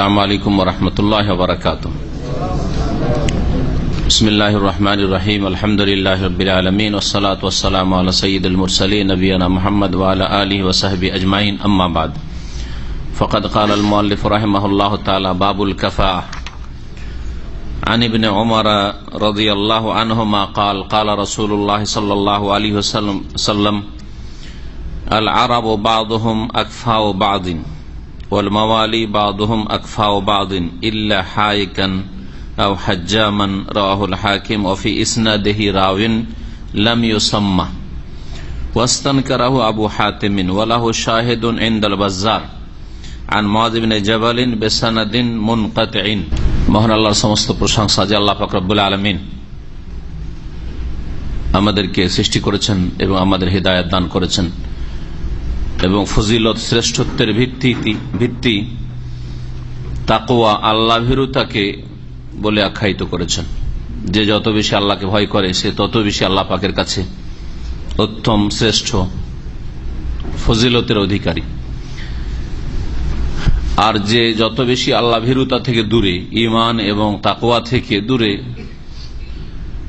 السلام عليكم ورحمة الله وبركاته. بسم الله الرحمن الرحيم. الحمد لله رب العالمين والصلاة والسلام على سيد المرسلين نبينا محمد وعلى آله وصحبه أجمعين. أما بعد فقد قال المؤلف رحمه الله تعالى باب الكفاء عن ابن عمر رضي الله عنهما قال قال رسول الله صلى الله عليه وسلم العرب بعضهم اکفاء بعضهم والموالي بعضهم أكفاء بعض إلا حائكا أو حجاما رواه الحاكم وفي إسناده راو لم يسمى واستنكره أبو حاتم وله شاهد عند البزار عن معاذ بن جبل بسند منقطع মহান আল্লাহর সমস্ত প্রশংসা যে আল্লাহ ফাকরবুল আলমিন আমাদেরকে সৃষ্টি করেছেন এবং আমাদের হৃদায়ত দান করেছেন এবং ফজিলত শ্রেষ্ঠত্বের ভিত্তি ভিত্তি তাকোয়া আল্লাহ ভীরুতাকে বলে আখ্যায়িত করেছেন। যে যত বেশি আল্লাহকে ভয় করে, সে তত বেশি আল্লাহ পাকের কাছে উত্তম, শ্রেষ্ঠ ফজিলতের অধিকারী। আর যে যত বেশি আল্লাহ ভীরুতা থেকে দূরে ইমান এবং তাকোয়া থেকে দূরে,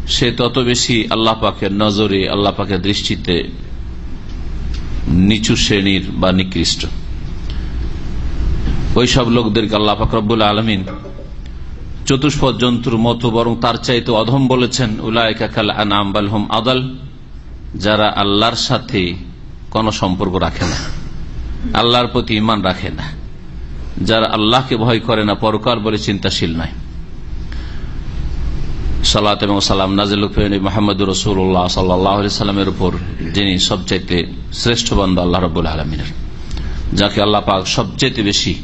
সে তত বেশি আল্লাহ পাকের নজরে, আল্লাহ পাকের দৃষ্টিতে নিচু শ্রেণির বা নিকৃষ্ট। ওইসব লোকদেরকে আল্লাহ ফাকরবুল আলমিন চতুষ্পদ জন্তুর মতো বরং তার চাইতে অধম বলেছেন উলায়কাল আনাম্বাল হোম আদাল, যারা আল্লাহর সাথে কোন সম্পর্ক রাখে না, আল্লাহর প্রতি ইমান রাখে না, যারা আল্লাহকে ভয় করে না, পরকাল বলে চিন্তাশীল নয়। সালাত এবং সালাম নাজিল মোহাম্মদ রসুল্লাহ সাল্লামের উপর যিনি সবচাইতে শ্রেষ্ঠ বন্ধ আল্লাহ রব আলমিনের, যাকে আল্লাহ পাক সবচেয়ে বেশি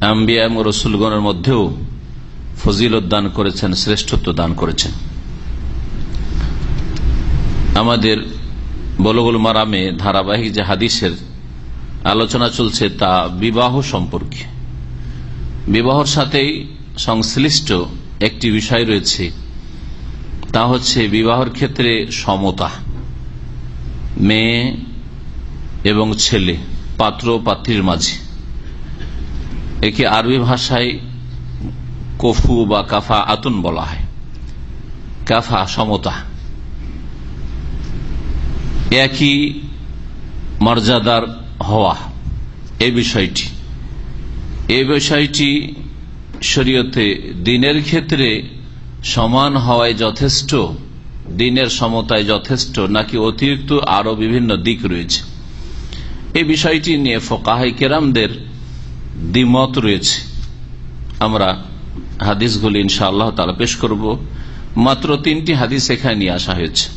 আম্বিয়া রসুলগণের মধ্যেও ফজিলত দান করেছেন, শ্রেষ্ঠত্ব দান করেছেন। আমাদের বলগুল মারামে ধারাবাহিক যে হাদিসের আলোচনা চলছে তা বিবাহ সম্পর্কে। বিবাহর সাথেই সংশ্লিষ্ট একটি বিষয় রয়েছে তা হচ্ছে বিবাহর ক্ষেত্রে সমতা। মেয়ে এবং ছেলে, পাত্র পাত্রীর মাঝে। একে আরবি ভাষায় কফু বা কাফা আতুন বলা হয়। কাফা সমতা। একই মর্যাদার হওয়া এ বিষয়টি। এ বিষয়টি শরীয়তে দিনের ক্ষেত্রে সমান হওয়ায় যথেষ্ট, দিনের সমতায় যথেষ্ট, নাকি অতিরিক্ত আরও বিভিন্ন দিক রয়েছে। এই বিষয়টি নিয়ে ফোকাহাই কেরামদের দ্বিমত রয়েছে। আমরা হাদিসগুলি ইনশা আল্লাহ তালা পেশ করব। মাত্র তিনটি হাদিস এখানে নিয়ে আসা হয়েছে।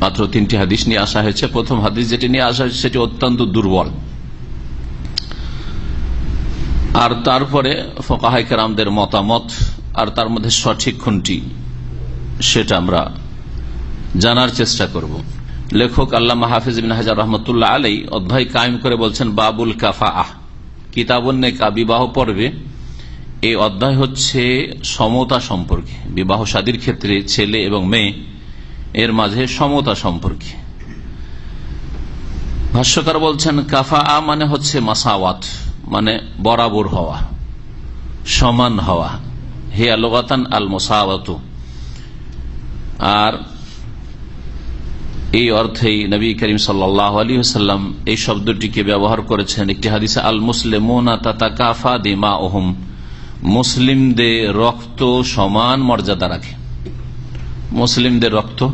মাত্র তিনটি হাদিস নিয়ে আসা হয়েছে। প্রথম হাদিস যেটি নিয়ে আসা হয়েছে সেটি অত্যন্ত দুর্বল। আর তারপরে ফোকাহাই কেরামদের মতামত আর তার মধ্যে সঠিক খুনটি সেটা আমরা জানার চেষ্টা করব। লেখক আল্লাহ হাফিজ বিন হাজার রহমতুল্লাহ আলাই অধ্যায় কায়েম করে বলছেন, বাবুল কাফা আহ কিতাবন্নেকা বিবাহ পর্বে। এই অধ্যায় হচ্ছে সমতা সম্পর্কে, বিবাহ সাদীর ক্ষেত্রে ছেলে এবং মেয়ে, এর মাঝে সমতা সম্পর্কে। ভাষ্যকার বলছেন কাফা আ মানে হচ্ছে মাসাওয়াত মানে বরাবর হওয়া, সমান হওয়া। হে আলোগাতান আল মোসাওয়াত আর এই অর্থেই নবী করিম সাল্লাহ আলী সাল্লাম এই শব্দটিকে ব্যবহার করেছেন। একটি হাদিসে আল মুসলিমা তাতা কাফা দিমা ওহম মুসলিমদের রক্ত সমান মর্যাদা রাখে। মুসলিমদের রক্ত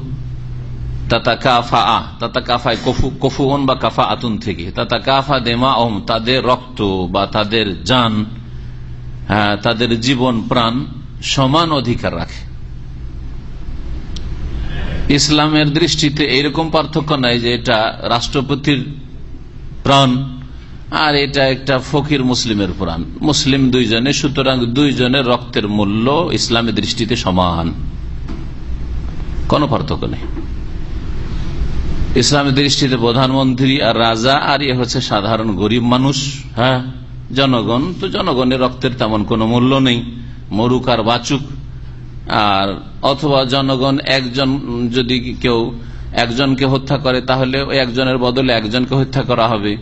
তাতা কাফা আ তাতা কাফায় কফু কফুহন বা কাফা আতুন থেকে। তাতা কাফা দেমা ওহম তাদের রক্ত বা তাদের যান তাদের জীবন প্রাণ সমান অধিকার রাখে। ইসলামের দৃষ্টিতে এইরকম পার্থক্য নাই যে এটা রাষ্ট্রপতির প্রাণ আর এটা একটা ফকির মুসলিমের প্রাণ। মুসলিম দুইজনে, সুতরাং দুইজনের রক্তের মূল্য ইসলামের দৃষ্টিতে সমান। কোন পার্থক্য নেই। ইসলামের দৃষ্টিতে প্রধানমন্ত্রী আর রাজা আর ইয়ে হচ্ছে সাধারণ গরিব মানুষ হ্যাঁ? জনগণ, তো জনগণের রক্তের তেমন কোনো মূল্য নেই। মরুক আর বাচুক। আর অথবা জনগণ একজন, যদি কেউ একজনকে হত্যা করে, তাহলে ওই একজনের বদলে একজনকে হত্যা করা হবে।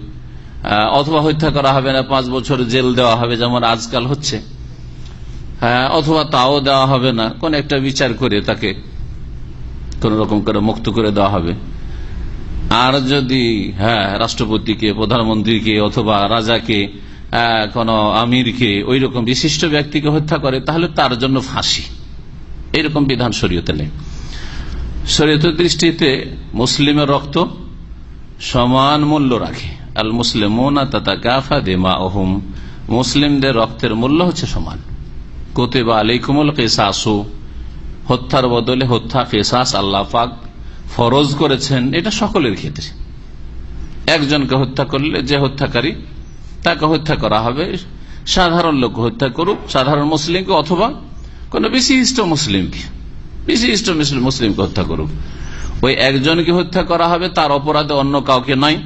অথবা হত্যা করা হবে না, পাঁচ বছর জেল দেওয়া হবে, যেমন আজকাল হচ্ছে। হ্যাঁ অথবা তাও দেওয়া হবে না। কোন একটা বিচার করে তাকে কোন রকম করে মুক্ত করে দেওয়া হবে। আর যদি হ্যাঁ রাষ্ট্রপতিকে, প্রধানমন্ত্রীকে অথবা রাজাকে কোন আমিরকে ওই রকম বিশিষ্ট ব্যক্তিকে হত্যা করে, তাহলে তার জন্য ফাঁসি। এইরকম বিধান শরীয়তে নেই। শরীয়তের দৃষ্টিতে মুসলিমের রক্ত সমান মূল্য রাখে। আল মুসলিমা মুসলিমদের রক্তের মূল্য হচ্ছে সমান। কোতেবা আলাইকুমুল কেসাসু। হত্যার বদলে হত্যা, কেসাস আল্লাহ পাক ফরজ করেছেন, এটা সকলের ক্ষেত্রে। একজনকে হত্যা করলে যে হত্যাকারী তাকে হত্যা করা হবে। সাধারণ লোক হত্যা করুক, সাধারণ মুসলিমকে অথবা কোন বিশিষ্ট মুসলিমকে বিশিষ্ট মুসলিমকে হত্যা করুক। ওই একজনকে হত্যা করা হবে, তার অপরাধে অন্য কাউকে নয়।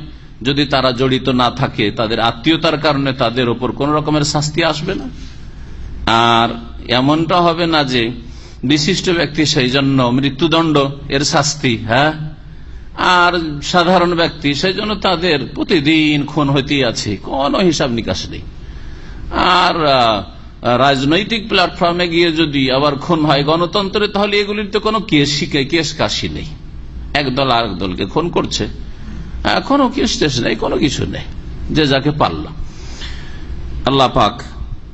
যদি তারা জড়িত না থাকে, তাদের আত্মীয়তার কারণে তাদের ওপর কোন রকমের শাস্তি আসবে না। আর এমনটা হবে না যে, বিশিষ্ট ব্যক্তি সেই জন্য মৃত্যুদণ্ড এর শাস্তি হ্যাঁ? আর সাধারণ ব্যক্তি সেই জন্য তাদের প্রতিদিন খুন হইতে আছে, কোন হিসাব নিকাশ নেই। আর রাজনৈতিক প্ল্যাটফর্মে গিয়ে যদি আবার খুন হয় গণতন্ত্রে, তাহলে এগুলির তো কোনো কেস কেস কাশি নেই। একদল আর দলকে খুন করছে। কোনো কেস টেস নেই, কোনো কিছু নেই। যে যাকে পারল। আল্লাহ পাক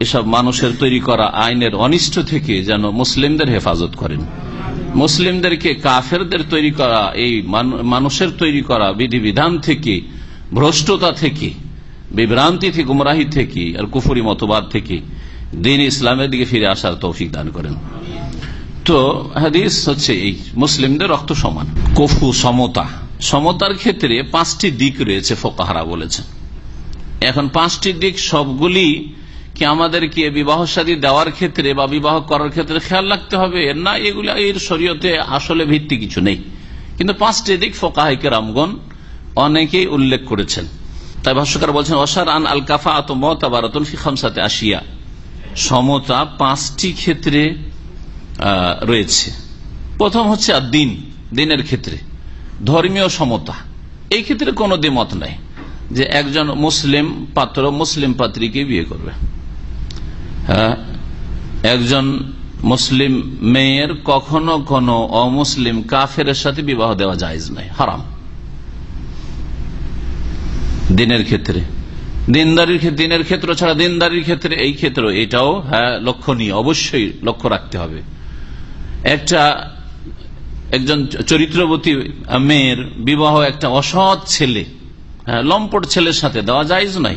এসব মানুষের তৈরি করা আইনের অনিষ্ট থেকে যেন মুসলিমদের হেফাজত করেন। মুসলিমদেরকে কাফেরদের তৈরি করা, এই মানুষের তৈরি করা বিধিবিধান থেকে, ভ্রষ্টতা থেকে, বিভ্রান্তি থেকে, গুমরাহি থেকে, আর কুফুরি মতবাদ থেকে দিন ইসলামের দিকে ফিরে আসার তৌফিক দান করেন। তো হাদিস হচ্ছে এই, মুসলিমদের রক্ত সমান। কফু, সমতা। সমতার ক্ষেত্রে পাঁচটি দিক রয়েছে, ফোকাহারা বলেছেন। এখন পাঁচটি দিক সবগুলি কি আমাদেরকে বিবাহ সাদী দেওয়ার ক্ষেত্রে বা বিবাহ করার ক্ষেত্রে খেয়াল রাখতে হবে? না, এগুলো এর শরীয়তে আসলে ভিত্তি কিছু নেই। কিন্তু পাঁচটি দিক ফোকাহিকে রামগণ অনেকেই উল্লেখ করেছেন। তাই ভাষ্যকার বলছেন অসার আন আল কাফা আত মতাবারতন ফিখামসাতে আসিয়া সমতা পাঁচটি ক্ষেত্রে রয়েছে। প্রথম হচ্ছে দিন, দিনের ক্ষেত্রে। ধর্মীয় সমতা। এই ক্ষেত্রে কোনো দ্বিমত নাই যে একজন মুসলিম পাত্র, মুসলিম পাত্রীকে বিয়ে করবে। একজন মুসলিম মেয়ের কখনো কোনো অমুসলিম কাফের সাথে বিবাহ দেওয়া যায় নাই হারাম। দিনের ক্ষেত্রে। দিনদারির দিনের ক্ষেত্র ছাড়া দিনদারির ক্ষেত্রে এই ক্ষেত্র, এটাও হ্যাঁ লক্ষণীয়, অবশ্যই লক্ষ্য রাখতে হবে। একটা, একজন চরিত্রবতী মেয়ের বিবাহ একটা অসৎ ছেলে হ্যাঁ লম্পট ছেলের সাথে দেওয়া যায় নাই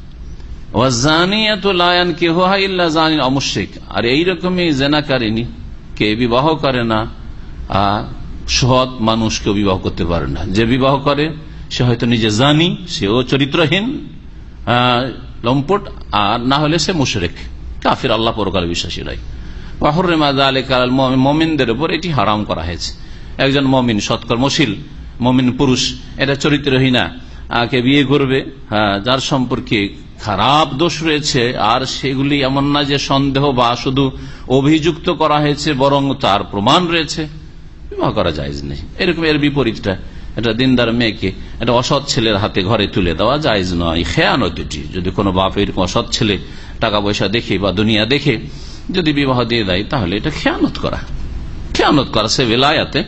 আর এইরকমই জেনাকারিনী কে বিবাহ করে না সৎ মানুষকে বিবাহ করতে পারে না। যে বিবাহ করে, সে হয়তো নিজে জানি, সেও চরিত্রহীন লম্পট, আর না হলে সে মুশরেক। কাফির আল্লাহ পরকাল বিশ্বাসী রায় মমিনদের উপর এটি হারাম করা হয়েছে। একজন মমিন সৎকর্মশীল, মমিন পুরুষ, এটা চরিত্রহীনা কে বিয়ে করবে হ্যাঁ যার সম্পর্কে খারাপ দোষ রয়েছে, আর সেগুলি এমন না যে সন্দেহ বা শুধু অভিযুক্ত করা হয়েছে, বরং তার প্রমাণ রয়েছে। বিবাহ করা যায় নেই। এরকম এর বিপরীতটা, এটা দিনদার মেয়েকে এটা অসৎ ছেলের হাতে ঘরে তুলে দেওয়া যায় নয়। খেয়ানত এটি যদি কোনো বাপ এরকম অসৎ ছেলে টাকা পয়সা দেখে বা দুনিয়া দেখে যদি বিবাহ দিয়ে দেয়, তাহলে এটা খেয়ানত করা। খেয়ানত করা সে বেলায়াতে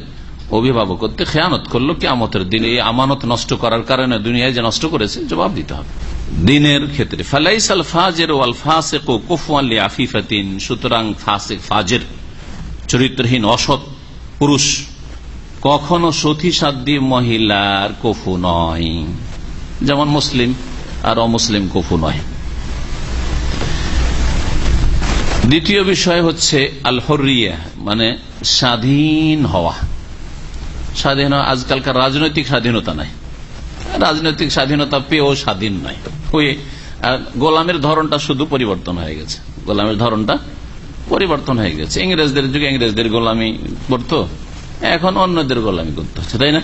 অভিভাবকত্ব খেয়ানত করল, কেয়ামতের দিনে এই আমানত নষ্ট করার কারণে দুনিয়ায় যে নষ্ট করেছে, জবাব দিতে হবে। দিনের ক্ষেত্রে, ফালাইসাল ফাজের ওয়াল ফাসেক ও কুফওয়ালি আফিফাতিন সুতরাং ফাসেক ফাজের, চরিত্রহীন, অসৎ পুরুষ, কখনো সতী সাধ্যী মহিলার কফু নয়। যেমন মুসলিম আর অমুসলিম কফু নয়। দ্বিতীয় বিষয় হচ্ছে আল হরিয়া মানে স্বাধীন হওয়া। স্বাধীন, আজকালকার রাজনৈতিক স্বাধীনতা নাই। রাজনৈতিক স্বাধীনতা পেয়েও স্বাধীন নয় হয়ে গোলামের ধরনটা শুধু পরিবর্তন হয়ে গেছে। গোলামের ধরনটা পরিবর্তন হয়ে গেছে। ইংরেজদের যুগে ইংরেজদের গোলামি করতো, এখন অন্যদের গোলামি করতে হচ্ছে, তাই না?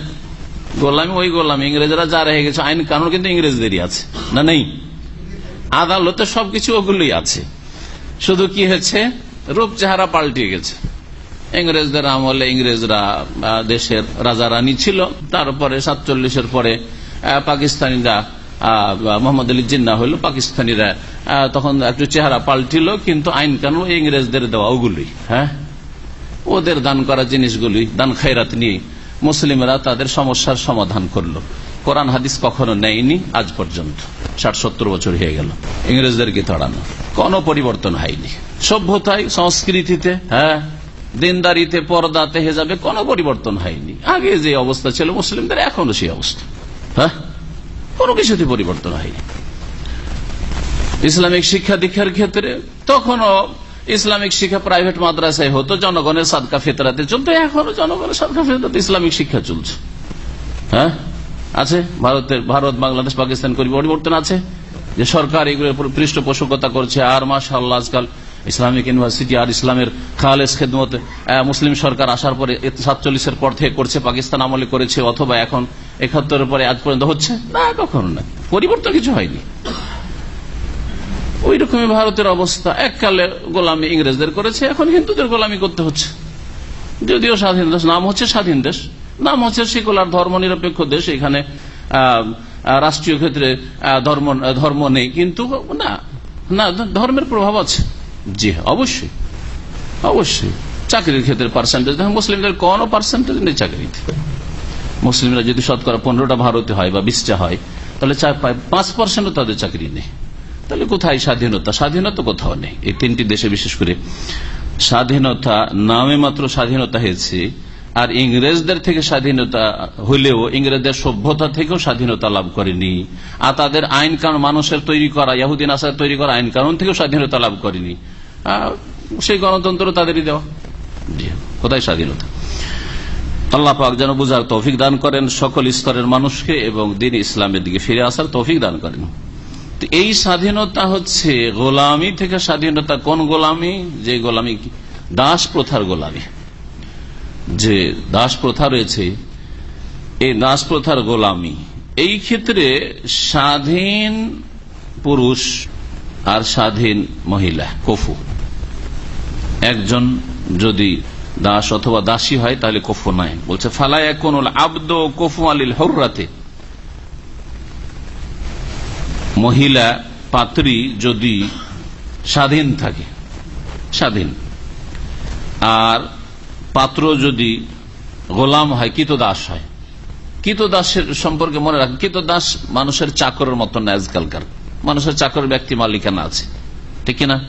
গোলামি ওই গোলামি, ইংরেজরা যা রেখে গেছে, আইন কানুন কিন্তু ইংরেজদেরই আছে, না নেই? আদালতে সবকিছু ওগুলোই আছে। শুধু কি হয়েছে? রূপ চেহারা পাল্টে গেছে। ইংরেজদের আমলে ইংরেজরা দেশের রাজা রানী ছিল। তারপরে সাতচল্লিশের পরে পাকিস্তানিরা মোহাম্মদ আলী জিন্না হইল পাকিস্তানিরা তখন একটু চেহারা পাল্টিল, কিন্তু আইন কানুন ইংরেজদের দেওয়া ওগুলোই হ্যাঁ? ওদের দান করা জিনিসগুলি দান খায়রাত নিয়ে মুসলিমরা তাদের সমস্যার সমাধান করল। কোরআন হাদিস কখনো নেয়নি, আজ পর্যন্ত। ষাট, সত্তর বছর হয়ে গেল। ইংরেজদেরকে তাড়ানো, কোন পরিবর্তন হয়নি। সভ্যতায়, সংস্কৃতিতে হ্যাঁ? দিনদারিতে, পর্দাতে হেজাবে কোন পরিবর্তন হয়নি। আগে যে অবস্থা ছিল মুসলিমদের এখনও সেই অবস্থা। হ্যাঁ? কোনো কিছুতে পরিবর্তন হয়নি। ইসলামিক শিক্ষা দীক্ষার ক্ষেত্রে তখনও ইসলামিক শিক্ষা প্রাইভেট মাদ্রাসায় হতো, জনগণের সাদকা ফেতরাতে চলতো এখনও জনগণের সাদকা ফেতরাতে ইসলামিক শিক্ষা চলছে। হ্যাঁ? আছে? ভারতের ভারত, বাংলাদেশ, পাকিস্তান পরিবর্তন আছে। যে সরকার এগুলোর পৃষ্ঠপোষকতা করছে, আর মাসাল্লাহ আজকাল ইসলামিক ইউনিভার্সিটি আর ইসলামের খালেজ খেদমত মুসলিম সরকার আসার পরে সাতচল্লিশের পর থেকে করছে, পাকিস্তান আমলে করেছে, অথবা এখন একাত্তরের পরে আজ পর্যন্ত হচ্ছে? না, কখনো না। পরিবর্তন কিছু হয়নি। ওই রকমই ভারতের অবস্থা। এককালে গোলামি ইংরেজদের করেছে, এখন হিন্দুদের গোলামি করতে হচ্ছে। যদিও স্বাধীন দেশ, নাম হচ্ছে স্বাধীন দেশ। নাম হচ্ছে সেকুলার ধর্ম নিরপেক্ষ দেশ, এখানে রাষ্ট্রীয় ক্ষেত্রে ধর্ম ধর্ম নেই। কিন্তু না না, ধর্মের প্রভাব আছে। জি, অবশ্যই। অবশ্যই। চাকরির ক্ষেত্রে পার্সেন্টেজ মুসলিমদের কোন পার্সেন্টেজ নেই চাকরিতে। মুসলিমরা যদি শতকরা পনেরোটা ভারতে হয় বা বিশটা হয়, তাহলে পাঁচ পার্সেন্টও তাদের চাকরি নেই। তাহলে কোথায় স্বাধীনতা? স্বাধীনতা কোথাও নেই। এই তিনটি দেশে বিশেষ করে স্বাধীনতা নামে মাত্র স্বাধীনতা হয়েছে, আর ইংরেজদের থেকে স্বাধীনতা হইলেও ইংরেজদের সভ্যতা থেকেও স্বাধীনতা লাভ করেনি, আর তাদের আইন কানুন মানুষের তৈরি করা ইয়াহুদ্দিন আসার তৈরি করা আইন কানুন থেকেও স্বাধীনতা লাভ করেনি। সেই গণতন্ত্র তাদেরই দেওয়া। কোথায় স্বাধীনতা। আল্লাহ পাক যেন বুঝার তৌফিক দান করেন সকল স্তরের মানুষকে এবং দিন ইসলামের দিকে ফিরে আসার তৌফিক দান করেন। এই স্বাধীনতা হচ্ছে গোলামি থেকে স্বাধীনতা কোন গোলামি? যে গোলামি দাস প্রথার গোলামি। যে দাস প্রথা রয়েছে, এই দাস প্রথার গোলামি। এই ক্ষেত্রে স্বাধীন পুরুষ আর স্বাধীন মহিলা, কফু। একজন যদি দাস অথবা দাসী হয়, তাহলে কফু নাই। বলছে ফালাই এখন আব্দ কফু আলিল হর্রাতে। মহিলা পাত্রী যদি স্বাধীন থাকে, স্বাধীন। আর পাত্র যদি গোলাম হয়, কিত দাস হয়। কিত দাসের সম্পর্কে মনে রাখেন, কিত দাস মানুষের চাকরের মতন আজকালকার। মানুষের চাকর ব্যক্তি মালিকানা আছে। ঠিক না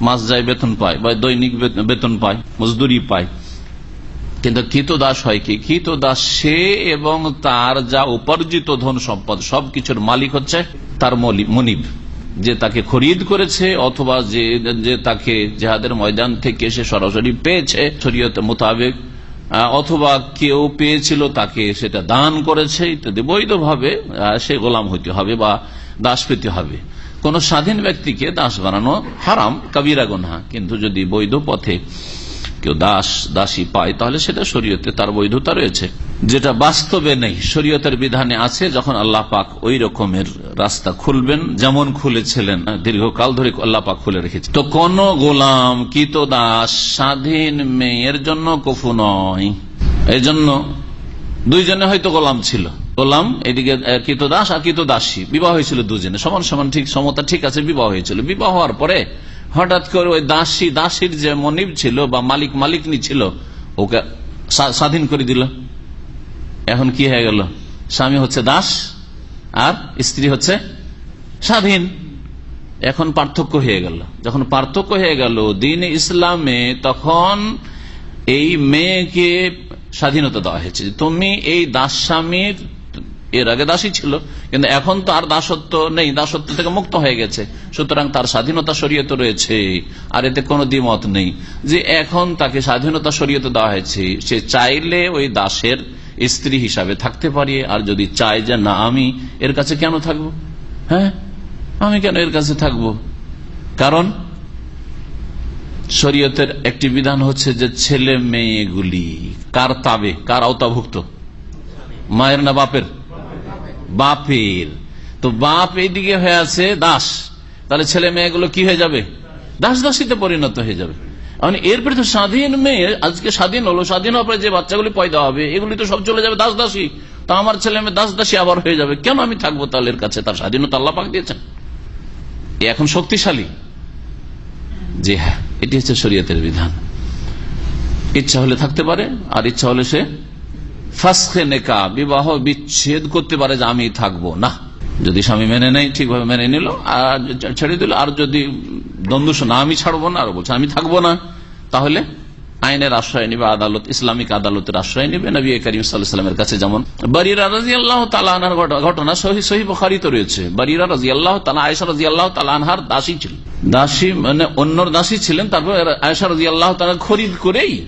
মাস যায়, বেতন পায়, বা দৈনিক বেতন পায়, মজদুরি পায়। কিন্তু কৃত দাস হয় কি? কৃত দাস সে এবং তার যা উপার্জিত ধন সম্পদ সবকিছুর মালিক হচ্ছে তার মনিব। যে তাকে খরিদ করেছে অথবা যে যে তাকে জেহাদের ময়দান থেকে সে সরাসরি পেয়েছে শরীয়ত মোতাবেক। অথবা কেউ পেয়েছিল তাকে সেটা দান করেছে ইত্যাদি। বৈধভাবে সে গোলাম হইতে হবে বা দাস পেতে হবে। কোন স্বাধীন ব্যক্তিকে দাস বানানো হারাম, কাবিরা গোনা কিন্তু যদি বৈধ পথে কেউ দাস, দাসী পায়, তাহলে সেটা শরীয়তে তার বৈধতা রয়েছে। যেটা বাস্তবে নেই, শরীয়তের বিধানে আছে, যখন আল্লাহ পাক ওই রকমের রাস্তা খুলবেন, যেমন খুলেছিলেন, দীর্ঘকাল ধরে আল্লাহ পাক খুলে রেখেছে তো কোন গোলাম কিত দাস, স্বাধীন মেয়ের জন্য কফু নয়। এই জন্য দুইজনে হয়তো গোলাম ছিল। গোলাম, এদিকে কিত দাস আর কিত দাসী। বিবাহ হয়েছিল দুজনে, সমান সমান ঠিক, সমতা ঠিক আছে, বিবাহ হয়েছিল। বিবাহ হওয়ার পরে হঠাৎ করে ওই দাসী, দাসীর যে মনিব ছিল বা মালিক, মালিকনি ছিল, ওকে স্বাধীন করে দিল। এখন কি হয়ে গেল? স্বামী হচ্ছে দাস আর স্ত্রী হচ্ছে স্বাধীন। এখন পার্থক্য হয়ে গেল। যখন পার্থক্য হয়ে গেল দিন ইসলামে, তখন এই মেয়েকে স্বাধীনতা দেওয়া হয়েছে। তুমি এই দাস স্বামীর, এর আগে দাসী ছিল কিন্তু এখন তো আর দাসত্ব নেই, দাসত্ব থেকে মুক্ত হয়ে গেছে। সুতরাং তার স্বাধীনতা শরীয়তে রয়েছে, আর এতে কোনো দ্বিমত নেই। যে এখন তাকে স্বাধীনতা শরীয়তে দেওয়া হয়েছে, সে চাইলে ওই দাসের স্ত্রী হিসাবে থাকতে পারি, আর যদি চায় যে না, আমি এর কাছে কেন থাকব? হ্যাঁ? আমি কেন এর কাছে থাকব? কারণ শরীয়তের একটি বিধান হচ্ছে যে ছেলে মেয়েগুলি কার তাবে, কার আওতাভুক্ত? মায়ের না বাপের? বাপের। তো বাপ এইদিকে হয়ে আছে দাস। তাহলে ছেলে মেয়েগুলো কি হয়ে যাবে? দাস দাসীতে পরিণত হয়ে যাবে। মানে এরপরে তো স্বাধীন মেয়ে, আজকে স্বাধীন হলো, স্বাধীন হওয়ার পরে যে বাচ্চাগুলি পয়দা হবে, এগুলি তো সব চলে যাবে দাস দাসী তো আমার ছেলে মেয়ে দাস দাসী আবার হয়ে যাবে। কেন আমি থাকব তাহলে কাছে? তার স্বাধীনতা আল্লাহ পাক দিয়েছেন। এখন শক্তিশালী। জি হ্যাঁ এটি হচ্ছে শরীয়তের বিধান। ইচ্ছা হলে থাকতে পারে, আর ইচ্ছা হলে সে ফাসখে নেকা বিবাহ বিচ্ছেদ করতে পারে যে আমি থাকব। না। যদি স্বামী মেনে নেই ঠিকভাবে মেনে নিল, আর ছেড়ে দিল, আর যদি দ্বন্দ্ব না, আমি ছাড়বো না আর বলছে, আমি থাকব না। তাহলে আইনের আশ্রয় নিবে, আদালত, ইসলামিক আদালতের আশ্রয় নিবে। নবী করিম সাল্লামের কাছে যেমন বারিরা রাজি আল্লাহ তালাহার ঘটনা সহি সহি বখারিত রয়েছে। বারিরা রাজি আল্লাহ তালা আয়সা রাজি আল্লাহ তালাহার দাসী ছিল। দাসী মানে অন্যর দাসী ছিলেন, তারপর আয়সা রাজি আল্লাহ তালা খরিদ করেই,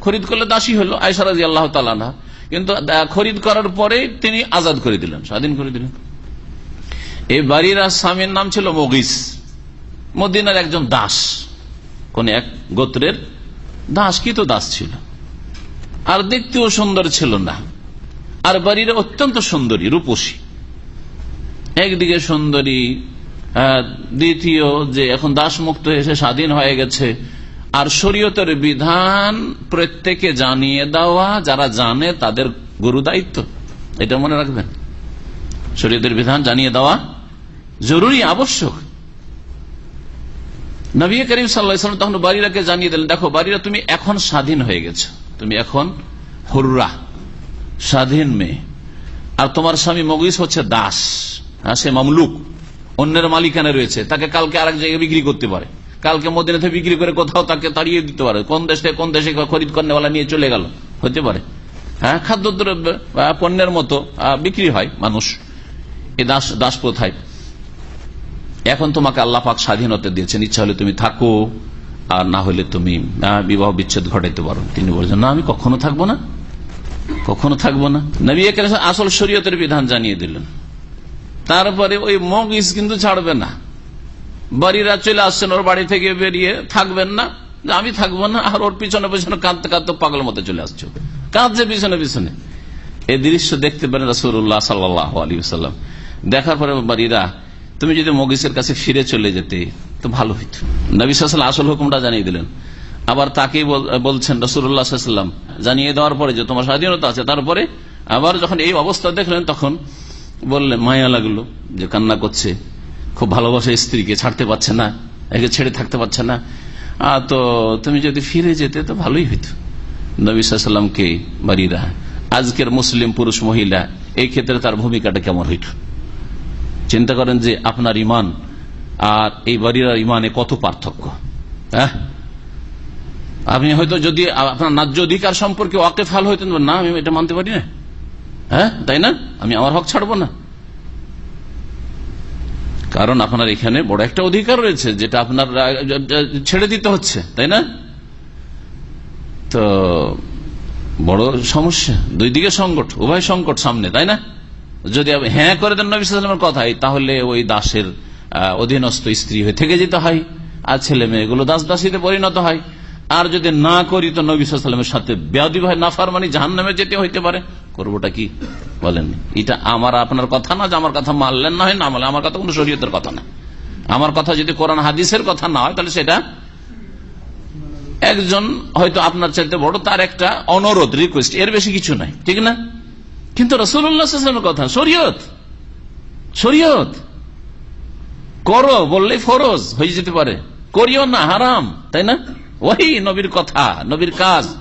খরিদ করলে দাসী হলো আয়সা রাজি আল্লাহ তালাহা কিন্তু খরিদ করার পরে তিনি আজাদ করে দিলেন, স্বাধীন করে দিলেন। এই বাড়ির স্বামীর নাম ছিল মগিস। মদিনার একজন দাস। কোন এক গোত্রের দাস, কি তো দাস ছিল। আর দেখতেও সুন্দর ছিল না। আর বাড়ির অত্যন্ত সুন্দরী, রূপসী। একদিকে সুন্দরী দ্বিতীয় যে এখন দাস মুক্ত হয়েছে স্বাধীন হয়ে গেছে আর শরীয়তের বিধান প্রত্যেকে জানিয়ে দেওয়া, যারা জানে তাদের গুরু দায়িত্ব। এটা মনে রাখবেন। শরীয়তের বিধান জানিয়ে দেওয়া জরুরি, আবশ্যক। নবী করিম সাল্লাম তখন বাড়িরাকে জানিয়ে দিলেন, দেখো বাড়িরা তুমি এখন স্বাধীন হয়ে গেছো। তুমি এখন হুররা, স্বাধীন মেয়ে। আর তোমার স্বামী মগিস হচ্ছে দাস। হ্যাঁ সে মামলুক। অন্যের মালিকানে রয়েছে। তাকে কালকে আরেক জায়গায় বিক্রি করতে পারে। কালকে মদিনাতে বিক্রি করে কোথাও তাকে তাড়িয়ে দিতে পারে। কোন দেশে কোন দেশে খরিদ করেওয়ালা নিয়ে চলে গেল? হতে পারে। হ্যাঁ খাদ্যদ্রব্য পণ্যের মতো বিক্রি হয় মানুষ। এই দাস দাস প্রথায়। এখন তোমাকে আল্লাহ পাক স্বাধীনতা দিয়েছেন। ইচ্ছা হলে তুমি থাকো, আর না হলে তুমি বিবাহ বিচ্ছেদ ঘটাইতে পারো। তিনি বলছেন, না, আমি কখনো থাকব না। কখনো থাকব না। নবী আসল শরীয়তের বিধান জানিয়ে দিলেন। তারপরে ওই মগিস কিন্তু ছাড়বে না। বাড়িরা চলে আসছেন, ওর বাড়ি থেকে বেরিয়ে থাকবেন না। আমি থাকব না, আর ওর পিছনে পিছনে কাঁদতে কাঁদতে পাগল মতো চলে আসছো কাঁদছে পিছনে পিছনে। এই দৃশ্য দেখতে পারেন রসুল্লাহ সাল্লাহ সাল্লাম দেখার পরে বাড়িরা, তুমি যদি মগিসের কাছে ফিরে চলে যেতে, তো ভালো হইত। নবী সাল আসল হুকুমটা জানিয়ে দিলেন। আবার তাকেই বলছেন রসুল্লাহাম জানিয়ে দেওয়ার পরে যে তোমার স্বাধীনতা আছে, তারপরে আবার যখন এই অবস্থা দেখলেন, তখন বললেন, মায়া লাগল যে কান্না করছে। খুব ভালোবাসে স্ত্রীকে, ছাড়তে পারছে না, একে ছেড়ে থাকতে পারছে না। তো তুমি যদি ফিরে যেতে, তো ভালোই হইত। নবী সাল্লামকে বাড়িরা, আজকের মুসলিম পুরুষ মহিলা, এই ক্ষেত্রে তার ভূমিকাটা কেমন হইত চিন্তা করেন যে আপনার ইমান আর এই বাড়ির ইমানে কত পার্থক্য হ্যাঁ? আপনি হয়তো যদি, আপনার ন্যায্য অধিকার সম্পর্কে ওয়াকে ফাল হইতেন, না, আমি এটা মানতে পারি না। হ্যাঁ তাই না? আমি আমার হক ছাড়বো না। কারণ আপনার এখানে বড় একটা অধিকার রয়েছে, যেটা আপনার, ছেড়ে দিতে হচ্ছে, তাই না? তো বড় সমস্যা, দুই দিকে সংকট, উভয় সংকট সামনে, তাই না? যদি হ্যাঁ করে দেন নবীলামের কথাই, তাহলে ওই দাসের অধীনস্থ স্ত্রী হয়ে থেকে যেতে হয়, আর ছেলে মেয়েগুলো দাস দাসীতে পরিণত হয়। আর যদি না করি তো নবী সাল্লামের সাথে ব্যাধি ভাই নাফার মানে জাহান নামে যেতে হইতে পারে। করবোটা কি? বলেন এটা আমার আপনার কথা না যে আমার কথা মানলেন না হয় না মানলে আমার কথা কোন শরীয়তের কথা না। আমার কথা যদি কোরআন হাদিসের কথা না হয়, তাহলে সেটা একজন হয়তো আপনার চাইতে বড়, তার একটা অনুরোধ রিকোয়েস্ট এর বেশি কিছু নাই। ঠিক না? কিন্তু রসুল্লাহামের কথা, শরীয়ত। শরীয়ত। করো, বললেই ফরজ, হয়ে যেতে পারে। করিও না, হারাম। তাই না? ওই নবীর কথা, নবীর কাজ।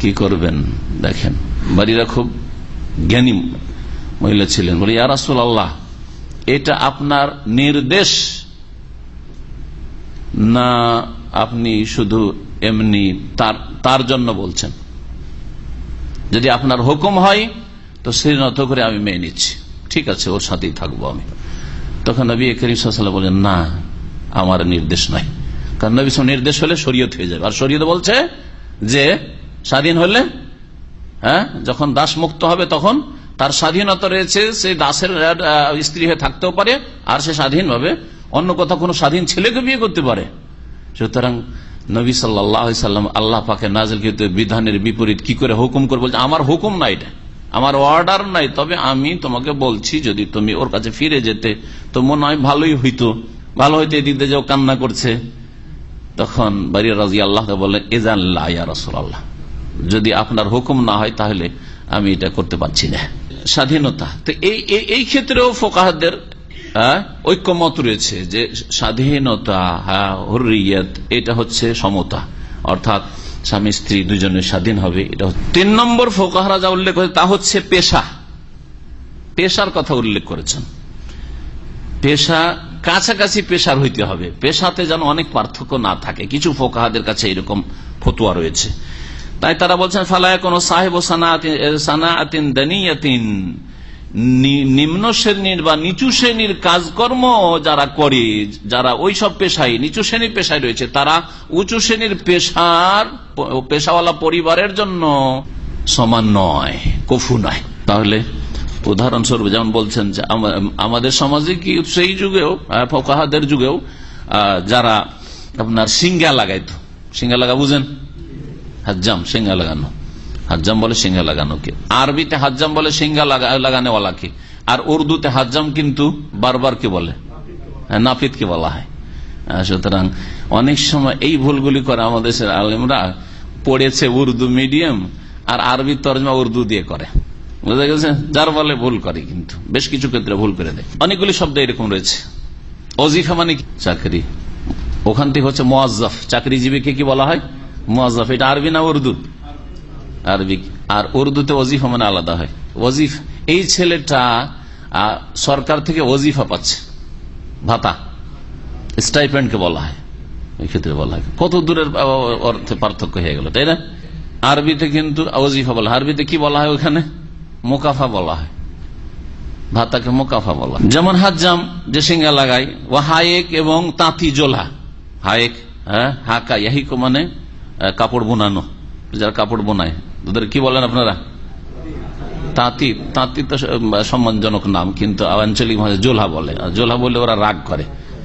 কি করবেন? দেখেন, বাড়িরা খুব জ্ঞানী মহিলা ছিলেন। বলে, ইয়া রাসুল আল্লাহ এটা আপনার নির্দেশ না আপনি শুধু এমনি তার তার জন্য বলছেন? যদি আপনার হুকুম হয়, তো সেই নত করে আমি মেনে নিচ্ছি। ঠিক আছে, ওর সাথেই থাকব আমি। তখন নবী করিম বলেন না আমার নির্দেশ নাই। কারণ নবী নির্দেশ হলে শরীয়ত হয়ে যাবে। আর শরীয়ত বলছে যে, স্বাধীন হলে হ্যাঁ যখন দাস মুক্ত হবে তখন তার স্বাধীনতা রয়েছে সে দাসের স্ত্রী হয়ে থাকতেও পারে, আর সে স্বাধীনভাবে অন্য কোথাও কোনো স্বাধীন ছেলেকে বিয়ে করতে পারে। সুতরাং নবী সাল্লাম আল্লাহ পাকে নাজল বিধানের বিপরীত কি করে হুকুম করে বলছে, আমার হুকুম নাই এটা। আমার অর্ডার নাই। তবে আমি তোমাকে বলছি, যদি তুমি ওর কাছে ফিরে যেতে, তো মনে হয় ভালোই হইতো। ভালো হইতে দিয়ে যাও, কান্না করছে। তখন বাড়ির রাজি আল্লাহ বললেন এজাল্লাহ যদি আপনার হুকুম না হয়, তাহলে আমি এটা করতে পারছি না। স্বাধীনতা। তো এই এই ক্ষেত্রেও ফোকাহাদের ঐক্যমত রয়েছে যে স্বাধীনতা হরিয়ত এটা হচ্ছে সমতা। অর্থাৎ স্বামী, স্ত্রী দুজনে স্বাধীন হবে, এটা তিন নম্বর ফোকাহারা যা উল্লেখ করেছে, তা হচ্ছে পেশা। পেশার কথা উল্লেখ করেছেন। পেশা কাছাকাছি পেশার হইতে হবে। পেশাতে যেন অনেক পার্থক্য না থাকে। কিছু ফোকাহাদের কাছে এরকম ফতুয়া রয়েছে। তাই তারা বলছেন ফালায় কোন সাহেব সানাতিন দানিয়াতিন। নিম্ন শ্রেণির বা নিচু শ্রেণির কাজকর্ম যারা করে, যারা ওই সব পেশায়, নিচু শ্রেণির পেশায় রয়েছে, তারা উঁচু শ্রেণির পেশার পেশাওয়ালা পরিবারের জন্য সমান নয়, কফু নয়। তাহলে উদাহরণস্বরূপ যেমন বলছেন যে আমাদের সমাজে কি সেই যুগেও ফকাহাদের যুগেও যারা আপনার সিঙ্গা লাগাইতো। সিঙ্গা লাগা বুঝেন? হাজ্জাম সিঙ্গা লাগানো। হাজ্জাম বলে সিঙ্গা লাগানোকে। আরবিতে হাজ্জাম বলে সিঙ্গা লাগানোওয়ালাকে। আর উর্দুতে হাজ্জাম কিন্তু বারবার কে বলে নাপিতকে বলা হয়। সুতরাং অনেক সময় এই ভুলগুলি করে আমাদের আলিমরা পড়েছে উর্দু মিডিয়াম আর আরবি তরজমা উর্দু দিয়ে করে। বুঝা গেছে? যার বলে ভুল করে কিন্তু। বেশ কিছু ক্ষেত্রে ভুল করে দেয়। অনেকগুলি শব্দ এরকম রয়েছে। অজিফা মানে চাকরি। ওখান থেকে হচ্ছে মোয়াজ্জাফ চাকরিজীবীকে কি বলা হয়? মোয়াজ্জাফ এটা আরবি না উর্দু? আরবি। আর উর্দুতে ওজিফা মানে আলাদা হয়। ওজিফ, এই ছেলেটা সরকার থেকে ওজিফা পাচ্ছে। ভাতা। স্টাইপেন্ডকে বলা হয়। এই ক্ষেত্রে বলা হয়। কত দূরের অর্থে পার্থক্য হয়ে গেল, তাই না? আরবিতে কিন্তু অজিফা বলা আরবিতে কি বলা হয় ওখানে? মোকাফা বলা হয়। ভাতাকে মোকাফা বলা যেমন হাজাম যে সিঙ্গা লাগাই ও হায়েক এবং তাঁতি জোলা। হায়েক হ্যাঁ হাকা, ইয়াহিক মানে কাপড় বোনানো। যারা কাপড় বোনায়, ওদের কি বলেন আপনারা? তাঁতি তাঁতি তো সম্মানজনক নাম, কিন্তু আঞ্চলিক ভাষা জোলা বলে। জোলহা বলে ওরা রাগ করে।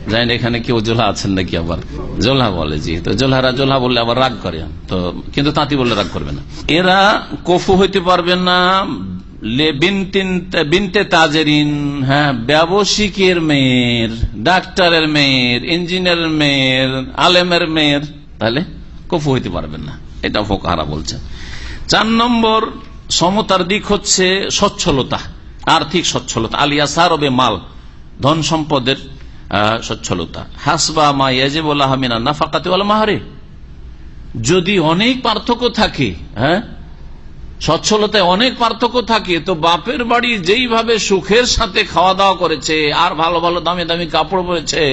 জানি এখানে কেউ জোলা আছেন নাকি আবার। জোলা বলে, জি। তো জোলহারা জোলা বললে আবার রাগ করে। তো, কিন্তু তাঁতি বললে রাগ করবে না। এরা কফু হইতে পারবে না বিনতে তাজেরিন হ্যাঁ ব্যবসায়িকের মেয়ের, ডাক্তারের মেয়ের ইঞ্জিনিয়ারের মেয়ের, আলেমের মেয়ের, তাহলে কফু হইতে পারবেন না। এটা ফোকাহারা বলছে। চার নম্বর, সমতার দিক হচ্ছে সচ্ছলতা, আর্থিক সচ্ছলতা আলিয়া সারবে মাল ধন সম্পদের সচ্ছলতা। হাসবা মা ইয়াজেবুল আহমিনা নাফাকাতে মাহারে। যদি অনেক পার্থক্য থাকে হ্যাঁ সচ্ছলতায় অনেক পার্থক্য থাকে, তো বাপের বাড়ি যেইভাবে সুখের সাথে খাওয়া দাওয়া করেছে, আর ভালো ভালো দামি দামি কাপড় পরেছে,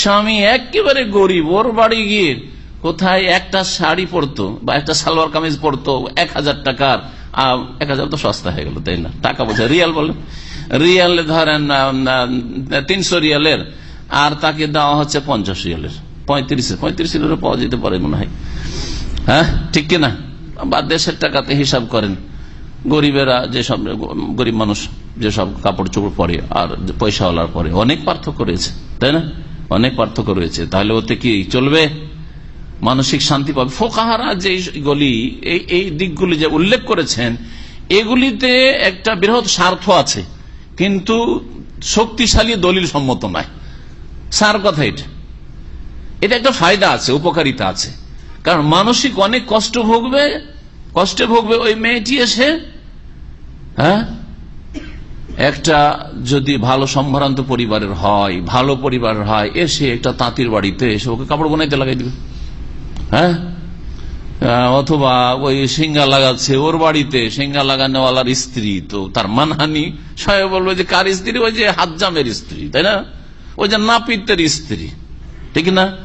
স্বামী একেবারে গরিব, ওর বাড়ি গিয়ে কোথায় একটা শাড়ি পরতো, বা একটা সালোয়ার কামিজ পরতো, এক হাজার টাকার এক হাজার তো সস্তা হয়ে গেল, তাই না? টাকা পয়সা, রিয়াল বলে রিয়াল ধরেন তিনশো রিয়ালের, আর তাকে দেওয়া হচ্ছে পঞ্চাশ রিয়ালের, পঁয়ত্রিশ পঁয়ত্রিশ রিয়ালের পাওয়া যেতে পারে মনে হয়। হ্যাঁ ঠিক কিনা? বা দেশের টাকাতে হিসাব করেন, গরিবেরা যেসব, গরিব মানুষ যেসব কাপড় চোপড় পরে আর পয়সাওয়ালার পরে, অনেক পার্থক্য রয়েছে, তাই না? অনেক পার্থক্য রয়েছে। তাহলে ওতে কি চলবে? মানসিক শান্তি পাবে। ফোকাহারা যেগুলি এই এই দিকগুলি যে উল্লেখ করেছেন, এগুলিতে একটা বৃহৎ স্বার্থ আছে, কিন্তু শক্তিশালী দলিল সম্মত নয়। সার কথা এটা। এটা একটা ফায়দা আছে, উপকারিতা আছে। কারণ মানসিক অনেক কষ্ট ভোগবে কষ্টে ভোগবে ওই মেয়েটি এসে হ্যাঁ? একটা যদি ভালো সম্ভ্রান্ত পরিবারের হয়, ভালো পরিবারের হয়, এসে একটা তাঁতির বাড়িতে এসে ওকে কাপড় বোনাইতে লাগাই দিবে। হ্যাঁ? অথবা ওই সিঙ্গা লাগাচ্ছে, ওর বাড়িতে সিঙ্গা লাগানোওয়ালার স্ত্রী, তো তার মানহানি, সবাই বলবে যে কার স্ত্রী? ওই যে হাজ্জামের স্ত্রী, তাই না? ওই যে নাপিতের স্ত্রী, ঠিক না?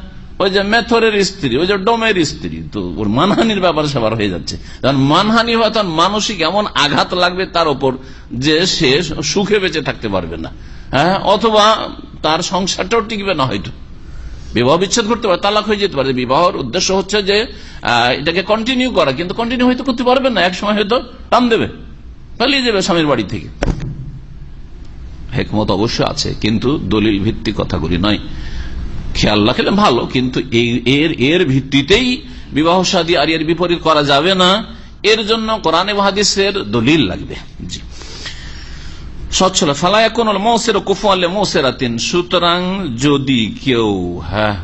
ওই যে মেথরের স্ত্রী, ওই যে ডোমের স্ত্রী, তো ওর মানহানির ব্যাপার সবার হয়ে যাচ্ছে। কারণ মানহানি হয় তখন মানসিক এমন আঘাত লাগবে তার ওপর যে সে সুখে বেঁচে থাকতে পারবে না। হ্যাঁ অথবা তার সংসারটাও টিকবে না হয়তো। বিবাহ বিচ্ছেদ করতে পারে, তালাক হয়ে যেতে পারে। বিবাহর উদ্দেশ্য হচ্ছে যে এটাকে কন্টিনিউ করা, কিন্তু কন্টিনিউ হয়তো করতে পারবে না এক সময় হয়তো টান দেবে, পালিয়ে যাবে স্বামীর বাড়ি থেকে। হেকমত অবশ্য আছে, কিন্তু দলিল ভিত্তিক কথাগুলি নয়। খেয়াল রাখলে ভালো, কিন্তু এর এর ভিত্তিতেই বিবাহ সাদী আর এর বিপরীত করা যাবে না। এর জন্য কোরআনে হাদিসের দলিল লাগবে। জি। সচ্ছল ফালায় কোন মৌসের কুফালে মৌসেরাতিন সুতরাং যদি কেউ হ্যাঁ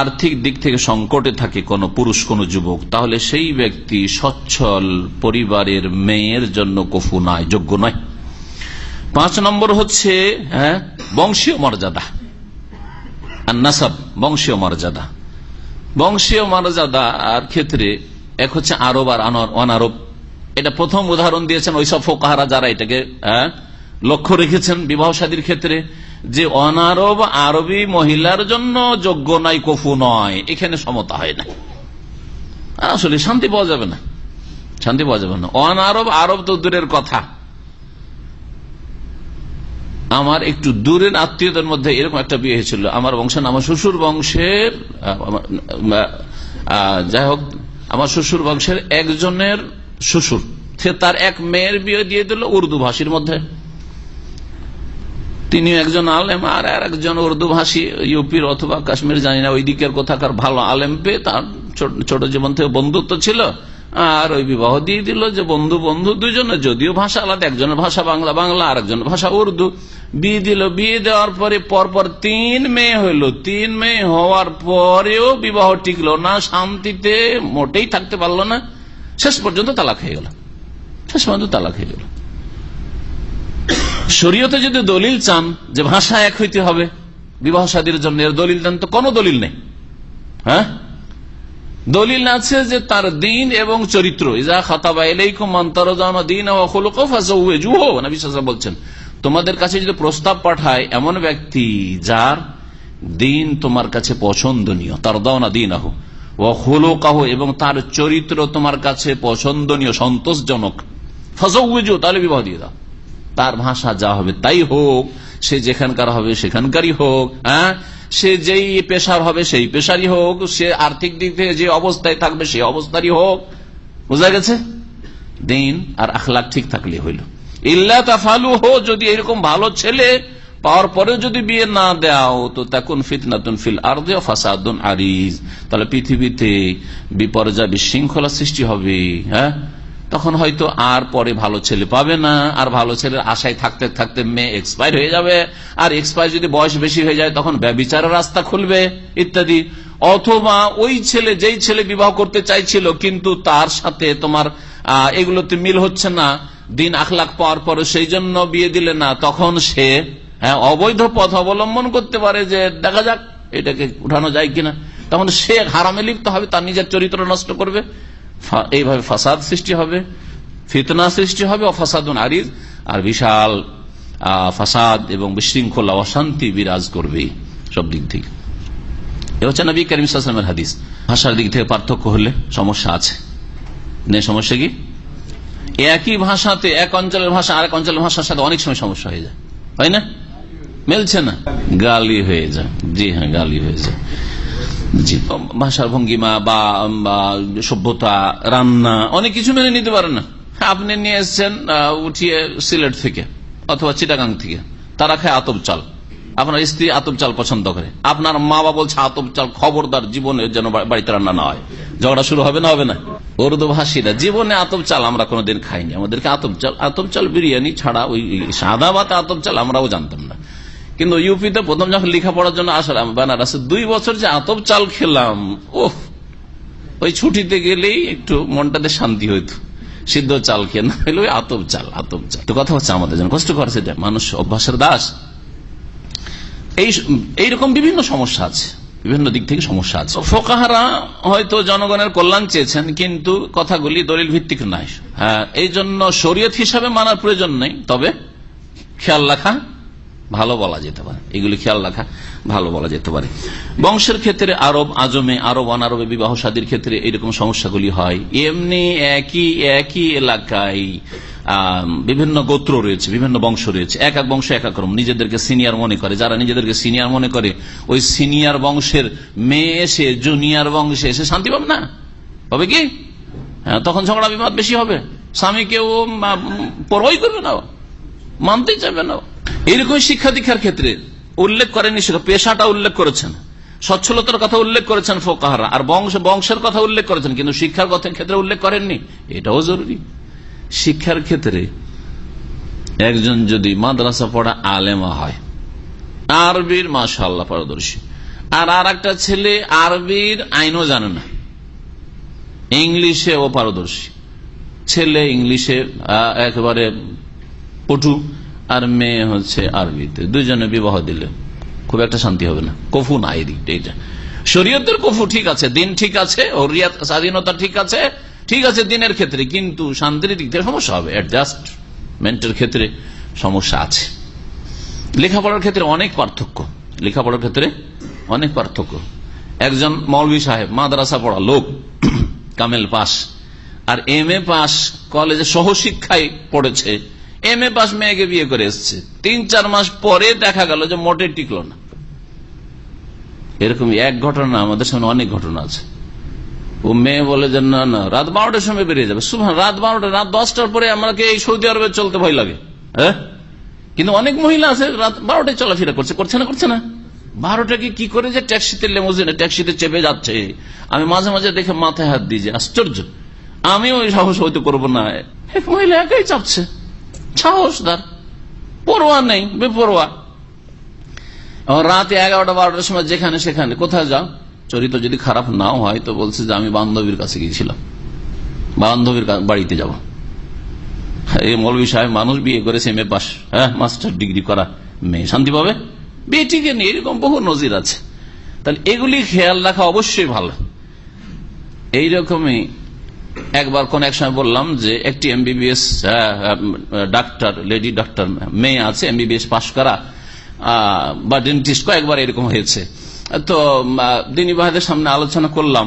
আর্থিক দিক থেকে সংকটে থাকে কোন পুরুষ, কোন যুবক, তাহলে সেই ব্যক্তি সচ্ছল পরিবারের মেয়ের জন্য কফু নয়, যোগ্য নয়। পাঁচ নম্বর হচ্ছে হ্যাঁ বংশীয় মর্যাদা। আর নাসাব বংশীয় মর্যাদা। বংশীয় মর্যাদা আর ক্ষেত্রে এক হচ্ছে আরব আর অনারব। এটা প্রথম উদাহরণ দিয়েছেন ওইসব ফোকাহারা যারা এটাকে হ্যাঁ, লক্ষ্য রেখেছেন বিবাহ সাদীর ক্ষেত্রে যে অনারব আরবি মহিলার জন্য যোগ্য নয় কফু নয়। এখানে সমতা হয় না। আসলে শান্তি পাওয়া যাবে না। শান্তি পাওয়া যাবে না। অনারব আরব তো দূরের কথা। আমার একটু দূরের আত্মীয়দের মধ্যে এরকম একটা বিয়ে হয়েছিল। আমার বংশের আমার শ্বশুর বংশের যাই হোক, আমার শ্বশুর বংশের একজনের শ্বশুর। সে তার এক মেয়ের বিয়ে দিয়ে দিল উর্দু ভাষীর মধ্যে। তিনি একজন আলেম আর একজন উর্দু ভাষী, ইউপির অথবা কাশ্মীর, জানি না, ওই দিকের কোথাকার ভালো আলেম পেয়ে তার ছোট- ছোট জীবন থেকে বন্ধুত্ব ছিল। আর ওই বিবাহ দিয়ে দিল যে বন্ধু বন্ধু দুজনে যদিও ভাষা আলাদা, একজনের ভাষা বাংলা বাংলা আর একজনের ভাষা উর্দু। বিয়ে দিল, বিয়ে দেওয়ার পরে পরপর তিন মেয়ে হইল। তিন মেয়ে হওয়ার পরেও বিবাহ টিকলো না, শান্তিতে মোটেই থাকতে পারল না। শেষ পর্যন্ত তালাক হয়ে গেল। শেষ পর্যন্ত তালাক হয়ে গেল। শরীয়তে যদি দলিল চান যে ভাষা এক হইতে হবে, বিবাহ সাদীর জন্য এর দলিল দেন তো কোনো দলিল নেই। হ্যাঁ? দলিল আছে যে তার দিন এবং চরিত্র। ইজা খাতাবা এলাইকুম আন্তরজানা দিন বলছেন তোমাদের কাছে যদি প্রস্তাব পাঠায় এমন ব্যক্তি যার দিন তোমার কাছে পছন্দনীয় তার দাওনা দিন আহ ও হলোকাহ এবং তার চরিত্র তোমার কাছে পছন্দনীয়, সন্তোষজনক ফাজাউজু তাহলে বিবাহ দিয়ে দাও। তার ভাষা যা হবে তাই হোক, সে যেখানকার হবে সেখানকারই হোক হ্যাঁ? সে যেই পেশার হবে সেই পেশারই হোক, সে আর্থিক দিক থেকে যে অবস্থায় থাকবে সেই অবস্থারই হোক। বোঝা গেছে? দিন আর আখলাখ ঠিক থাকলে হইল। ইল্লা তাফালু হো যদি এরকম ভালো ছেলে পাওয়ার পরেও যদি বিয়ে না দেও তো তখন ফিতনাতুন ফিল আর ফাসাদুন আরিজ। তাহলে পৃথিবীতে বিপর্যয়, বিশৃঙ্খলা সৃষ্টি হবে হ্যাঁ? তখন হয়তো আর পরে ভালো ছেলে পাবে না, আর ভালো ছেলের আশায় থাকতে থাকতে মেয়ে এক্সপায়ার হয়ে যাবে, আর এক্সপায়ার যদি বয়স বেশি হয়ে যায়, তখন ব্যবিচারের রাস্তা খুলবে, ইত্যাদি। অথবা ওই ছেলে, যেই ছেলে বিবাহ করতে চাইছিল, কিন্তু তার সাথে তোমার এগুলোতে মিল হচ্ছে না দিন আখলাখ পাওয়ার পরে সেই জন্য বিয়ে দিলে না, তখন সে হ্যাঁ অবৈধ পথ অবলম্বন করতে পারে যে দেখা যাক এটাকে উঠানো যায় কিনা। তখন সে হারামে লিপ্ত হবে, তার নিজের চরিত্র নষ্ট করবে। এইভাবে ফাসাদ সৃষ্টি হবে, ফিতনা সৃষ্টি হবে, ও ফাসাদুন আরিজ, আর বিশাল ফাসাদ এবং বিশৃঙ্খলা, অশান্তি বিরাজ করবে সব দিক থেকে। এ হচ্ছে নবী করিম হাদিস। ভাষার দিক থেকে পার্থক্য হলে সমস্যা আছে। সমস্যা কি? একই ভাষাতে এক অঞ্চলের ভাষা, আরেক অঞ্চলের ভাষার সাথে অনেক সময় সমস্যা হয়ে যায়। হয় না? মেলছে না? গালি হয়ে যায়। জি হ্যাঁ গালি হয়ে যায়। জি, ভাষার ভঙ্গিমা বা সভ্যতা, রান্না, অনেক কিছু মেনে নিতে পারে না। আপনি নিয়ে এসছেন উঠিয়ে সিলেট থেকে অথবা চিটাগাং থেকে। তারা খায় আতপ চাল। আপনার স্ত্রী আতপ চাল পছন্দ করে। আপনার মা বাবা বলছে আতপ চাল খবরদার জীবনে যেন বাড়িতে রান্না না হয়। ঝগড়া শুরু হবে না হবে না? উর্দু ভাষীরা জীবনে আতপ চাল আমরা কোনোদিন খাইনি। আমাদেরকে আতপ চাল আতপ চাল বিরিয়ানি ছাড়া ওই সাদা ভাত আতপ চাল আমরাও জানতাম না। কিন্তু ইউপিতে প্রথম যখন লেখাপড়ার জন্য আসলাম, বেনারসে দুই বছর যে আতপ চাল খেলাম ওহ ওই ছুটিতে গেলেই একটু মনটাতে শান্তি হইতো। সিদ্ধ চাল খেয়ে না হলে ওই আতপ চাল আতপ চাল। তো কথা হচ্ছে আমাদের জন্য, কষ্ট করছে মানুষ অভ্যাসের দাস। এই এইরকম বিভিন্ন সমস্যা আছে। বিভিন্ন দিক থেকে সমস্যা আছে। ফোকাহারা হয়তো জনগণের কল্যাণ চেয়েছেন, কিন্তু কথাগুলি দলিল ভিত্তিক নয়। হ্যাঁ এই জন্য শরীয়ত হিসাবে মানার প্রয়োজন নেই, তবে খেয়াল রাখা ভালো বলা যেতে পারে। এগুলি খেয়াল রাখা ভালো বলা যেতে পারে। বংশের ক্ষেত্রে আরব আজমে আরব অনারবে বিবাহ সাদীর ক্ষেত্রে এইরকম সমস্যাগুলি হয়। এমনি একই একই এলাকায় বিভিন্ন গোত্র রয়েছে বিভিন্ন বংশ রয়েছে। এক এক বংশ এক এক রকম। নিজেদেরকে সিনিয়র মনে করে। যারা নিজেদেরকে সিনিয়র মনে করে ওই সিনিয়র বংশের মেয়ে এসে জুনিয়র বংশে এসে শান্তি পাবে না? পাবে কি? হ্যাঁ, তখন ঝগড়া বিবাদ বেশি হবে। স্বামীকেও পরই করবে না মানতেই চাইবে না। এইরকম শিক্ষা দীক্ষার ক্ষেত্রে উল্লেখ করেনি সেটা পেশাটা উল্লেখ করেছেন। সচ্ছলতার কথা উল্লেখ করেছেন ফোকাহারা, আর বংশ, বংশের কথা উল্লেখ করেছেন, কিন্তু শিক্ষার কথা ক্ষেত্রে উল্লেখ করেননি। এটাও জরুরি। শিক্ষার ক্ষেত্রে একজন যদি মাদ্রাসা পড়া আলেমা হয়, আরবির মাশাল্লাহ পারদর্শী, আর আর একটা ছেলে আরবির আইনও জানে না ইংলিশে ও পারদর্শী, ছেলে ইংলিশে একেবারে পটু আর মেয়ে হচ্ছে আরবিতে। দুইজনে বিবাহ দিলে। খুব একটা শান্তি হবে না। কফু না এই দিকটা এটা শরীয়তের কফু ঠিক আছে, দিন ঠিক আছে স্বাধীনতা ঠিক আছে ঠিক আছে দিনের ক্ষেত্রে, কিন্তু শান্তির দিক থেকে সমস্যা হবে। অ্যাডজাস্টমেন্টের ক্ষেত্রে সমস্যা আছে। লেখাপড়ার ক্ষেত্রে অনেক পার্থক্য। লেখাপড়ার ক্ষেত্রে অনেক পার্থক্য। একজন মৌলভী সাহেব, মাদ্রাসা পড়া লোক, কামেল পাস, আর এম এ পাস, কলেজে সহশিক্ষায় পড়েছে। এম এ পাস মেয়েকে বিয়ে করে এসছে। তিন, চার মাস পরে দেখা গেল যে মোটে টিকলো না। এরকম এক ঘটনা, আমাদের সামনে অনেক ঘটনা আছে। ও মেয়ে বলে যে, না না, রাত বারোটার সময় বেরিয়ে যাবে। শুভ রাত বারোটা, রাত দশটার পরে আমাকে এই সৌদি আরবে চলতে ভয় লাগে। হ্যাঁ? কিন্তু অনেক মহিলা আছে, রাত বারোটায় চলাফেরা করছে। করছে না করছে না। বারোটাকে কি করে যে ট্যাক্সিতে লেমোজিনে, ট্যাক্সিতে চেপে যাচ্ছে? আমি মাঝে মাঝে দেখে মাথায় হাত দিয়ে আশ্চর্য! আমি ওই সাহস হয়তো করব না। মহিলা একাই চাপছে। সাহসদার। পরোয়া নেই, বেপরোয়া। রাতে এগারোটা বারোটার সময় যেখানে সেখানে, কোথায় যাও? চরিত্র যদি খারাপ নাও হয়, তো বলছে যে আমি বান্ধবীর কাছে গিয়েছিলাম। বান্ধবীর বাড়িতে যাব। এই মৌলবী সাহেব মানুষ বিয়ে করেছে এম এ পাস হ্যাঁ মাস্টার ডিগ্রি করা মেয়ে। শান্তি পাবে? বেটিকে নিয়ে এরকম বহু নজির আছে। তাহলে এগুলি খেয়াল রাখা অবশ্যই ভালো। এইরকমই একবার কোন এক সময় বললাম যে একটি এমবিবিএস ডাক্তার লেডি ডাক্তার মেয়ে আছে এমবিবিএস পাশ করা বা ডেন্টিস্ট কয়েকবার এরকম হয়েছে। তো দিনী ভাইদের সামনে আলোচনা করলাম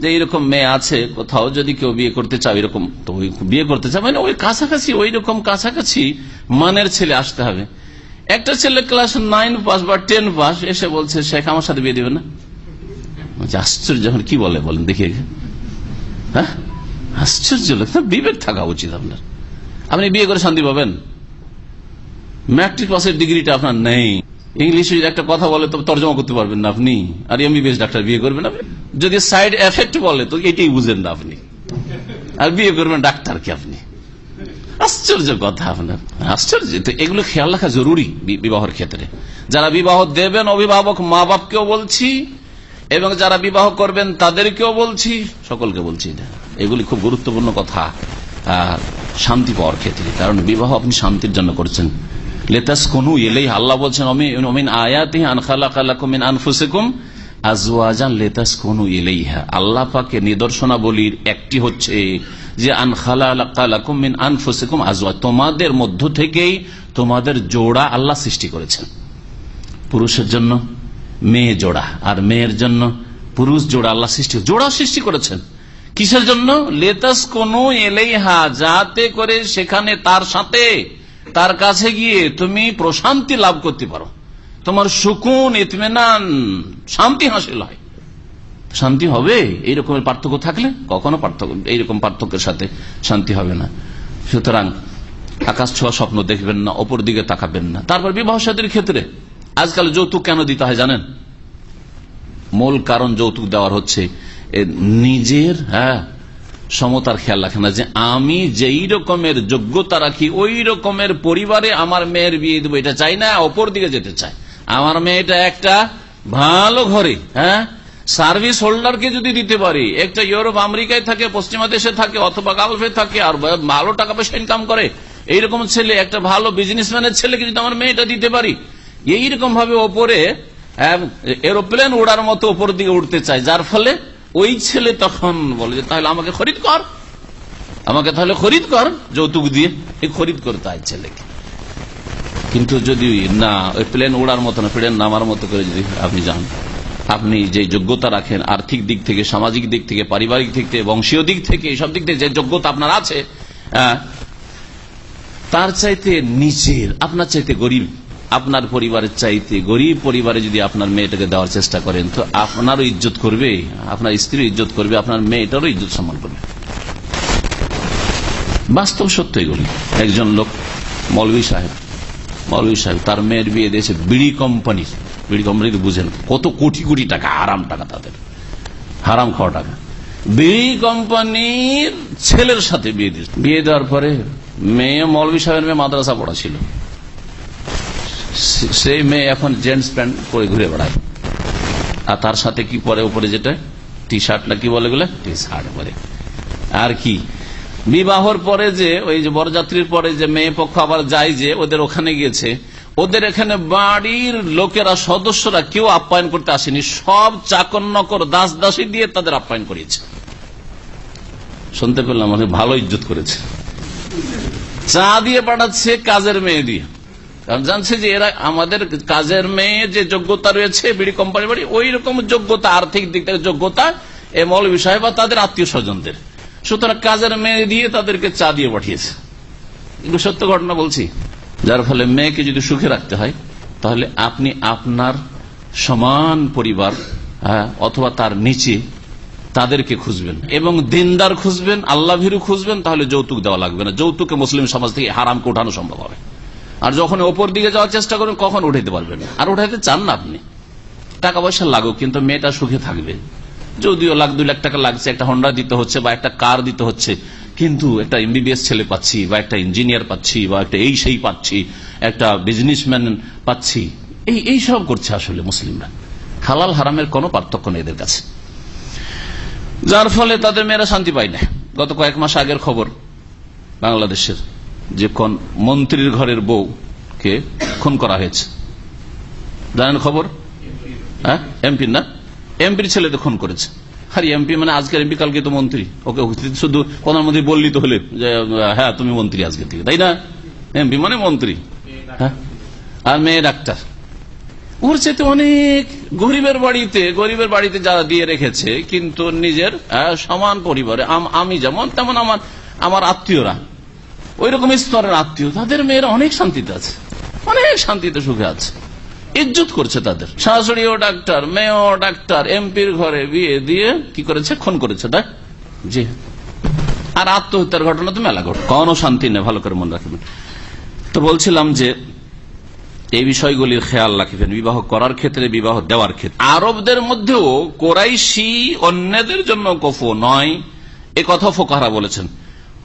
যে এরকম মেয়ে আছে কোথাও, যদি কেউ বিয়ে করতে চাও এরকম, তো বিয়ে করতে চাও মানে ওই কাছাকাছি, ওই রকম কাছাকাছি মানের ছেলে আসতে হবে। একটা ছেলে ক্লাস নাইন পাস বা টেন পাস এসে বলছে, শেখ, আমার সাথে বিয়ে দেবে না? আশ্চর্য যখন কি বলে, বলেন, দেখি হ্যাঁ? আশ্চর্য বিবেক থাকা উচিত আপনার। আপনি বিয়ে করে শান্তি পাবেন? ম্যাট্রিক পাসের ডিগ্রিটা আপনার নেই। ইংলিশে যদি একটা কথা বলে তো তর্জমা করতে পারবেন না আপনি। আর এমবিবিএস ডাক্তার বিয়ে করবেন আপনি? যদি সাইড এফেক্ট বলে, তো এটাই বুঝেন না আপনি। আর বিয়ে করবেন ডাক্তারকে আপনি? আশ্চর্য কথা আপনার। আশ্চর্য এগুলো খেয়াল রাখা জরুরি বিবাহের ক্ষেত্রে। যারা বিবাহ দেবেন, অভিভাবক মা বাপকেও বলছি, এবং যারা বিবাহ করবেন, তাদেরকেও বলছি, সকলকে বলছি এটা। এগুলি খুব গুরুত্বপূর্ণ কথা শান্তি পাওয়ার ক্ষেত্রে। কারণ বিবাহ আপনি শান্তির জন্য করছেন। লেতাস কোনু এলেই আল্লাহ বলছেন, অমি- অমিন আয়াতি আনখালা কালাকুমিন আনফুসিকুম আজওয়াজান লেতাস কোনু এলেইহা আল্লাহ পাকে নিদর্শনাবলীর একটি হচ্ছে যে আনখালা কালাকুমিন আনফুসিকুম আজওয়া তোমাদের মধ্য থেকেই তোমাদের জোড়া আল্লাহ সৃষ্টি করেছেন। পুরুষের জন্য, মেয়ে জোড়া। আর মেয়ের জন্য পুরুষ জোড়া আল্লাহ সৃষ্টি জোড়া সৃষ্টি করেছেন। কিসের জন্য? লেতাস কোন এলেইহা যাতে করে সেখানে তার সাথে, তার কাছে গিয়ে তুমি প্রশান্তি লাভ করতে পারো। তোমার সুকুন, ইতমেনান, শান্তি হাসিল হয়। শান্তি হবে? এই রকমের পার্থক্য থাকলে কখনো পার্থক্য এইরকম পার্থক্যের সাথে শান্তি হবে না। সুতরাং আকাশ ছোঁয়া স্বপ্ন দেখবেন না অপর দিকে তাকাবেন না। তারপর বিবাহ সাদীর ক্ষেত্রে আজকাল যৌতুক কেন দিতে হয় জানেন? মূল কারণ যৌতুক দেওয়ার হচ্ছে নিজের হ্যাঁ সমতার খেয়াল রাখে না যে আমি যেই রকমের যোগ্যতা রাখি, ওই রকমের পরিবারে আমার মেয়ের বিয়ে দেবো, এটা চাই না, অপর দিকে যেতে চাই। আমার মেয়েটা একটা ভালো ঘরে হ্যাঁ সার্ভিস হোল্ডারকে যদি দিতে পারি, একটা ইউরোপ, আমেরিকায় থাকে, পশ্চিমা দেশে থাকে, অথবা গালফে থাকে, আর ভালো টাকা পয়সা ইনকাম করে, এইরকম ছেলে, একটা ভালো বিজনেসম্যানের ছেলেকে যদি আমার মেয়েটা দিতে পারি এইরকম ভাবে ওপরে এরোপ্লেন উড়ার মতো ওপর দিকে উঠতে চায় যার ফলে ওই ছেলে তখন বলে যে তাহলে আমাকে খরিদ কর। আমাকে তাহলে খরিদ কর যৌতুক দিয়ে। এই খরিদ করতে হয় ছেলেকে। কিন্তু যদি না ওই প্লেন উড়ার মতো না প্লেন নামার মতো করে যদি আপনি যান আপনি যে যোগ্যতা রাখেন আর্থিক দিক থেকে সামাজিক দিক থেকে পারিবারিক দিক থেকে বংশীয় দিক থেকে সব দিক থেকে যে যোগ্যতা আপনার আছে হ্যাঁ, তার চাইতে নিচের আপনার চাইতে গরিব আপনার পরিবারের চাইতে গরিব পরিবারে যদি আপনার মেয়েটাকে দেওয়ার চেষ্টা করেন, তো আপনারও ইজ্জত করবে, আপনার স্ত্রীর ইজ্জত করবে, আপনার মেয়েটারও ইজ্জত সম্মান করবে। বাস্তব সত্য এগুলি। একজন লোক, মৌলভী সাহেব মৌলভী সাহেব, তার মেয়ের বিয়ে দিয়েছে বিড়ি কোম্পানির। বিড়ি কোম্পানি বুঝেন, কত কোটি কোটি টাকা, হারাম টাকা তাদের। হারাম খাওয়া টাকা। বিড়ি কোম্পানির ছেলের সাথে বিয়ে দিয়েছে। বিয়ে দেওয়ার পরে মেয়ে, মৌলভী সাহেবের মেয়ে মাদ্রাসা পড়া ছিল সেই মেয়ে এখন জেন্টস প্যান্ট পরে ঘুরে বেড়ায়। আর তার সাথে কি পরে উপরে যেটা? টি শার্ট না কি বলে টি শার্ট পরে। আর কি? বিবাহর পরে যে, ওই যে বরযাত্রীর পরে যে মেয়ে পক্ষ আবার যায় যে, ওদের ওখানে গিয়েছে, ওদের এখানে বাড়ির লোকেরা, সদস্যরা কেউ আপ্যায়ন করতে আসেনি। সব চাকর নকর দাস দাসী দিয়ে তাদের আপ্যায়ন করিয়েছে। শুনতে পেলাম অনেক ভালো ইজ্জত করেছে। চা দিয়ে পাঠাচ্ছে কাজের মেয়ে দিয়ে। কারণ জানছে যে এরা আমাদের কাজের মেয়ে যে যোগ্যতা রয়েছে বিড়ি কোম্পানি বাড়ি ওই রকম যোগ্যতা আর্থিক দিক থেকে যোগ্যতা এ সাহেব বা তাদের আত্মীয় স্বজনদের। সুতরাং কাজের মেয়ে দিয়ে তাদেরকে চা দিয়ে পাঠিয়েছে। সত্য ঘটনা বলছি যার ফলে মেয়েকে যদি সুখে রাখতে হয় তাহলে আপনি আপনার সমান পরিবার হ্যাঁ, অথবা তার নিচে তাদেরকে খুঁজবেন। এবং দিনদার খুঁজবেন আল্লাহ ভীরু খুঁজবেন তাহলে যৌতুক দেওয়া লাগবে না। যৌতুকে মুসলিম সমাজ থেকে হারামকে ওঠানো সম্ভব হবে। আর যখন ওপর দিকে যাওয়ার চেষ্টা করবেন কখন উঠাইতে পারবেন? না। আর উঠাইতে চান না আপনি। টাকা পয়সা লাগুক, কিন্তু মেয়েটা সুখে থাকবে। যদিও লাখ, দুই লাখ টাকা লাগছে, একটা হন্ডা দিতে হচ্ছে বা একটা কার দিতে হচ্ছে, কিন্তু একটা এমবিবিএস ছেলে পাচ্ছি, বা একটা ইঞ্জিনিয়ার পাচ্ছি, বা একটা এই সেই পাচ্ছি, একটা বিজনেসম্যান পাচ্ছি। এই এই সব করছে আসলে মুসলিমরা। হালাল হারামের কোনো পার্থক্য নেই এদের কাছে। যার ফলে তাদের মেয়েরা শান্তি পায় না। গত কয়েক মাস আগের খবর, বাংলাদেশের। যে কোন মন্ত্রীর ঘরের বউকে খুন করা হয়েছে। জানেন খবর? হ্যাঁ? এমপির না? এমপির ছেলেতে খুন করেছে। আর এমপি মানে আজকের এমপি কালকে তো মন্ত্রী। ওকে শুধু প্রধানমন্ত্রী বললি তো হলে যে হ্যাঁ তুমি মন্ত্রী আজকে থেকে তাই না? এমপি মানে মন্ত্রী। হ্যাঁ? আর মেয়ে ডাক্তার। ওর চেয়ে অনেক গরিবের বাড়িতে গরিবের বাড়িতে যারা দিয়ে রেখেছে কিন্তু নিজের আহ, সমান পরিবারে আমি যেমন তেমন আমার আমার আত্মীয়রা ওই রকম স্তরের আত্মীয়। তাদের মেয়েরা অনেক শান্তিতে আছে। অনেক শান্তিতে সুখে আছে। ইজ্জত করছে তাদের। শাশুড়িও ডাক্তার, মেয়েও ডাক্তার, এমপির ঘরে বিয়ে দিয়ে কি করেছে? খুন করেছে। তাই জি। আর আত্মহত্যার ঘটনা তো মেলা ঘটনা কোনো শান্তি নেই, ভালো করে মনে রাখবেন। তো বলছিলাম যে, এই বিষয়গুলির খেয়াল রাখবেন। বিবাহ করার ক্ষেত্রে, বিবাহ দেওয়ার ক্ষেত্রে। আরবদের মধ্যেও কোরাইশি অন্যদের জন্য কফু নয়। এ কথা ফোকারা বলেছেন।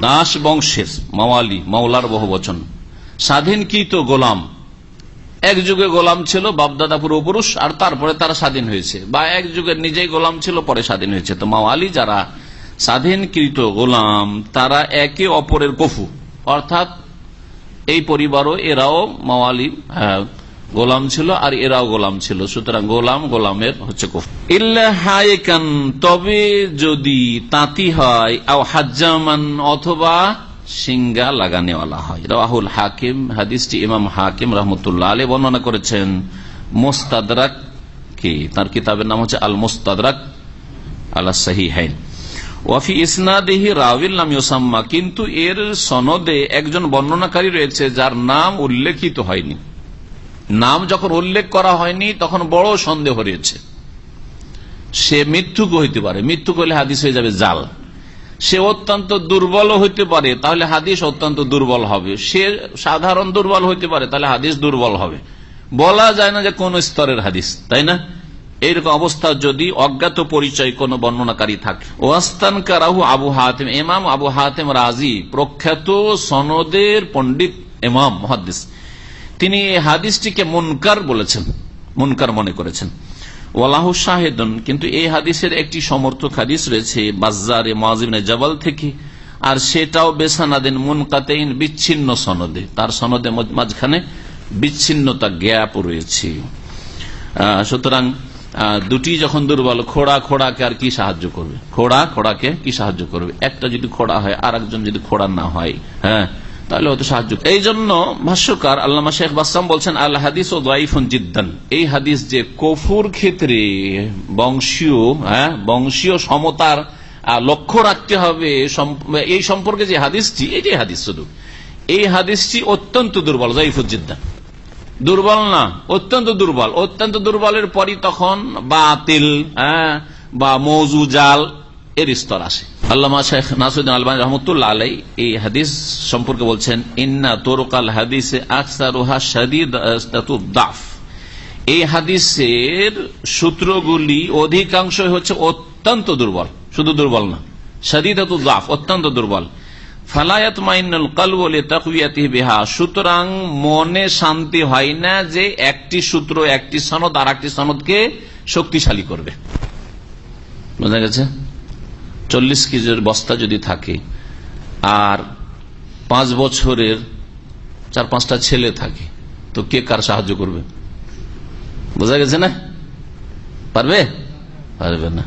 দাস বংশের মাওয়ালি মাওলার বহু বচন। স্বাধীনকৃত গোলাম। এক যুগে গোলাম ছিল বাপদাদা পূর্বপুরুষ আর তারপরে তারা স্বাধীন হয়েছে। বা এক যুগের নিজেই গোলাম ছিল পরে স্বাধীন হয়েছে। তো মাওয়ালি যারা স্বাধীনকৃত গোলাম তারা একে অপরের কফু। অর্থাৎ এই পরিবারও এরাও মাওয়ালি হ্যাঁ, গোলাম ছিল আর এরাও গোলাম ছিল। সুতরাং গোলাম, গোলামের হচ্ছে হায়কান তবে যদি তাঁতি হয়, আও হাজ্জামান, অথবা সিঙ্গা লাগানেওয়ালা হয়। রাহুল হাকিম, হাদিসটি ইমাম হাকিম রহমতুল্লাহ আলী বর্ণনা করেছেন, মোস্তাদরাক কি? তার কিতাবের নাম হচ্ছে আল মোস্তাদরাক আল্লাহ সাহি হাইন ওয়াফি ইসনাদেহি রাউল নাম ইউসাম্মা, কিন্তু এর সনদে একজন বর্ণনাকারী রয়েছে যার নাম উল্লেখিত হয়নি। নাম যখন উল্লেখ করা হয়নি, তখন বড় সন্দেহ রয়েছে। সে মৃত্যুক হইতে পারে। মৃত্যু করলে হাদিস হয়ে যাবে জাল। সে অত্যন্ত দুর্বল হইতে পারে, তাহলে হাদিস অত্যন্ত দুর্বল হবে। সে সাধারণ দুর্বল হইতে পারে, তাহলে হাদিস দুর্বল হবে। বলা যায় না যে কোন স্তরের হাদিস, তাই না? এইরকম অবস্থা যদি অজ্ঞাত পরিচয় কোন বর্ণনাকারী থাকে। ওয়াস্তান কারাহু আবু হাতেম এমাম আবু হাতেম রাজি, প্রখ্যাত সনদের পণ্ডিত এমাম মহাদিস তিনি হাদিসটিকে মুনকার বলেছেন, মুনকার মনে করেছেন। ওয়ালাহু শাহেদন, কিন্তু এই হাদিসের একটি সমর্থক হাদিস রয়েছে বাজারে মাজিবিনে জবাল থেকে, আর সেটাও বেসানাদিন মুনকাতেইন বিচ্ছিন্ন সনদে। তার সনদে মাঝখানে বিচ্ছিন্নতা গ্যাপ রয়েছে। সুতরাং দুটি যখন দুর্বল, খোড়া খোড়াকে আর কি সাহায্য করবে? খোড়া খোড়াকে কি সাহায্য করবে? একটা যদি খোড়া হয় আর একজন যদি খোড়া না হয় হ্যাঁ? তাহলে হয়তো সাহায্য এই জন্য ভাষ্যকার আল্লামা শেখ বাসাম বলছেন আল্লাহ হাদিস ও দাইফুন জিদ্দান। এই হাদিস যে কফুর ক্ষেত্রে বংশীয় হ্যাঁ বংশীয় সমতার লক্ষ্য রাখতে হবে এই সম্পর্কে যে হাদিসটি এই যে হাদিস শুধু। এই হাদিসটি অত্যন্ত দুর্বল জাইফুজ্জিদ্দান দুর্বল না, অত্যন্ত দুর্বল। অত্যন্ত দুর্বলের পরই তখন বাতিল হ্যাঁ বা মৌজু জাল এর স্তর আসে। আল্লামা শেখ নাসুদ্দিন রহমতুল্লাহ আলাই এই হাদিস সম্পর্কে বলছেন, ইন্না তোরকাল হাদিসে দাফ। এই হাদিসের সূত্রগুলি অধিকাংশ হচ্ছে অত্যন্ত দুর্বল। শুধু দুর্বল না দাফ অত্যন্ত দুর্বল। ফালায়াত মাইনুল বেহা। সুতরাং মনে শান্তি হয় না যে একটি সূত্র, একটি সনদ আর একটি সনদকে শক্তিশালী করবে। বোঝা গেছে? চল্লিশ কেজির বস্তা যদি থাকে, আর পাঁচ বছরের চার পাঁচটা ছেলে থাকে, তো কে কার সাহায্য করবে? বোঝা গেছে না? পারবে? পারবে না।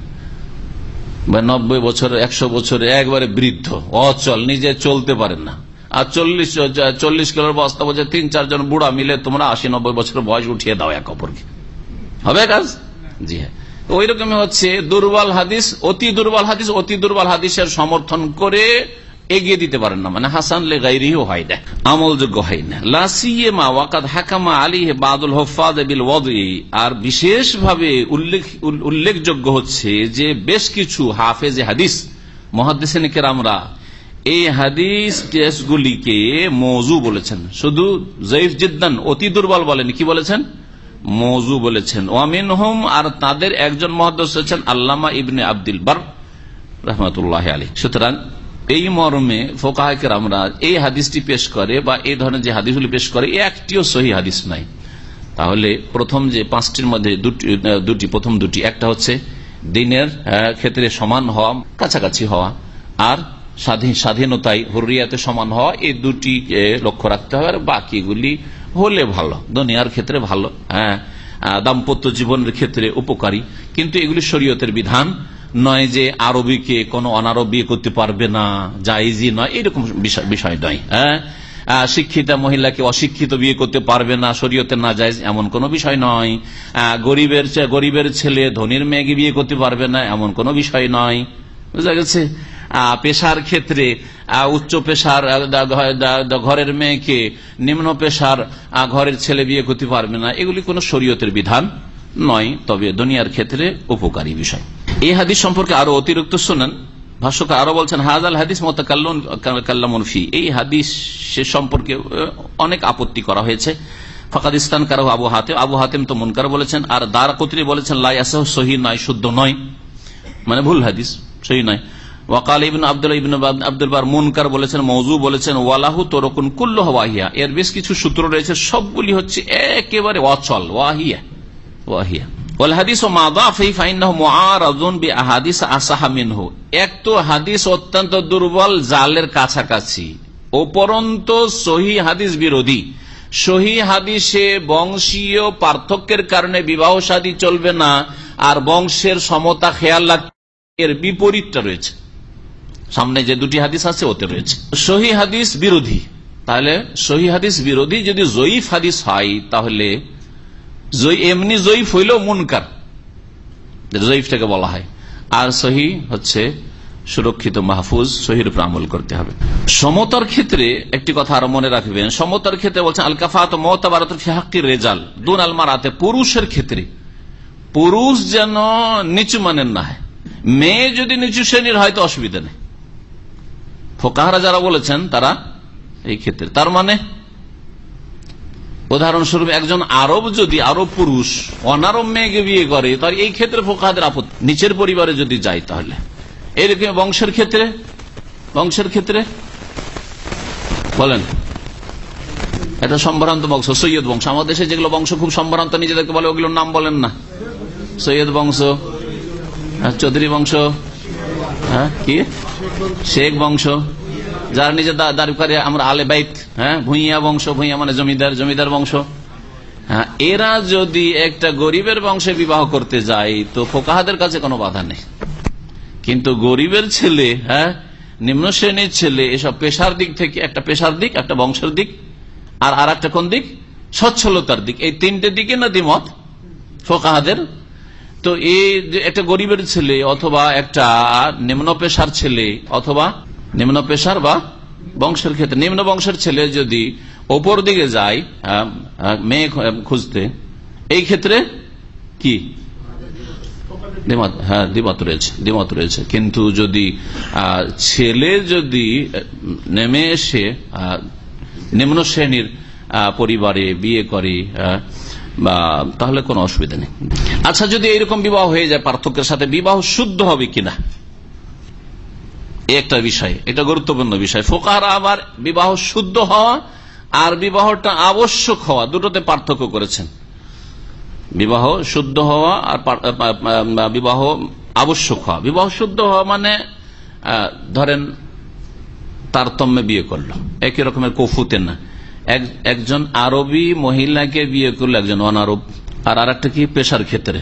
নব্বই বছর, একশো বছরে, একবারে বৃদ্ধ, অচল, নিজে চলতে পারেন না। আর চল্লিশ চল্লিশ কিলোর বস্তা বলছে, তিন চারজন বুড়া মিলে তোমরা আশি, নব্বই বছর বয়স উঠিয়ে দাও এক অপরকে। হবে কাজ? জি হ্যাঁ। ওই রকমই হচ্ছে দুর্বল হাদিস, অতি দুর্বল হাদিস, অতি দুর্বল হাদিসের সমর্থন করে এগিয়ে দিতে পারেন না। মানে হাসান লে হয় না আমলযোগ্য হয় না। লাসিয়ে মা ওয়াকাদ হাকামা আলী বাদুল হফাদ বিল আর বিশেষভাবে উল্লেখ, উল্লেখযোগ্য হচ্ছে যে বেশ কিছু হাফেজ হাদিস মহাদিসেন কেরামরা এই হাদিস টেস্টগুলিকে মৌজু বলেছেন। শুধু জৈফ জিদ্দান অতি দুর্বল বলেন, কি বলেছেন? মৌজু বলেছেন। ওয়ামিন হোম আর তাদের একজন মহাদস হচ্ছেন আল্লামা ইবনে আব্দুল বার, রহমতুল্লাহ আলী সুতরাং এই মর্মে ফোকাহের আমরা এই হাদিসটি পেশ করে বা এই ধরনের যে হাদিসগুলি পেশ করে একটিও সহি হাদিস নাই। তাহলে প্রথম যে পাঁচটির মধ্যে দুটি প্রথম দুটি, একটা হচ্ছে দিনের ক্ষেত্রে সমান হওয়া, কাছাকাছি হওয়া, আর স্বাধীন, স্বাধীনতায় হরিয়াতে সমান হওয়া, এই দুটি লক্ষ্য রাখতে হবে। আর বাকিগুলি হলে ভালো, দুনিয়ার ক্ষেত্রে ভালো হ্যাঁ দাম্পত্য জীবনের ক্ষেত্রে উপকারী। কিন্তু এগুলি শরীয়তের বিধান, নয় যে আরবিকে কোনো অনারব বিয়ে করতে পারবে না জাইজি নয়, এরকম বিষয় নয় হ্যাঁ। শিক্ষিতা মহিলাকে অশিক্ষিত বিয়ে করতে পারবে না শরীয়তে না যায় এমন কোন বিষয় নয়। গরিবের গরিবের ছেলে ধনির মেয়েকে বিয়ে করতে পারবে না, এমন কোন বিষয় নয়। বুঝা গেছে? পেশার ক্ষেত্রে উচ্চ পেশার ঘরের মেয়েকে নিম্ন পেশার ঘরের ছেলে বিয়ে করতে পারবে না, এগুলি কোন শরীয়তের বিধান নয়, তবে দুনিয়ার ক্ষেত্রে উপকারী বিষয়। এই হাদিস সম্পর্কে আরও অতিরিক্ত শোনেন। ভাষ্যকার আরও বলছেন, হাজাল হাদিস মোতাকাল্লামফি এই হাদিস সে সম্পর্কে অনেক আপত্তি করা হয়েছে। ফাকাদিস্তান কারও আবু হাতেম আবু হাতেম তো মনকার বলেছেন, আর দার কতরি বলেছেন লাইয়াসহ সহি নয়, শুদ্ধ নয়। মানে ভুল হাদিস সহি নয়। ওয়াকাল ইবিন আব্দুল ইবিন আব্দুল বার মুনকার বলেছেন মৌজু বলেছেন, ওয়ালাহু তোরকুন কুল্ল ওয়াহিয়া। এর বেশ কিছু সূত্র রয়েছে, সবগুলি হচ্ছে একেবারে অচল, ওয়াহিয়া ওয়াহিয়া। হাদিস অত্যন্ত দুর্বল, জালের কাছাকাছি। ওপরন্ত সহি হাদিস বিরোধী। সহি হাদিসে বংশীয় পার্থক্যের কারণে বিবাহ সাদী চলবে না, আর বংশের সমতা, খেয়াল রাখতে এর বিপরীতটা রয়েছে। সামনে যে দুটি হাদিস আছে, ওতে রয়েছে। সহি হাদিস বিরোধী। তাহলে সহি হাদিস বিরোধী যদি জয়ীফ হাদিস হয়, তাহলে এমনি জয়ীফ হইল মুনকার জয়ীফটাকে বলা হয়। আর সহি হচ্ছে সুরক্ষিত মাহফুজ, সহির উপর আমল করতে হবে। সমতার ক্ষেত্রে একটি কথা আরও মনে রাখবেন। সমতার ক্ষেত্রে বলছেন, আলকাফাত মতাবারতের রেজাল, দুন আলমারাতে, পুরুষের ক্ষেত্রে। পুরুষ যেন নিচু মানের না হয়। মেয়ে যদি নিচু শ্রেণির হয়তো অসুবিধা নেই। ফোকাহারা যারা বলেছেন তারা এই ক্ষেত্রে। তার মানে উদাহরণস্বরূপ একজন আরব যদি আরব পুরুষ অনারব মেয়েকে বিয়ে করে তাহলে এই ক্ষেত্রে ফোকাহাদের আপত্তি নিচের পরিবারে যদি যায় তাহলে। এরকম বংশের ক্ষেত্রে বংশের ক্ষেত্রে বলেন। এটা সম্ভ্রান্ত বংশ সৈয়দ বংশ। আমাদের দেশে যেগুলো বংশ খুব সম্ভ্রান্ত নিজেদেরকে বলে ওগুলোর নাম বলেন না। সৈয়দ বংশ হ্যাঁ, চৌধুরী বংশ হ্যাঁ কি? শেখ বংশ, যার নিজে দাঁড়ি করে আমরা আলে বাইত হ্যাঁ ভুইয়া বংশ, ভুইয়া মানে জমিদার জমিদার বংশ। হ্যাঁ এরা যদি একটা গরিবের বংশে বিবাহ করতে যায়, তো ফোকাহাদের কাছে কোনো বাধা নেই। কিন্তু গরিবের ছেলে হ্যাঁ নিম্ন শ্রেণির ছেলে, এসব পেশার দিক থেকে একটা পেশার দিক, একটা বংশের দিক, আর আর একটা কোন দিক? সচ্ছলতার দিক। এই তিনটে দিকে না দ্বিমত ফোকাহাদের তো এই একটা গরিবের ছেলে অথবা একটা নিম্ন পেশার ছেলে অথবা নিম্ন পেশার বা বংশের ক্ষেত্রে, নিম্ন বংশের ছেলে যদি ওপর দিকে যায় মেয়ে খুঁজতে, এই ক্ষেত্রে কি? হ্যাঁ দ্বিমত রয়েছে কিন্তু যদি ছেলে যদি নেমে এসে নিম্ন শ্রেণির পরিবারে বিয়ে করে তাহলে কোনো অসুবিধা নেই। আচ্ছা যদি এরকম বিবাহ হয়ে যায়, পার্থক্যের সাথে বিবাহ শুদ্ধ হবে কিনা? একটা বিষয়, এটা গুরুত্বপূর্ণ বিষয়। ফোকাহারা আবার বিবাহ শুদ্ধ হওয়া আর বিবাহটা আবশ্যক হওয়া, দুটোতে পার্থক্য করেছেন। বিবাহ শুদ্ধ হওয়া আর বিবাহ আবশ্যক হওয়া। বিবাহ শুদ্ধ হওয়া মানে ধরেন, তারতম্যে বিয়ে করল। একই রকমের কফুতে না। একজন আরবি মহিলাকে বিয়ে করল একজন অনারব আর আর একটা কি পেশার ক্ষেত্রে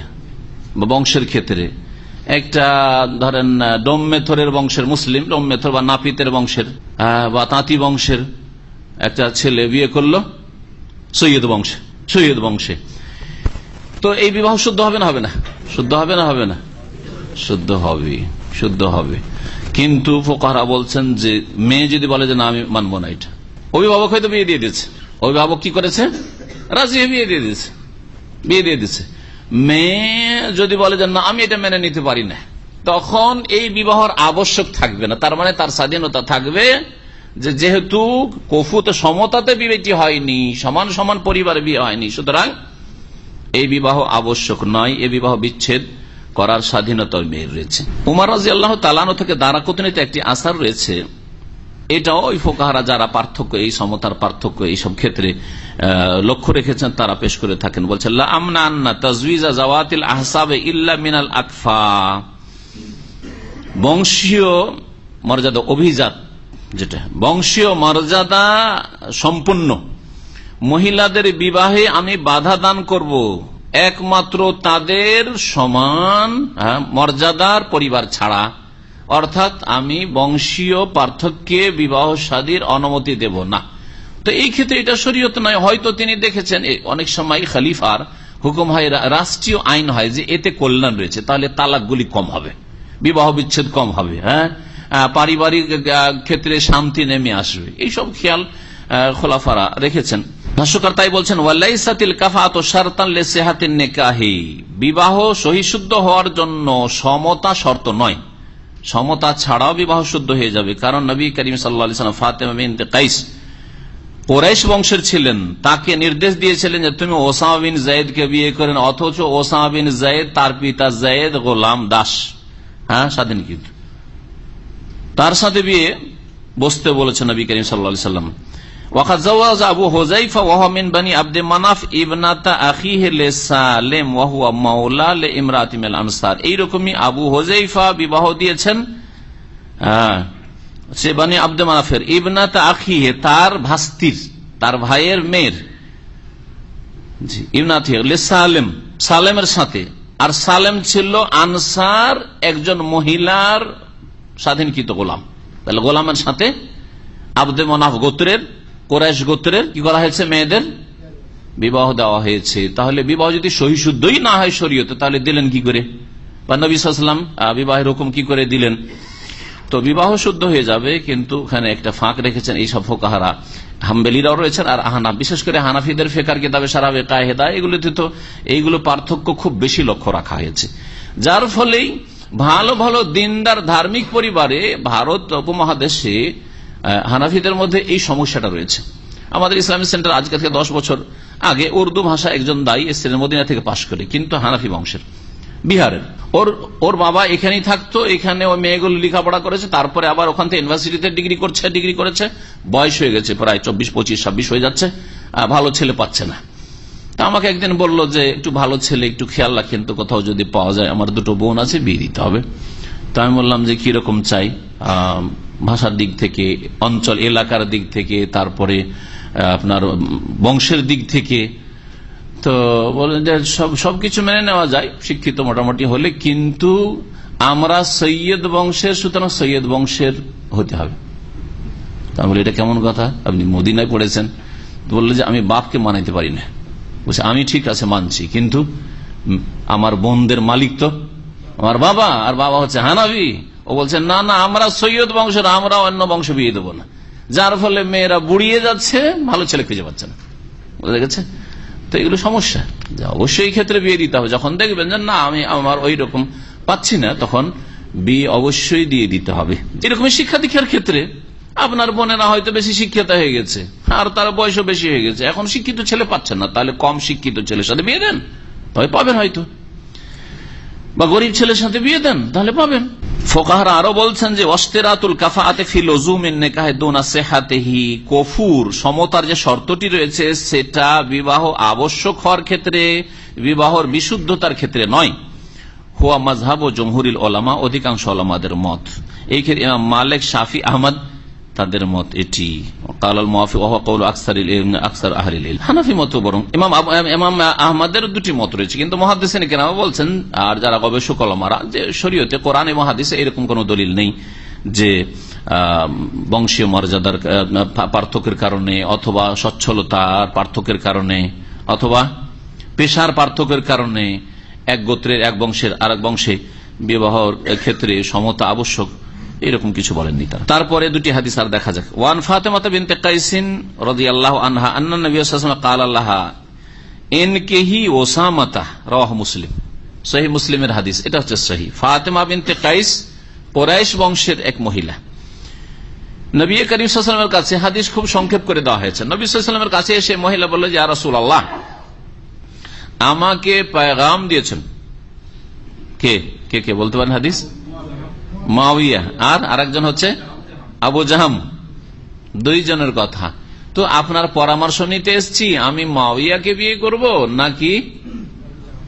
বা বংশের ক্ষেত্রে। একটা ধরেন আহ, ডোম মেথরের বংশের মুসলিম ডোম মেথর বা নাপিতের বংশের বা তাঁতি বংশের একটা ছেলে বিয়ে করল সৈয়দ বংশে সৈয়দ বংশে। তো এই বিবাহ শুদ্ধ হবে না হবে না? শুদ্ধ হবে না হবে না? শুদ্ধ হবে শুদ্ধ হবে। কিন্তু ফোকারা বলছেন যে মেয়ে যদি বলে যে না আমি মানবো না এটা। অভিভাবক হয়তো বিয়ে দিয়ে দিয়েছে। অভিভাবক কি করেছে? রাজি হয়ে বিয়ে দিয়ে দিয়েছে। বিয়ে দিয়ে দিচ্ছে মেয়ে যদি বলে যে, না, আমি এটা মেনে নিতে পারি না। তখন এই বিবাহর আবশ্যক থাকবে না। তার মানে তার স্বাধীনতা থাকবে যে, যেহেতু কফুতে সমতাতে বিবেটি হয়নি, সমান সমান পরিবারে বিয়ে হয়নি। সুতরাং এই বিবাহ আবশ্যক নয়। এই বিবাহ বিচ্ছেদ করার স্বাধীনতা মেয়ের রয়েছে। উমার রাজি আল্লাহ তালানো থেকে দাঁড়াকুতনিতে একটি আসার রয়েছে। এটাও ওই ফোকাহারা যারা পার্থক্য এই সমতার পার্থক্য এইসব ক্ষেত্রে লক্ষ্য রেখেছেন তারা পেশ করে থাকেন। বংশীয় মর্যাদা অভিজাত যেটা বংশীয় মর্যাদা সম্পূর্ণ। মহিলাদের বিবাহে আমি বাধা দান করব। একমাত্র তাদের সমান হ্যাঁ, মর্যাদার পরিবার ছাড়া। অর্থাৎ আমি বংশীয় পার্থক্যে বিবাহ শাদীর অনুমতি দেব না। তো এই ক্ষেত্রে এটা শরীয়ত নয়। হয়তো তিনি দেখেছেন অনেক সময় খালিফার হুকুম হয় রাষ্ট্রীয় আইন হয় যে এতে কল্যাণ রয়েছে, তাহলে তালাকগুলি কম হবে, বিবাহ বিচ্ছেদ কম হবে হ্যাঁ? পারিবারিক ক্ষেত্রে শান্তি নেমে আসবে। এইসব খেয়াল খোলাফারা রেখেছেন। ভাষ্যকার তাই বলছেন ওয়াল্লাইসাতিল কাফাত শারতান লেসেহাতিন নেকাহি। বিবাহ সহিশুদ্ধ হওয়ার জন্য সমতা শর্ত নয়। সমতা ছাড়াও বিবাহ শুদ্ধ হয়ে যাবে। কারণ নবী করিম সাল্লা ফাতেমা বিনতে কাইস ওরাইশ বংশের ছিলেন। তাকে নির্দেশ দিয়েছিলেন যে তুমি ওসামা বিন জায়েদকে বিয়ে করেন অথচ ওসামা বিন জায়েদ তার পিতা জায়েদ গোলাম দাস। হ্যাঁ স্বাধীন কিন্তু। তার সাথে বিয়ে বসতে বলেছেন নবী করিম সাল্লা সাল্লাম। এইরকমই আবু হোজাইফা বিবাহ দিয়েছেন হ্যাঁ সে বানি আব্দে মানাফের ইবনাতা আখিহে, তার ভাস্তির, তার ভাইয়ের মেয়ের। ইবনাতি লিসালেম, সালেমের সাথে। আর সালেম ছিল আনসার একজন মহিলার স্বাধীনকৃত গোলাম। তাহলে গোলামের সাথে আব্দে মনাফ গোত্রের কোরাইশ গোত্রের, কি করা হয়েছে মেয়েদের? বিবাহ দেওয়া হয়েছে। তাহলে বিবাহ যদি সহিশুদ্ধই না হয় শরীয়তে, তাহলে দিলেন কি করে? বা নবী সাল্লাম বিবাহের হুকুম কি করে দিলেন? তো বিবাহ শুদ্ধ হয়ে যাবে, কিন্তু ওখানে একটা ফাঁক রেখেছেন এই সব ফোকাহারা। হাম্বেলিরাও রয়েছেন আর হানা বিশেষ করে হানাফিদের ফেকার কিতাবে সারাবে কাহেদা এগুলোতে তো এইগুলো পার্থক্য খুব বেশি লক্ষ্য রাখা হয়েছে। যার ফলেই ভালো ভালো দিনদার ধার্মিক পরিবারে ভারত উপমহাদেশে হানাফিদের মধ্যে এই সমস্যাটা রয়েছে। আমাদের ইসলামিক সেন্টার আজকে থেকে দশ বছর আগে উর্দু ভাষা একজন দায়ী এসেছিলেন মদিনা থেকে পাশ করে, কিন্তু হানাফি বংশের, বিহারের। ওর ওর বাবা এখানেই থাকতো, এখানে ওই মেয়েগুলো লেখাপড়া করেছে, তারপরে আবার ওখান থেকে ইউনিভার্সিটিতে ডিগ্রি করছে, ডিগ্রি করেছে। বয়স হয়ে গেছে প্রায় চব্বিশ, পঁচিশ, ছাব্বিশ হয়ে যাচ্ছে। ভালো ছেলে পাচ্ছে না। তা আমাকে একদিন বলল যে, একটু ভালো ছেলে, একটু খেয়াল রাখেন তো, কোথাও যদি পাওয়া যায়, আমার দুটো বোন আছে, বিয়ে দিতে হবে। তো আমি বললাম যে, কীরকম চাই? ভাষার দিক থেকে, অঞ্চল এলাকার দিক থেকে, তারপরে আপনার বংশের দিক থেকে। তো বলেন যে সব সবকিছু মেনে নেওয়া যায়, শিক্ষিত মোটামুটি হলে, কিন্তু আমরা সৈয়দ বংশের, সুতরাং সৈয়দ বংশের হতে হবে। তা আমি এটা কেমন কথা? আপনি মদিনায় পড়েছেন, বলল যে আমি বাপকে মানাইতে পারি না। বলছে, আমি ঠিক আছে, মানছি, কিন্তু আমার বোনদের মালিক তো। আমার বাবা, আর বাবা হচ্ছে হানাবি ও বলছে, না না, আমরা সৈয়দ বংশের, আমরা অন্য বংশ বিয়ে দেবো না। যার ফলে মেয়েরা বুড়িয়ে যাচ্ছে, ভালো ছেলে খুঁজে পাচ্ছে না। বুঝা গেছে? তো এগুলো সমস্যা। অবশ্যই ক্ষেত্রে বিয়ে দিতে হবে। যখন দেখবেন যে, না, আমি আমার ওই রকম পাচ্ছি না, তখন বিয়ে অবশ্যই দিয়ে দিতে হবে। এরকম শিক্ষা দীক্ষার ক্ষেত্রে আপনার বোনেরা হয়তো বেশি শিক্ষিত হয়ে গেছে, আর তার বয়সও বেশি হয়ে গেছে। এখন শিক্ষিত ছেলে পাচ্ছেন না, তাহলে কম শিক্ষিত ছেলের সাথে বিয়ে দেন। তবে পাবেন হয়তো। বা গরিব ছেলের সাথে বিয়ে দেন, তাহলে পাবেন। ফোকাহারা আরও বলছেন যে, অস্তেরাতুল কাফা কাফাতে সেহাতেহি। কফুর, সমতার যে শর্তটি রয়েছে, সেটা বিবাহ আবশ্যক হওয়ার ক্ষেত্রে, বিবাহর বিশুদ্ধতার ক্ষেত্রে নয়। হুয়া মাজহাব ও জমহুরিল ওলামা, অধিকাংশ ওলামাদের মত। এই ক্ষেত্রে মালেক শাফি আহমদ তাদের মত এটি। হানাফি মত বরং। ইমাম আহমদের দুটি মত রয়েছে, কিন্তু মুহাদ্দিসিন কেরাম বলছেন, আর যারা গবেষক ওলামারা যে শরীয়তে কোরআন এবং হাদিসে এরকম কোন দলিল নেই যে বংশীয় মর্যাদার পার্থক্যের কারণে অথবা সচ্ছলতার পার্থক্যের কারণে অথবা পেশার পার্থক্যের কারণে এক গোত্রের এক বংশের আর এক বংশে বিবাহর ক্ষেত্রে সমতা আবশ্যক। এরকম কিছু বলেননি তারা। তারপরে দুটি হাদিস আর দেখা যাক। ওয়ান ফাতেমা বিন তেকাইসিন রদি আল্লাহ আনহা আন্না নবী কাল আল্লাহ এনকেহি ওসামতা রহ মুসলিম। সহি মুসলিমের হাদিস, এটা হচ্ছে সহি। ফাতেমা বিন তেকাইস পরাইশ বংশের এক মহিলা। নবী করিমের কাছে হাদিস খুব সংক্ষেপ করে দেওয়া হয়েছে। নবীলামের কাছে এসে মহিলা বলল যে আরাসুল আল্লাহ আমাকে পায়গাম দিয়েছেন। কে? কে কে? বলতে পারেন হাদিস? মাওইয়া আর আরেকজন হচ্ছে আবু জাহাম। দুইজনের কথা। তো আপনার পরামর্শ নিতে এসছি, আমি মাওইয়াকে বিয়ে করব নাকি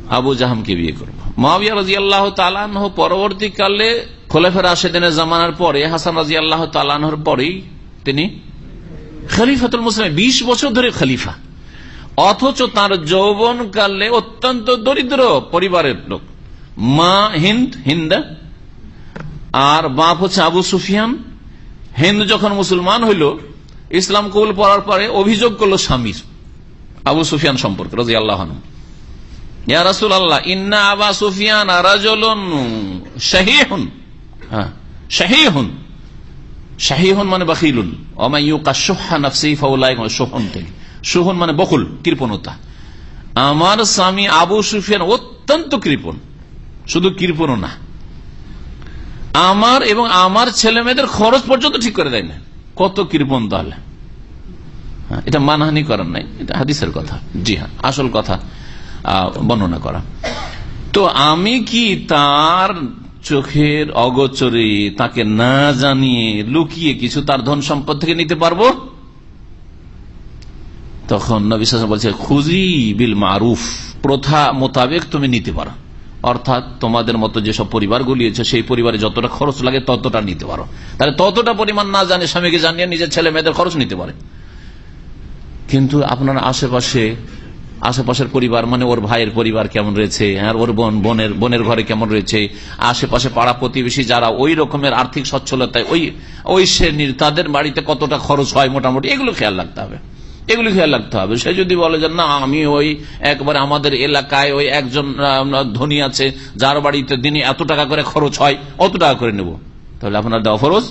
আবু জাহামকে বিয়ে করব? মাওইয়া রাজি আল্লাহ তালাহ পরবর্তীকালে খোলেফের আশেদিনের জামানার পরে, হাসান রাজি আল্লাহ তালাহর পরেই তিনি খলিফাতুল মুসলিম, বিশ বছর ধরে খলিফা। অথচ তার যৌবন কালে অত্যন্ত দরিদ্র পরিবারের লোক। মা হিন্দ, হিন্দা আর বাপ হচ্ছে আবু সুফিয়ান। হিন্দ যখন মুসলমান হইল, ইসলাম কবুল পড়ার পরে অভিযোগ করল স্বামীর আবু সুফিয়ান সম্পর্কে রাজি আল্লাহ ইয়া আল্লাহ ইন্না আবা সুফিয়ান শাহিহুন। হ্যাঁ শাহিহুন। শাহিহুন মানে বাকিলুন সোহন মানে বকুল, কৃপণতা। আমার স্বামী আবু সুফিয়ান অত্যন্ত কৃপণ। শুধু কৃপণ না আমার এবং আমার ছেলে মেয়েদের খরচ পর্যন্ত ঠিক করে দেয় না। কত কৃপণ তাহলে? হ্যাঁ, এটা মানহানি করার নাই। এটা হাদিসের কথা। জি হ্যাঁ আসল কথা বর্ণনা করা। তো আমি কি তার চোখের অগোচরে তাকে না জানিয়ে লুকিয়ে কিছু তার ধন সম্পদ থেকে নিতে পারব? তখন নবী সাল্লাম বলছে খুজি বিল মারুফ। প্রথা মোতাবেক তুমি নিতে পারো। অর্থাৎ তোমাদের মতো যেসব পরিবারগুলি আছে সেই পরিবারে যতটা খরচ লাগে ততটা নিতে পারো। তাহলে ততটা পরিমাণ না জানে স্বামীকে জানিয়ে নিজের ছেলে মেয়েদের খরচ নিতে পারে। কিন্তু আপনার আশেপাশে, আশেপাশের পরিবার মানে ওর ভাইয়ের পরিবার কেমন রয়েছে আর ওর বোন, বোনের বোনের ঘরে কেমন রয়েছে, আশেপাশে পাড়া প্রতিবেশী যারা ওই রকমের আর্থিক সচ্ছলতায়, ওই ওই শ্রেণির তাদের বাড়িতে কতটা খরচ হয় মোটামুটি, এগুলো খেয়াল রাখতে হবে। এগুলি খেয়াল রাখতে হবে। সে যদি বলে যে, না, আমি ওই একবার আমাদের এলাকায় ওই একজন ধনী আছে, যার বাড়িতে দিনে এত টাকা করে খরচ হয়, অত টাকা করে নেব। তাহলে আপনার দেওয়া ফরজ?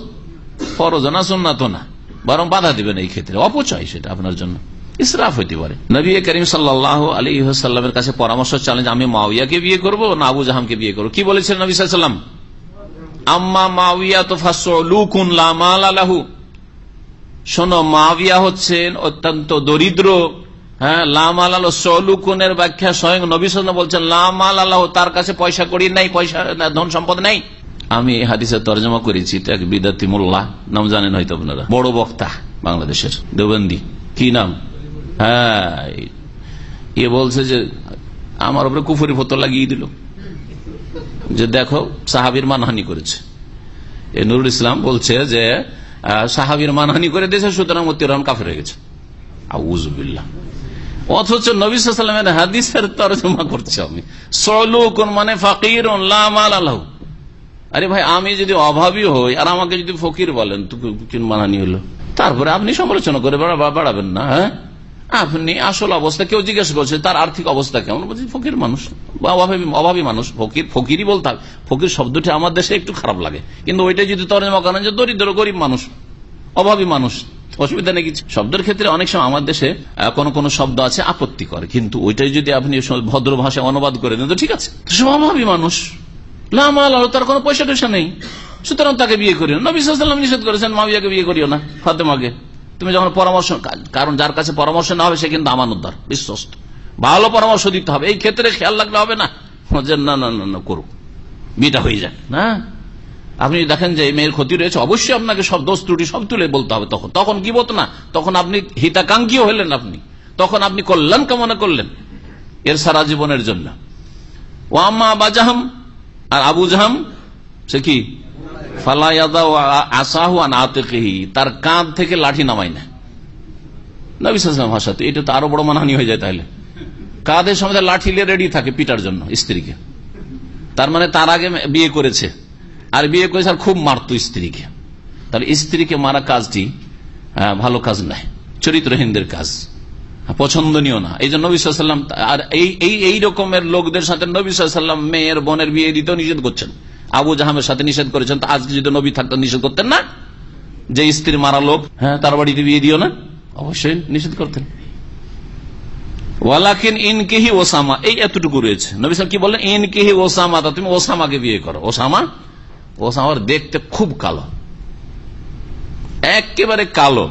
ফরজ না সুন্নাত না। বরং বাধা দিবেন এই ক্ষেত্রে। অপচয় সেটা আপনার জন্য। ইসরাফ হইতে পারে। নবী করিম সাল্লাহ আলী সাল্লামের কাছে পরামর্শ, চালেন আমি মাউিয়াকে বিয়ে করব না আবু জাহামকে বিয়ে করব? কি বলেছেন নবী সাল্লাম আম্মা মাউিয়া তো লামাল আলাহু শোনো মাবিয়া হচ্ছেন অত্যন্ত দরিদ্র হ্যাঁ লাম আল্লাহ সলুকুনের ব্যাখ্যা স্বয়ং নবী সাল্লাম বলছেন লাম আল্লাহ তার কাছে পয়সা করি নাই, পয়সা ধন সম্পদ নাই। আমি হাদিসের তর্জমা করেছি এক বিদাতি মোল্লা নাম জানেন হয়তো আপনারা। বড় বক্তা বাংলাদেশের দেবন্দি কি নাম? হ্যাঁ ইয়ে বলছে যে, আমার উপরে কুফুরি ফতো লাগিয়ে দিল। যে, দেখো, সাহাবির মানহানি করেছে। এ নুরুল ইসলাম বলছে যে সাহাবির মানহানি করে দিয়েছে, সুতরাং মতি রহমান কাফের হয়ে গেছে। অথচ নবী সাল্লামের হাদিসের তরজমা করছি আমি। সলুকুন মানে ফাকির আরে ভাই, আমি যদি অভাবী হই, আর আমাকে যদি ফকির বলেন, তো মানানি হলো? তারপরে আপনি সমালোচনা করে বাড়া- বাড়াবেন না হ্যাঁ? আপনি আসল অবস্থা কেউ জিজ্ঞেস করছে, তার আর্থিক অবস্থা কেমন? বলছি ফকির মানুষ। অভাবী মানুষ। ফকির, ফকিরই বলতে হবে। ফকির শব্দটি আমার দেশে একটু খারাপ লাগে। কিন্তু ওইটা যদি তরজমা করেন যে দরিদ্র, গরিব মানুষ, অভাবী মানুষ, অসুবিধা নেই কিছু। শব্দের ক্ষেত্রে অনেক সময় আমার দেশে কোন কোন শব্দ আছে আপত্তি করে। কিন্তু ওইটাই যদি আপনি ভদ্র ভাষায় অনুবাদ করে দেন, তো ঠিক আছে। অভাবী মানুষ। লামাল তার কোনো পয়সা টয়সা নেই। সুতরাং তাকে বিয়ে করিও না। বিশ্বাসাম নিষেধ করেছেন মাবিয়াকে বিয়ে করিও না, ফাতেমাকে। তুমি যখন পরামর্শ, কারণ যার কাছে পরামর্শ না হবে, সে কিন্তু আমার উদ্ধার বিশ্বস্ত। ভালো পরামর্শ দিতে হবে। এই ক্ষেত্রে খেয়াল রাখলে হবে না। যে না না না করুক। বিয়েটা হয়ে যাক, না? আপনি দেখেন যে মেয়ের ক্ষতি রয়েছে, অবশ্যই আপনাকে সব দোষ ত্রুটি সব তুলে বলতে হবে তখন। তখন কি বলতো না? তখন আপনি হিতাকাঙ্ক্ষী হলেন আপনি। তখন আপনি কল্যাণ কামনা করলেন। এর সারা জীবনের জন্য। ও আম্মা বাজাহাম আর আবু জাহাম, সে কি? তার কাঁধ থেকে লাঠি নামাই না। নবী ভাষাতে এটা তো আরও বড় মানহানি হয়ে যায় তাহলে। কাঁধের সময় লাঠি নিয়ে রেডি থাকে পিটার জন্য, স্ত্রীকে। তার মানে তার আগে বিয়ে করেছে। আর বিয়ে করেছে আর খুব মারত স্ত্রীকে। তাহলে স্ত্রীকে মারা কাজটি ভালো কাজ নয়, চরিত্রহীনদের কাজ। পছন্দনীয় না। এই জন্য নবীলাম আর এই এই রকমের লোকদের সাথে নবীলাম মেয়ের বোনের বিয়ে দিতেও নিষেধ করছেন। আবু জাহামের সাথে নিষেধ করেছেন, তো আজকে যদি নবী থাকতেন, নিষেধ করতেন না? যে স্ত্রী মারা লোক হ্যাঁ তার বাড়িতে বিয়ে দিও না? অবশ্যই নিষেধ করতেন। দেখতে খুব কালো। একেবারে কালো।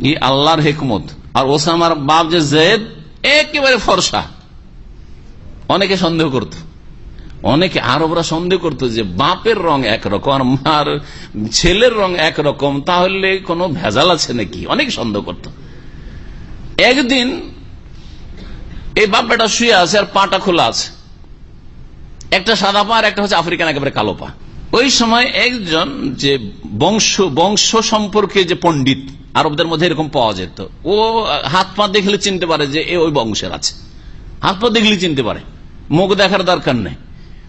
ই আল্লাহর হেকমত। আর ওসামার বাপ যে জেদ, একেবারে ফর্সা। অনেকে সন্দেহ করত। অনেকে আরবরা সন্দেহ করত যে বাপের রং একরকম আর ছেলের রং একরকম, তাহলে কোনো ভেজাল আছে নাকি? অনেক সন্দেহ করত। একদিন এই বাপ বেটা শুয়ে আছে আর পাটা খোলা আছে। একটা সাদা পা আর একটা হচ্ছে আফ্রিকান একেবারে কালো পা। ওই সময় একজন যে বংশ বংশ সম্পর্কে যে পণ্ডিত, আরবদের মধ্যে এরকম পাওয়া যেত, ও হাত পা দেখলে চিনতে পারে যে এ ওই বংশের আছে। হাত পা দেখলে চিনতে পারে। মুখ দেখার দরকার নেই।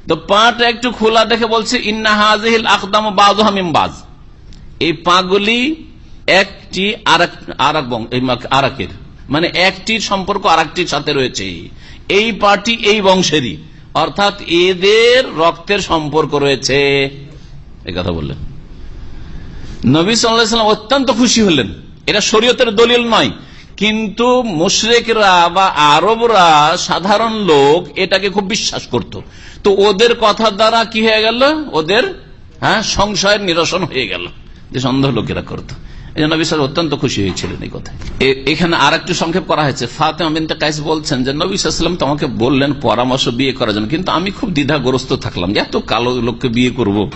তো পাটা একটু খোলা দেখে বলছে, ইন্না হাজিল আকদাম বাজ বাজ এই পাগুলি একটি আর একের মানে একটির সম্পর্ক আর সাথে রয়েছে। এই পাটি এই বংশেরই। অর্থাৎ এদের রক্তের সম্পর্ক রয়েছে। এই কথা বললেন। নবী সাল্লাম অত্যন্ত খুশি হলেন। এটা শরীয়তের দলিল নয়। কিন্তু মুশরেকরা বা আরবরা সাধারণ লোক এটাকে খুব বিশ্বাস করত। তো ওদের কথা দ্বারা কি হয়ে গেল? ওদের হ্যাঁ সংশয়ের নিরসন হয়ে গেল। যে সন্দেহ লোকেরা করতো। এই জন্য অত্যন্ত খুশি হয়েছিলেন এই কথা। এখানে আর একটু সংক্ষেপ করা হয়েছে। কাইস বলছেন যে তোমাকে বললেন পরামর্শ বিয়ে করার জন্য। কিন্তু আমি খুব দ্বিধাগ্রস্ত থাকলাম এত কালো লোককে বিয়ে করব।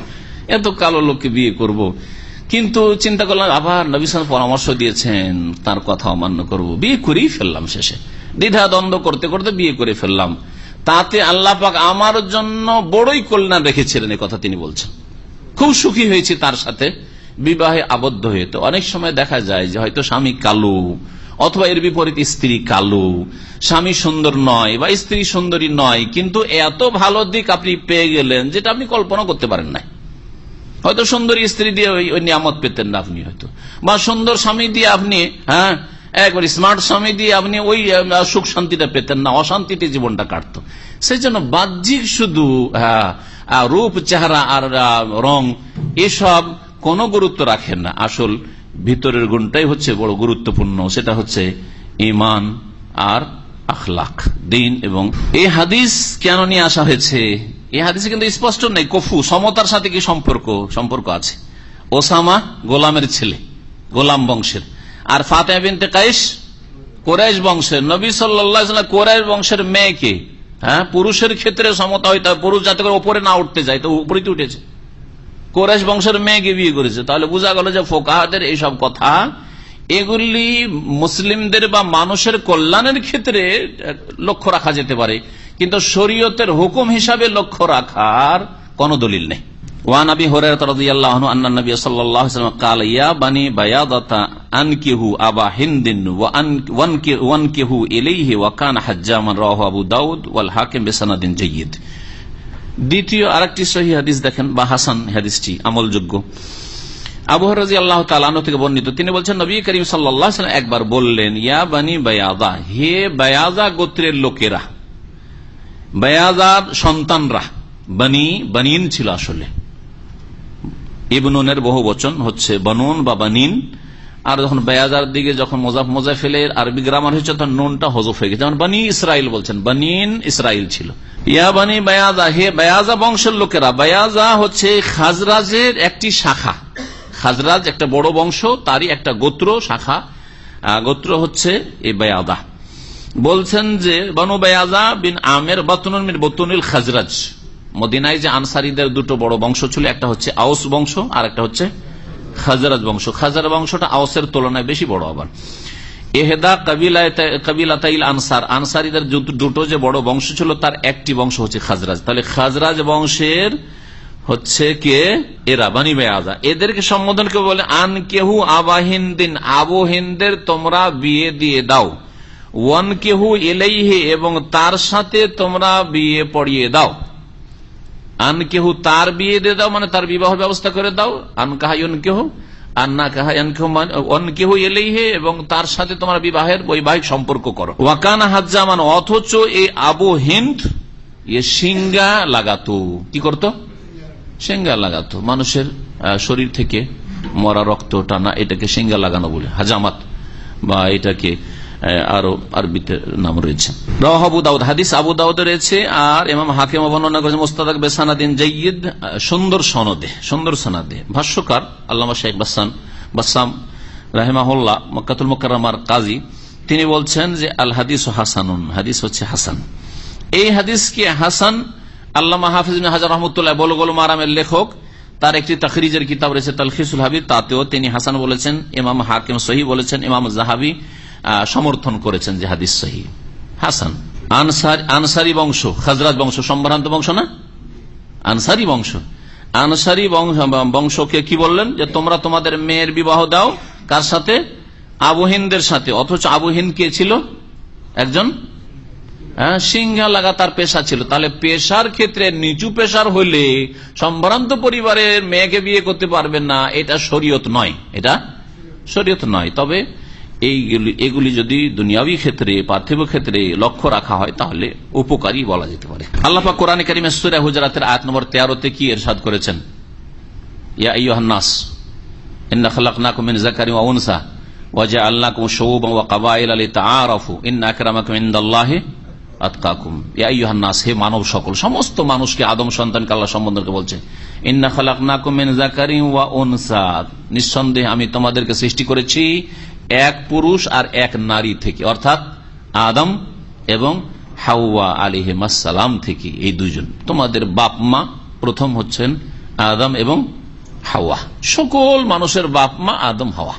এত কালো লোককে বিয়ে করব। কিন্তু চিন্তা করলাম, আবার নবী সাল পরামর্শ দিয়েছেন, তার কথা অমান্য করব। বিয়ে করেই ফেললাম শেষে। দ্বিধা দ্বন্দ্ব করতে করতে বিয়ে করে ফেললাম। তাতে আল্লাহ পাক আমার জন্য বড়ই কল্যাণ রেখেছিলেন এই কথা তিনি বলছেন। খুব সুখী হয়েছি তার সাথে। বিবাহে আবদ্ধ হয়ে তো অনেক সময় দেখা যায় যে হয়তো স্বামী কালো, অথবা এর বিপরীত স্ত্রী কালো। স্বামী সুন্দর নয় বা স্ত্রী সুন্দরী নয়, কিন্তু এত ভালো দিক আপনি পেয়ে গেলেন যেটা আপনি কল্পনা করতে পারেন না হয়তো সুন্দরী স্ত্রী দিয়ে ওই নিয়ামত পেতেন না আপনি হয়তো। বা সুন্দর স্বামী দিয়ে আপনি হ্যাঁ একবার স্মার্ট স্বামী দিয়ে আপনি ওই সুখ শান্তিটা পেতেন না, অশান্তিতে জীবনটা কাটতো। সেই জন্য বাহ্যিক শুধু হ্যাঁ রূপ, চেহারা আর রং, এসব কোনো গুরুত্ব রাখেন না। আসল ভিতরের গুণটাই হচ্ছে বড় গুরুত্বপূর্ণ, সেটা হচ্ছে ইমান আর আখলাখ, দিন এবং এই হাদিস কেন নিয়ে আসা হয়েছে? এই হাদিসে কিন্তু স্পষ্ট নেই, কফু, সমতার সাথে কি সম্পর্ক? সম্পর্ক আছে। ওসামা গোলামের ছেলে, গোলাম বংশের। আর ফাতে বিনতে কাইস, কোরাইশ বংশের। নবী সাল্লাহ কোরাইশ বংশের মেয়েকে হ্যাঁ? পুরুষের ক্ষেত্রে সমতা হয়, তার পুরুষ যাতে করে ওপরে না উঠতে যায়, তো উপরে উঠেছে। কোরাইশ বংশের মেয়েকে বিয়ে করেছে? তাহলে বোঝা গেল যে ফোকাহাদের এইসব কথা, এগুলি মুসলিমদের বা মানুষের কল্যাণের ক্ষেত্রে লক্ষ্য রাখা যেতে পারে। কিন্তু শরীয়তের হুকুম হিসাবে লক্ষ্য রাখার কোন দলিল নেই। ওয়ান আবি হরের রাদিয়াল্লাহু আনহু আন্না নবী সাল্লাল্লাহু আলাইহি ওয়াসাল্লাম قال يا بني بياضة انكحوا ابا هند وانكحوا اليه وكان حجاما رواه ابو داود والحاكم بسند جيد দ্বিতীয় আরেকটি সহি হাদিস দেখেন বা হাসান হাদিসটি আমলযোগ্য আবহাওয়া রাজি আল্লাহ তালানো থেকে বর্ণিত তিনি বলছেন নবী করিম সাল্লাহ একবার বললেন ইয়া বানি বায়াদা হে বায়াজা গোত্রের লোকেরা বায়াজার সন্তানরা বানি বানিন ছিল আসলে ইবনুনের বহু বচন হচ্ছে বনুন বা বানিন। আর যখন বেয়াজার দিকে যখন মোজাফ মোজাফেলের আরবি গ্রামার হয়েছে তখন নুনটা হজফ হয়ে গেছে। যেমন বানি ইসরাইল বলছেন, বানিন ইসরাইল ছিল। ইয়া বানি বেয়াজা, হে বেয়াজা বংশের লোকেরা, বেয়াজা হচ্ছে খাজরাজের একটি শাখা। খাজরাজ একটা বড় বংশ, তারই একটা গোত্র শাখা। গোত্র হচ্ছে এই বেয়াদা বলছেন যে, বনু বেয়াজা বিন আমের বতনুল বতনুল খাজরাজ। মদিনায় যে আনসারিদের দুটো বড় বংশ ছিল, একটা হচ্ছে আউস বংশ আর একটা হচ্ছে খাজরাজ বংশ। খাজার বংশটা আউসের তুলনায় বেশি বড় আবার। এহেদা কবিলা কবিলাতাইল আনসার। আনসারিদের দুটো যে বড় বংশ ছিল, তার একটি বংশ হচ্ছে খাজরাজ। তাহলে খাজরাজ বংশের হচ্ছে কে? এরা, বানি বেয়াজা এদেরকে সম্বোধন কে বলে, আন কেহু আবাহিন্দিন আবু হিন্দের তোমরা বিয়ে দিয়ে দাও। ওয়ান কেহু এলেইহে এবং তার সাথে তোমরা বিয়ে পড়িয়ে দাও। আন কেহু তার বিয়ে দিয়ে দাও মানে তার বিবাহ ব্যবস্থা করে দাও। আন কাহাইন কেহ? আন্না কাহায়ান কেহ এলেই হে এবং তার সাথে তোমার বিবাহের বৈবাহিক সম্পর্ক করো। ওয়াকান হাজ্জামান অথচ এই আবু হিন্দ, এ সিঙ্গা লাগাতো। কি করতো? সিঙ্গা লাগাতো। মানুষের শরীর থেকে মরা রক্ত টানা এটাকে সিঙ্গা লাগানো বলে, হাজামাত। বা এটাকে আরও আরবিতে নাম রয়েছে। আবু দাউদ, হাদিস আবু দাউদ রয়েছে, আর এমাম হাকিম বর্ণনা করেছে মোস্তাদ বেসানাদিন জয়ীদ সুন্দর সনদে, সুন্দর সনাদে। ভাষ্যকার আল্লামা শেখ বাসান, বাসাম রাহেমাহুল্লাহ, মক্কাতুল মোকার কাজী, তিনি বলছেন যে, আল হাদিস হাসানুন, হাদিস হচ্ছে হাসান। এই হাদিস হাদিসকে হাসান? আল্লামা হাফিজ হাজার রহমতুল্লাহ বল গোল মারামের লেখক, তার একটি তখরিজের কিতাব রয়েছে, তালখিসুল হাবিব, তাতেও তিনি হাসান বলেছেন, ইমাম হাকিম সহি বলেছেন, ইমাম জাহাবি সমর্থন করেছেন যে হাদিস সহি। হাসান। আনসারি বংশ খাজরাজ বংশ, সম্ভ্রান্ত বংশ না? আনসারি বংশ। আনসারি বংশকে কি বললেন? যে তোমরা তোমাদের মেয়ের বিবাহ দাও। কার সাথে? আবহিনদের সাথে। অথচ আবহিন কে ছিল? একজন? সিংহা লাগা তার পেশা ছিল। তাহলে পেশার ক্ষেত্রে নিচু পেশার হইলে সম্ভ্রান্ত পরিবারের মেয়েকে বিয়ে করতে পারবেন না। এটা শরীয়ত নয়। এটা শরীয়ত নয়। তবে এইগুলি, এগুলি যদি দুনিয়াবী ক্ষেত্রে, পার্থিব ক্ষেত্রে লক্ষ্য রাখা হয়, তাহলে উপকারী বলা যেতে পারে। আল্লাহ কোরআন করিম সুরা হুজরাতের আয়াত নম্বর তেরোতে কি এরশাদ করেছেন? ইয়া ওয়া ওয়া ইয়া হে মানব সকল, সমস্ত মানুষকে আদম সম্বন্ধকে বলছে, ইন্না ওয়া নিঃসন্দেহে আমি তোমাদেরকে সৃষ্টি করেছি এক পুরুষ আর এক নারী থেকে, অর্থাৎ আদম এবং হাওয়া আলিহাসালাম থেকে এই দুজন তোমাদের বাপ মা প্রথম হচ্ছেন আদম এবং হাওয়া। সকল মানুষের বাপ মা আদম, হাওয়া।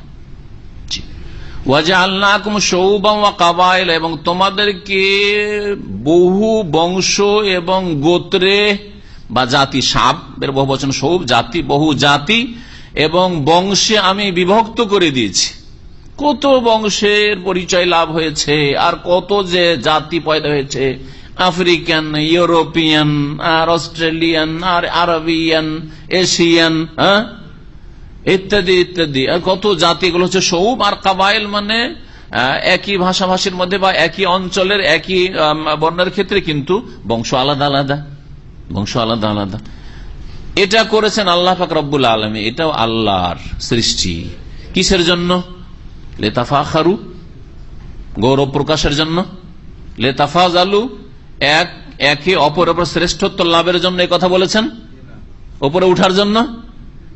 এবং তোমাদেরকে বহু বংশ এবং গোত্রে বা জাতি, সাপ, এর বহু বচন সৌব জাতি, বহু জাতি এবং বংশে আমি বিভক্ত করে দিয়েছি। কত বংশের পরিচয় লাভ হয়েছে, আর কত যে জাতি পয়দা হয়েছে। আফ্রিকান, ইউরোপিয়ান, আর অস্ট্রেলিয়ান, আর আরবিয়ান, এশিয়ান হ্যাঁ? ইত্যাদি ইত্যাদি। আর কত জাতি, এগুলো হচ্ছে সৌব আর কাবাইল মানে একই ভাষাভাষীর মধ্যে বা একই অঞ্চলের একই বর্ণের ক্ষেত্রে কিন্তু বংশ আলাদা আলাদা। বংশ আলাদা আলাদা। এটা করেছেন আল্লাহ ফাক রব্বুল আলমী এটাও আল্লাহর সৃষ্টি। কিসের জন্য? লেতাফা খারু গৌরব প্রকাশের জন্য। লেতাফাজ আলু এক, একে অপর অপর শ্রেষ্ঠত্ব লাভের জন্য এই কথা বলেছেন। ওপরে উঠার জন্য,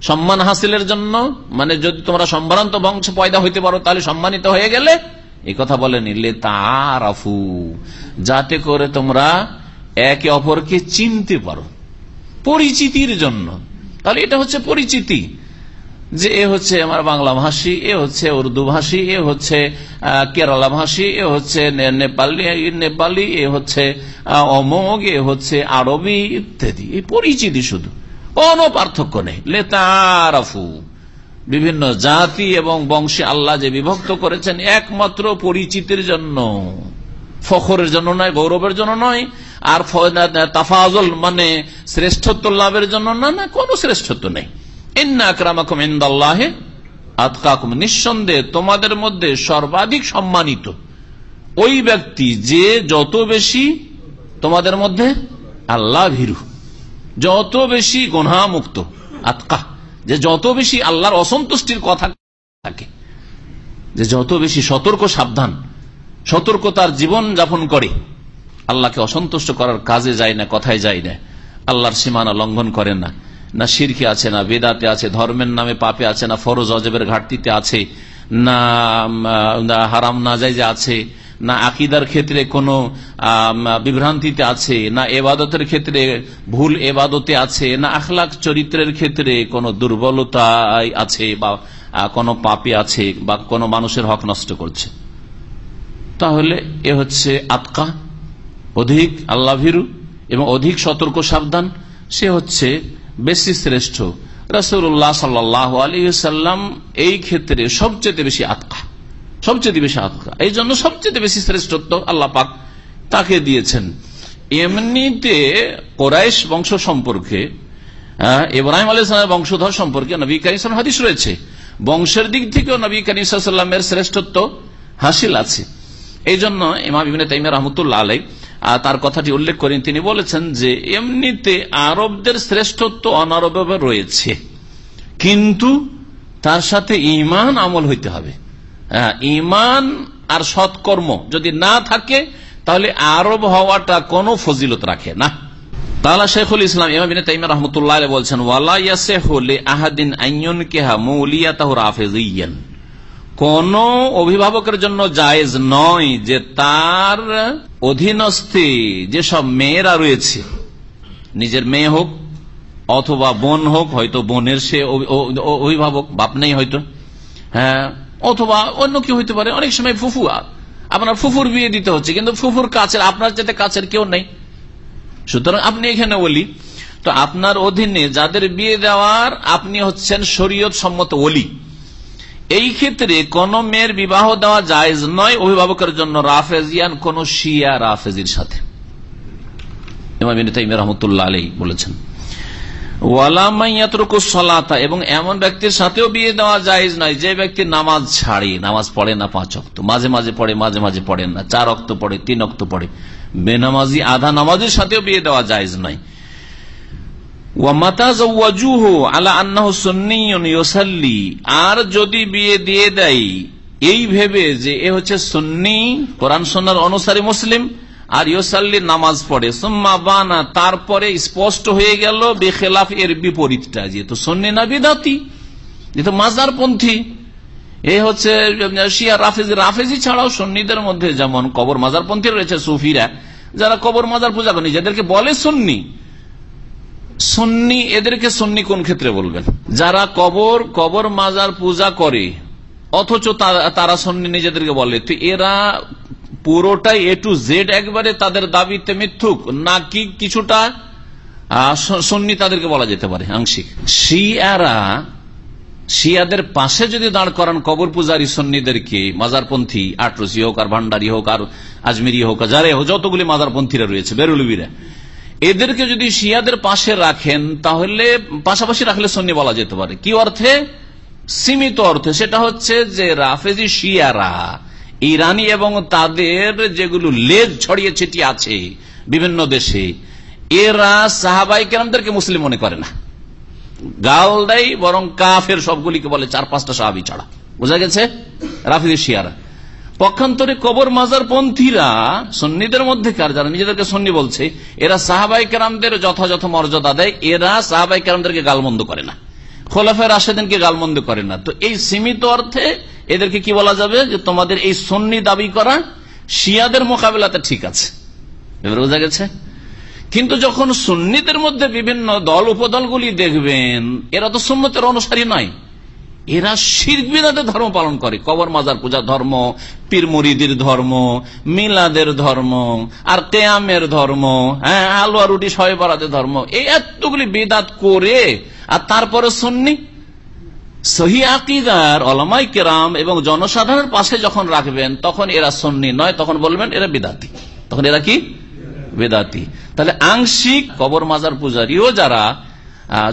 সম্মান হাসিলের জন্য মানে যদি তোমরা সম্ভ্রান্ত বংশ পয়দা হইতে পারো, তাহলে সম্মানিত হয়ে গেলে এই কথা বলেনি। লে তারাফু যাতে করে তোমরা একে অপরকে চিনতে পারো। পরিচিতির জন্য। তাহলে এটা হচ্ছে পরিচিতি। যে এ হচ্ছে আমার বাংলা ভাষী, এ হচ্ছে উর্দু ভাষী, এ হচ্ছে কেরালা ভাষী, এ হচ্ছে নেপালি নেপালি, এ হচ্ছে অমোগ এ হচ্ছে আরবি ইত্যাদি। এই পরিচিতি শুধু। কোন পার্থক্য নেই। লেতারাফু। বিভিন্ন জাতি এবং বংশে আল্লাহ যে বিভক্ত করেছেন একমাত্র পরিচিতির জন্য। ফখরের জন্য নয়, গৌরবের জন্য নয়। আর তাফাজল মানে শ্রেষ্ঠত্ব লাভের জন্য না না, কোনো শ্রেষ্ঠত্ব নেই। নিঃসন্দেহে তোমাদের মধ্যে সর্বাধিক সম্মানিত ওই ব্যক্তি যে যত বেশি তোমাদের মধ্যে আল্লাহ ভীরু, যত বেশি মুক্ত আতকা, যে যত বেশি আল্লাহর অসন্তুষ্টির কথা থাকে, যে যত বেশি সতর্ক সাবধান, সতর্কতার জীবন যাপন করে, আল্লাহকে অসন্তুষ্ট করার কাজে যায় না, কথায় যায় না, আল্লাহর সীমানা লঙ্ঘন করে না। না শিরকে আছে, না বেদাতে আছে, ধর্মের নামে পাপে আছে, না ফরজ অজবের ঘাটতিতে আছে, না হারাম না যে আছে, না আকিদার ক্ষেত্রে কোনো বিভ্রান্তিতে আছে, না এবাদতের ক্ষেত্রে ভুল এবাদতে আছে, না আখলাক চরিত্রের ক্ষেত্রে কোনো দুর্বলতা আছে বা কোনো পাপে আছে বা কোনো মানুষের হক নষ্ট করছে। তাহলে এ হচ্ছে আতকা, অধিক আল্লাভিরু এবং অধিক সতর্ক সাবধান, সে হচ্ছে বেশি শ্রেষ্ঠ। রসুল্লাহ সাল্লাহ আলী সাল্লাম এই ক্ষেত্রে সবচেয়ে বেশি আতকা। সবচেয়ে বেশি আতকা। এই জন্য সবচেয়ে বেশি শ্রেষ্ঠত্ব আল্লাহ পাক তাকে দিয়েছেন। এমনিতে কোরাইশ বংশ সম্পর্কে ইব্রাহিম আলী ইসলামের বংশধর সম্পর্কে নবী কারিম হাদিস রয়েছে। বংশের দিক থেকেও নবী কারিমের শ্রেষ্ঠত্ব হাসিল আছে। এই জন্য ইমাম ইবিন তাইমিয়া রহমতুল্লাহ আলাই তার কথাটি উল্লেখ করেন তিনি বলেছেন যে এমনিতে আরবদের শ্রেষ্ঠত্ব অনারবে রয়েছে। কিন্তু তার সাথে ইমান আমল হইতে হবে। ইমান আর সৎকর্ম যদি না থাকে, তাহলে আরব হওয়াটা কোনো ফজিলত রাখে না। তাহলে শেখুল ইসলাম, ইমাম তাইম রহমতুল্লাহ বলছেন আহাদিন আইন কেহা মৌলিয়া তাহুর আফেজিয়ান কোন অভিভাবকের জন্য জায়েজ নয় যে তার অধীনস্থে যেসব মেয়েরা রয়েছে, নিজের মেয়ে হোক অথবা বোন হোক, হয়তো বোনের সে অভিভাবক, বাপ নেই হয়তো হ্যাঁ অথবা অন্য কি হইতে পারে। অনেক সময় ফুফু, আপনার ফুফুর বিয়ে দিতে হচ্ছে, কিন্তু ফুফুর কাছের, আপনার যাতে কাছের কেউ নেই। সুতরাং আপনি এখানে বলি তো আপনার অধীনে যাদের বিয়ে দেওয়ার, আপনি হচ্ছেন শরীয়ত সম্মত ওলি। এই ক্ষেত্রে কোন মেয়ের বিবাহ দেওয়া জায়জ নয় অভিভাবকের জন্য রাফেজিয়ান, কোন শিয়া রাফেজির সাথে। বলেছেন এবং এমন ব্যক্তির সাথেও বিয়ে দেওয়া জায়েজ নাই যে ব্যক্তি নামাজ ছাড়ি, নামাজ পড়ে না পাঁচ অক্ত, মাঝে মাঝে পড়ে, মাঝে মাঝে পড়ে না, চার অক্ত পড়ে, তিন অক্ত পড়ে। বেনামাজি আধা নামাজের সাথেও বিয়ে দেওয়া জায়েজ নয়। আর যদি বিয়ে দিয়ে দেয়, এই ভেবে যে এ হচ্ছে সুন্নি, কোরআন সন্ন্যার অনুসারী মুসলিম, আর ইয়োসাল্লি নামাজ পড়ে। সুম্মা বানা, তারপরে স্পষ্ট হয়ে গেল বেখেলাফ এর বিপরীতটা যেহেতু সন্নি না বিদাতি যেহেতু মাজার পন্থী এ হচ্ছে শিয়া রাফেজি রাফেজি ছাড়াও সন্নিদের মধ্যে যেমন কবর মাজার পন্থী রয়েছে সুফিরা, যারা কবর মাজার পূজা করে, নিজেদেরকে বলে সুন্নি। সন্নি, এদেরকে সন্নি কোন ক্ষেত্রে বলবেন? যারা কবর কবর মাজার পূজা করে, অথচ তারা সন্নি নিজেদেরকে বলে। তো এরা পুরোটাই এ টু জেড একবারে তাদের দাবিতে মিথ্যুক, নাকি কিছুটা সন্নি তাদেরকে বলা যেতে পারে, আংশিক। শিয়ারা, শিয়াদের পাশে যদি দাঁড় করান কবর পূজারি সন্নিদেরকে, মাজারপন্থী, আটরসি হোক আর ভান্ডারি হোক আর আজমিরি হোক যারে হোক, যতগুলি মাজারপন্থীরা রয়েছে, বেরুলবিরা এদেরকে যদি শিয়াদের পাশে রাখেন, তাহলে পাশাপাশি রাখলে সন্নি বলা যেতে পারে। কি অর্থে? সীমিত অর্থে। সেটা হচ্ছে যে রাফেজি শিয়ারা, ইরানি এবং তাদের যেগুলো লেজ ছড়িয়ে ছিটিয়ে আছে বিভিন্ন দেশে, এরা সাহাবাই কেরামদেরকে মুসলিম মনে করে না। গাল দেয়, বরং কাফের সবগুলিকে বলে চার পাঁচটা সাহাবি ছাড়া। বোঝা গেছে? রাফিদি শিয়ারা। পক্ষান্তরে কবর মাজার পন্থীরা, সন্নিদের মধ্যে কার? যারা নিজেদেরকে সন্নি বলছে, এরা সাহাবাই কেরামদের যথাযথ মর্যাদা দেয়, এরা সাহাবাই কেরামদেরকে গালমন্দ করে না। খোলাফের রাশেদিনকে গালমন্দ করে না। তো এই সীমিত অর্থে এদেরকে কি বলা যাবে? যে তোমাদের এই সন্নি দাবি করা শিয়াদের মোকাবেলাতে ঠিক আছে। এবার বোঝা গেছে? কিন্তু যখন সুন্নিদের মধ্যে বিভিন্ন দল, উপদলগুলি দেখবেন, এরা তো সুন্নতের অনুসারী নয়। এরা শিরবিনাদের ধর্ম পালন করে। কবর, মাজার, পূজা ধর্ম, পীর মুরিদির ধর্ম, মিলাদের ধর্ম, আর কেয়ামের ধর্ম হ্যাঁ আলুয়া রুটি সবাই ধর্ম। এই এতগুলি বিদাত করে, আর তারপরে সুন্নি? সহি আকিদার অলমাই কেরাম এবং জনসাধারণের পাশে যখন রাখবেন, তখন এরা সন্নি নয়, তখন বলবেন এরা বিদাতি। তখন এরা কি? বেদাতি। তাহলে আংশিক কবর, মাজার, পূজারীও যারা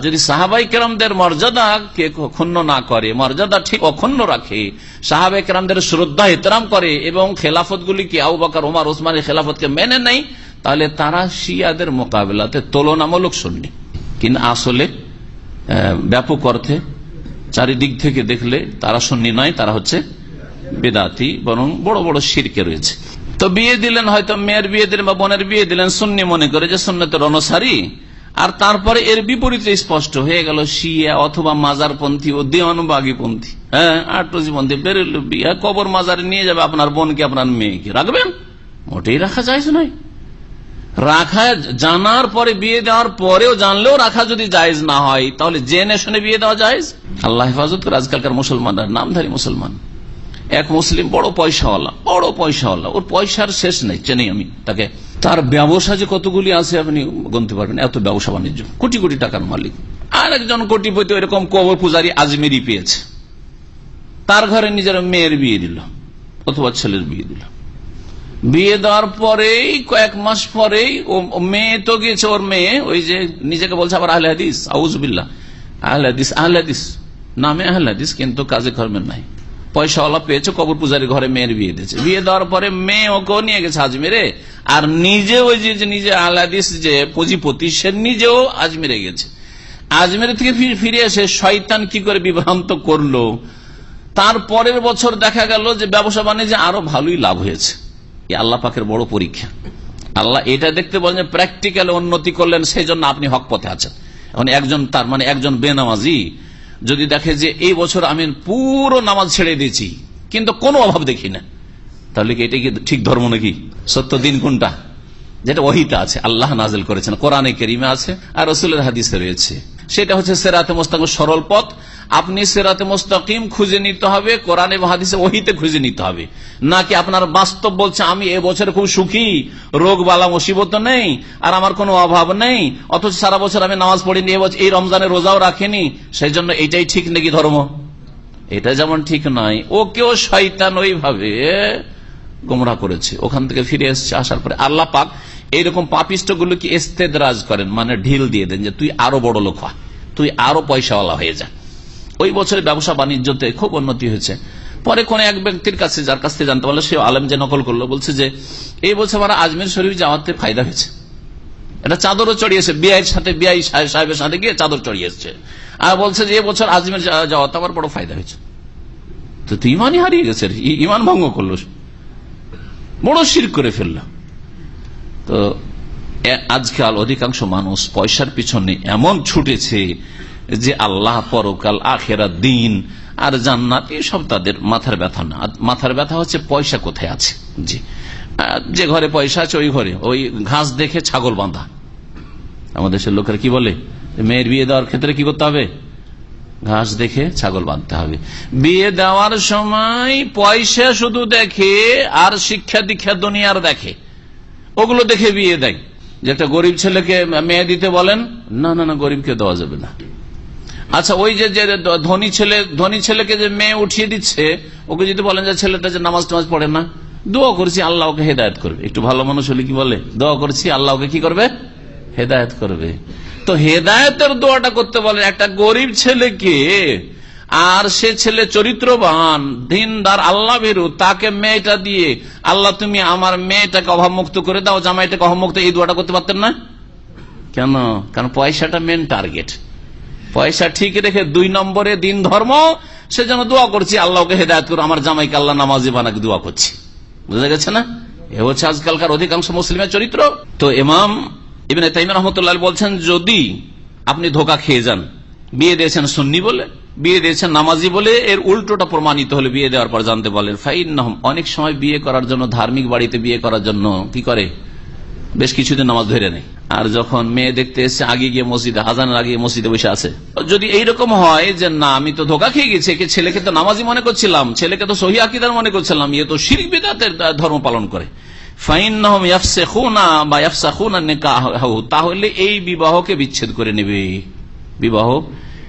যদি সাহাবাই কেরামদের মর্যাদা কে ক্ষুণ্ণ না করে, মর্যাদা ঠিক অক্ষুণ্ণ রাখে সাহাবাই কেরামদের শ্রদ্ধা এতরাম করে এবং খেলাফত গুলিকে আউ বাকার ওমার ওসমানের খেলাফতকে মেনে নেয়, তাহলে তারা শিয়াদের মোকাবেলাতে তুলনামূলক শুননি কিন্তু আসলে ব্যাপক অর্থে চারিদিক থেকে দেখলে তারা সুন্নি নয়, তারা হচ্ছে বেদাতি, বরং বড় বড় শিরকে রয়েছে। তো বিয়ে দিলেন হয়তো মেয়ের বিয়ে দিলেন বা বোনের বিয়ে দিলেন, সুন্নি মনে করে যে সুন্নতের অনুসারী আর তারপরে এর বিপরীতে স্পষ্ট হয়ে গেল শিয়া অথবা মাজার পন্থী ও দেওয়ানবাগী পন্থী হ্যাঁ আটরজি পন্থী বেরোল বিয়া। কবর মাজারে নিয়ে যাবে আপনার বোনকে, আপনার মেয়েকে। রাখবেন? মোটেই রাখা যায় নয়। রাখা জানার পরে বিয়ে দেওয়ার পরেও জানলেও রাখা যদি জায়েজ না হয়, তাহলে জেনে শুনে বিয়ে দেওয়া জায়েজ আল্লাহ হেফাজত করে আজকালকার মুসলমানরা, নামধারী মুসলমান। এক মুসলিম বড় পয়সাওয়ালা বড় পয়সাওয়ালা। ওর পয়সার শেষ নেই, চেনেই আমি তাকে। তার ব্যবসা যে কতগুলি আছে আপনি গুনতে পারবেন, এত ব্যবসা বাণিজ্য। কোটি কোটি টাকার মালিক। আর একজন কোটিপতি এরকম কবর পূজারি আজমেরি পেয়েছে। তার ঘরে নিজের মেয়ের বিয়ে দিল, অথবা ছেলের বিয়ে দিল। বিয়ে দেওয়ার পরেই, কয়েক মাস পরেই মেয়ে তো গিয়েছে, ওর মেয়ে, ওই যে নিজেকে বলছে আবার আহলে হাদিস আউজবিল্লা আহলে হাদিস আহলে হাদিস। নামে আহলে হাদিস, কিন্তু কাজে কর্মের নাই। পয়সাওয়ালা পেয়েছে, কবর পূজারি ঘরে মেয়ের বিয়ে দিয়েছে। বিয়ে দেওয়ার পরে মেয়ে ওকেও নিয়ে গেছে আজমিরে। আর নিজে ওই যে নিজে আহলাদিস যে পুঁজিপতি, সে নিজেও আজমিরে গেছে। আজমিরে থেকে ফির- এসে শয়তান কি করে বিভ্রান্ত করল? তার পরের বছর দেখা গেল যে ব্যবসা বাণিজ্যে আরও ভালোই লাভ হয়েছে। আল্লাহ পাকের বড় পরীক্ষা। আল্লাহ এটা দেখতে বলেন যে প্র্যাকটিক্যাল উন্নতি করলেন, সেই জন্য আপনি হক পথে আছেন। এখন একজন তার মানে একজন বেনামাজি যদি দেখে যে এই বছর আমি পুরো নামাজ ছেড়ে দিয়েছি, কিন্তু কোনো অভাব দেখি না। তাহলে কি এটা কি ঠিক ধর্ম নাকি? সত্য দিন কোনটা? যেটা ওহিতে আছে, আল্লাহ নাজেল করেছেন, কোরআনে কেরিমে আছে আর রসুলের হাদিসে রয়েছে। সেটা হচ্ছে সেরাতে মোস্তাকিম সরল পথ। আপনি সেরাতে মোস্তাকিম খুঁজে নিতে হবে, কোরআনে হাদিসে ওহিতে খুঁজে নিতে হবে। নাকি আপনার বাস্তব বলছে, আমি এবছর খুব সুখী, রোগ বালা মুসিবত নেই, আর আমার কোনো অভাব নেই, অথচ সারা বছর আমি নামাজ পড়িনি এবছর এই রমজানের রোজাও রাখিনি সেই জন্য এইটাই ঠিক নাকি ধর্ম? এটা যেমন ঠিক নয়, ওকেও শয়তান ওইভাবে গোমরা করেছে। ওখান থেকে ফিরে এসছে, আসার পরে আল্লাহ পাক এইরকম পাপিষ্ট গুলোকে এস্তেদরাজ করেন মানে ঢিল দিয়ে দেন যে, তুই আরও বড় লোক হ, তুই আরও পয়সাওয়ালা হয়ে যা। ওই বছরে ব্যবসা বাণিজ্যতে খুব উন্নতি হয়েছে। পরে কোন এক ব্যক্তির কাছে, যার কাছ থেকে জানতে পারল সে আলেম যে নকল করল, বলছে যে, এই বছর আমার আজমের শরীফ যাওয়াতে ফায়দা হয়েছে। এটা চাদরও চড়িয়েছে বিআইয়ের সাথে, বিআই সাহেবের সাথে গিয়ে চাদর চড়িয়েছে আর বলছে যে এবছর আজমের যাওয়াতে আমার বড় ফায়দা হয়েছে। তো তুই ইমানই হারিয়ে গেছে, ইমান ভঙ্গ করল। বড় শির করে ফেললাম। তো আজকাল অধিকাংশ মানুষ পয়সার পিছনে এমন ছুটেছে যে আল্লাহ পরকাল আখেরা দিন আর জান্নাত এসব তাদের মাথার ব্যথা না। মাথার ব্যথা হচ্ছে পয়সা কোথায় আছে? জি। যে ঘরে পয়সা আছে ওই ঘরে। ওই ঘাস দেখে ছাগল বাঁধা। আমাদের দেশের লোকেরা কি বলে? মেয়ের বিয়ে দেওয়ার ক্ষেত্রে কি করতে হবে? ঘাস দেখে ছাগল বাঁধতে হবে। বিয়ে দেওয়ার সময় পয়সা শুধু দেখে আর শিক্ষা দীক্ষা দুনিয়ার দেখে। ওগুলো দেখে বিয়ে দেয়। যে একটা গরিব ছেলেকে মেয়ে দিতে বলেন, না না না, গরিবকে দেওয়া যাবে না। আচ্ছা ওই যে ধনী ছেলে, ধনী ছেলেকে যে মেয়ে উঠিয়ে দিচ্ছে, ওকে যদি বলেন যে ছেলেটা যে নামাজ টামাজ পড়ে না, দোয়া করছি আল্লাহ ওকে হেদায়ত করবে। একটু ভালো মানুষ হলে কি বলে? দোয়া করছি আল্লাহ ওকে কি করবে? হেদায়ত করবে। তো হেদায়তের দোয়াটা করতে বলেন, একটা গরিব ছেলেকে আর সে ছেলে চরিত্রবান, দিনদার, আল্লাহ বেরু তাকে মেয়েটা দিয়ে, আল্লাহ তুমি আমার মেয়েটাকে অভাবমুক্ত করে দাও, জামাইটাকে অভাবমুক্ত, এই দোয়াটা করতে পারতেন না? কেন? কারণ পয়সাটা মেন টার্গেট পয়সা ঠিক রেখে দুই নম্বরে দিন ধর্ম সে যেন দোয়া করছি, আল্লাহকে হেদায়ত করে, আমার জামাইকে আল্লাহ নামাজি বানাকে দোয়া করছি। বুঝা গেছে না? এ হচ্ছে আজকালকার অধিকাংশ মুসলিমের চরিত্র। তো ইমাম ইবনে তাইম রহমতুল্লাহ বলছেন, যদি আপনি ধোকা খেয়ে যান, বিয়ে দিয়েছেন সুন্নি বলে, বিয়ে দিয়েছেন নামাজি বলে, এর উল্টোটা প্রমাণিত হলে বিয়ে দেওয়ার পর জানতে বলেন ফাইন অনেক সময় বিয়ে করার জন্য, ধার্মিক বাড়িতে বিয়ে করার জন্য কি করে? বেশ কিছুদিন নামাজ ধরে নেই আর যখন মেয়ে দেখতে এসছে, আগে গিয়ে মসজিদে হাজানের আগে মসজিদে বসে আছে। যদি এইরকম হয় যে, না, আমি তো ধোকা খেয়ে গেছি, একে ছেলেকে তো নামাজি মনে করছিলাম, ছেলেকে তো সহি আকিদার মনে করছিলাম ইয়ে তো শিরিক বিদাতের ধর্ম পালন করে। তাহলে এই বিবাহকে বিচ্ছেদ করে নেবে। বিবাহ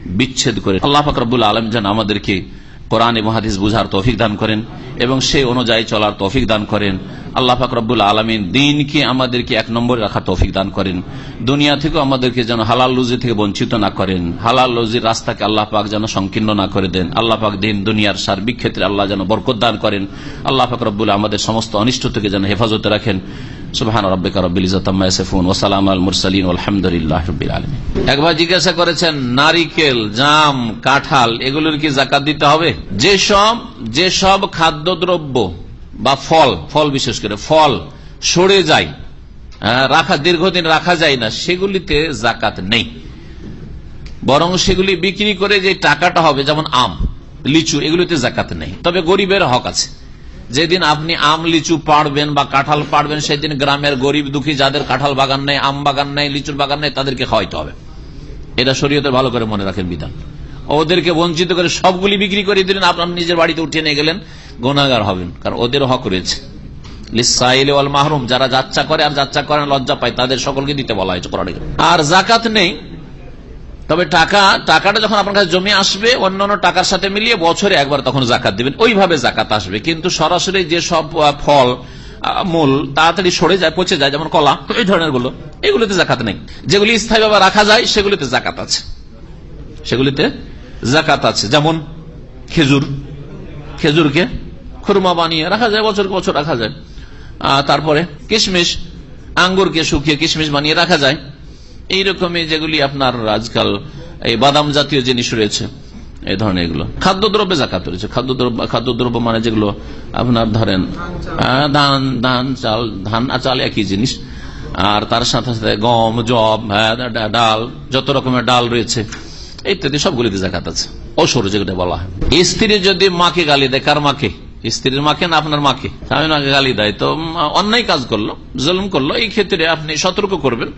বিচ্ছেদ করে। আল্লাহ ফকরবুল আলম যেন আমাদেরকে কোরআন এবং হাদিস বুঝার তৌফিক দান করেন এবং সেই অনুযায়ী চলার তৌফিক দান করেন। আল্লাহ ফাকরুল আলমিন দিনকে আমাদেরকে এক নম্বরে রাখার তৌফিক দান করেন। দুনিয়া থেকেও আমাদেরকে যেন হালাল লুজি থেকে বঞ্চিত না করেন। হালাল লুজির রাস্তাকে আল্লাহ পাক যেন সংকীর্ণ না করে দেন। আল্লাহ পাক দিন দুনিয়ার সার্বিক ক্ষেত্রে আল্লাহ যেন বরকত দান করেন। আল্লাহ ফাকরুল আমাদের সমস্ত অনিষ্ট থেকে যেন হেফাজতে রাখেন। সুবহান আলামিন। একবার জিজ্ঞাসা করেছেন, নারিকেল, জাম, কাঁঠাল, এগুলোর কি যাকাত দিতে হবে? যেসব যেসব খাদ্যদ্রব্য বা ফল ফল বিশেষ করে, ফল সরে যায় রাখা, দীর্ঘদিন রাখা যায় না, সেগুলিতে জাকাত নেই। বরং সেগুলি বিক্রি করে যে টাকাটা হবে, যেমন আম, লিচু, এগুলিতে জাকাত নেই। তবে গরিবের হক আছে। যেদিন আপনি আম, লিচু পাড়বেন বা কাঁঠাল পাড়বেন, সেদিন গ্রামের গরিব দুঃখী, যাদের কাঁঠাল বাগান নেই, আম বাগান নেই, লিচুর বাগান নেই, তাদেরকে খাওয়াইতে হবে। এটা শরীয়তের ভালো করে মনে রাখেন বিধান। ওদেরকে বঞ্চিত করে সবগুলি বিক্রি করে দিলেন, আপনার নিজের বাড়িতে উঠিয়ে নিয়ে গেলেন গোনাগার হবেন, কারণ ওদের হক রয়েছে। মাহরুম, যারা যাচ্চা করে আর যাচ্চা করে লজ্জা পায়, তাদের সকলকে দিতে বলা হয়েছে আর জাকাত নেই, তবে টাকা, টাকাটা যখন আপনার কাছে জমি আসবে, অন্যান্য টাকার সাথে মিলিয়ে বছরে একবার তখন জাকাত দিবেন। ওইভাবে জাকাত আসবে, কিন্তু সরাসরি যে সব ফল মূল, তাড়াতাড়ি সরে যায়, পচে যায়, যেমন কলা এই ধরনেরগুলো, এগুলিতে জাকাত নেই। যেগুলি স্থায়ীভাবে রাখা যায়, সেগুলিতে জাকাত আছে। সেগুলিতে জাকাত আছে। যেমন খেজুর। খেজুরকে খুরমা বানিয়ে রাখা যায়, বছর বছর রাখা যায়। তারপরে কিশমিশ, আঙ্গুরকে শুকিয়ে কিশমিশ বানিয়ে রাখা যায়। এইরকমই যেগুলি আপনার আজকাল এই বাদাম জাতীয় জিনিস রয়েছে, এই ধরনের এগুলো। খাদ্যদ্রব্যে জাকাত রয়েছে। খাদ্যদ্রব্য খাদ্যদ্রব্য মানে যেগুলো আপনার ধরেন ধান ধান, চাল ধান চাল একই জিনিস। আর তার সাথে সাথে গম, জব ডাল, যত রকমের ডাল রয়েছে, ইত্যাদি সবগুলিতে জাকাত আছে। অসর যেগুলো বলা হয়। স্ত্রী যদি মাকে গালি দেয়, কার মাকে? স্ত্রীর মাকে না আপনার মাকে? স্বামী মাকে গালি দেয়। তো অন্যায় কাজ করল, জুলুম করল। এই ক্ষেত্রে আপনি সতর্ক করবেন।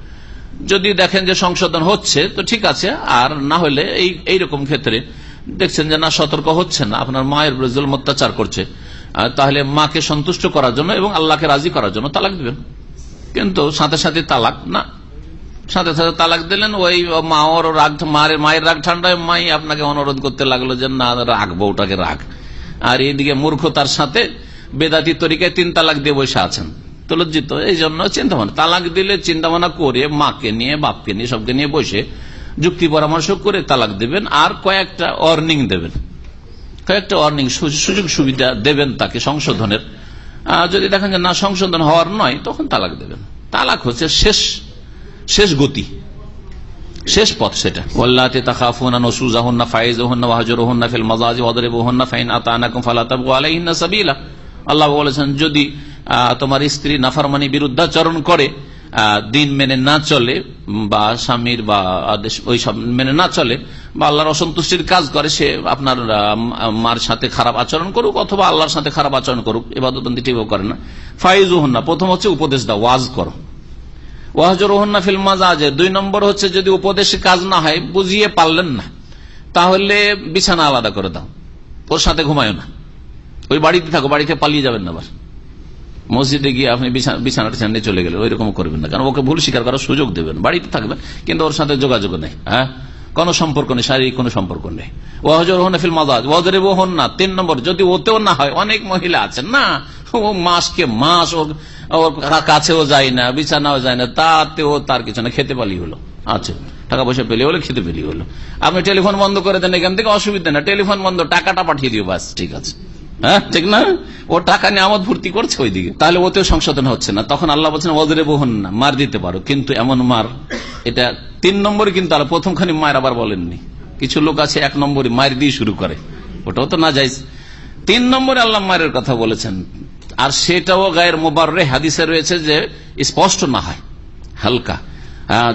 যদি দেখেন যে সংশোধন হচ্ছে, তো ঠিক আছে। আর না হলে এই, এইরকম ক্ষেত্রে দেখছেন যে না, সতর্ক হচ্ছে না। আপনার মায়ের জুলম অত্যাচার করছে। তাহলে মাকে সন্তুষ্ট করার জন্য এবং আল্লাহকে রাজি করার জন্য তালাক দিবেন। কিন্তু সাথে সাথে তালাক না। সাথে সাথে তালাক দিলেন, ওই মা ওর রাগ মায়ের রাগ ঠান্ডায় মাই আপনাকে অনুরোধ করতে লাগল যে, না রাগ বউটাকে রাগ। আর এইদিকে মূর্খতার সাথে বেদাতি তরিকায় তিন তালাক দিয়ে বসে আছেন। তো লজ্জিত এই জন্য চিন্তা ভাবনা তালাক দিলে চিন্তা ভাবনা করে মাকে নিয়ে, বাপকে নিয়ে, সবকে নিয়ে বসে যুক্তি পরামর্শ করে তালাক দেবেন আর কয়েকটা অর্নিং দেবেন। কয়েকটা অর্নিং সুযোগ সুবিধা দেবেন তাকে সংশোধনের। যদি দেখেন যে না সংশোধন হওয়ার নয়, তখন তালাক দেবেন। তালাক হচ্ছে শেষ শেষ গতি। শেষ পথ সেটা। ফাইন আল্লাহ বলেছেন, যদি তোমার স্ত্রী নাফরমানি বিরুদ্ধাচরণ করে দিন মেনে না চলে, বা স্বামীর, বা আদেশ, ওই সব মেনে না চলে, বা আল্লাহর অসন্তুষ্টির কাজ করে, সে আপনার মার সাথে খারাপ আচরণ করুক, অথবা আল্লাহর সাথে খারাপ আচরণ করুক এবাদতন্দি ঠিকও করে না। ফাইজ হন না প্রথম হচ্ছে উপদেশ দাও, ওয়াজ করো। ওয়াহজর ফিল মাজাজে। দুই নম্বর হচ্ছে যদি উপদেশে কাজ না হয়, বুঝিয়ে পারলেন না, তাহলে বিছানা আলাদা করে দাও। ওর সাথে ঘুমায় না। ওই বাড়িতে থাকো, বাড়িতে পালিয়ে যাবেন না আবার। মসজিদে গিয়ে আপনি বিছানা টিছানা নিয়ে চলে গেলে ওই রকম করবেন না। কারণ ওকে ভুল স্বীকার করার সুযোগ দেবেন। বাড়িতে থাকবেন, কিন্তু ওর সাথে যোগাযোগ নেই হ্যাঁ? কোন সম্পর্ক নেই, শারীরিক কোন সম্পর্ক নেই। ওয়াজর হন ফিল মাজাজ ওয়াজরে হন না তিন নম্বর, যদি ওতেও না হয়, অনেক মহিলা আছেন, না? ও মাসকে মাস ওর কাছেও যায় না, বিছানাও যায় না, তাতেও তার কিছু না, খেতে পালি হলো। আচ্ছা টাকা পয়সা পেলে হলে, খেতে পেলি হলো। আপনি টেলিফোন বন্ধ করে দেন, এখান থেকে অসুবিধা না টেলিফোন বন্ধ, টাকাটা পাঠিয়ে দিও, বাস, ঠিক আছে। হ্যাঁ ঠিক না? ও টাকা নিয়ে আমদ ভর্তি করছে ওইদিকে। তাহলে ওতেও সংশোধন হচ্ছে না। তখন আল্লাহ বলছেন ওদের বহন না, মার দিতে পারো। কিন্তু এমন মার, এটা তিন নম্বরে কিন্তু আল্লাহ প্রথমখানি মায়ের আবার বলেননি। কিছু লোক আছে, এক নম্বরে মায়ের দিয়ে শুরু করে। ওটাও তো না যাই তিন নম্বরে আল্লাহ মায়ের কথা বলেছেন। আর সেটাও গায়ের মোবার হাদিসে রয়েছে যে স্পষ্ট না হয়, হালকা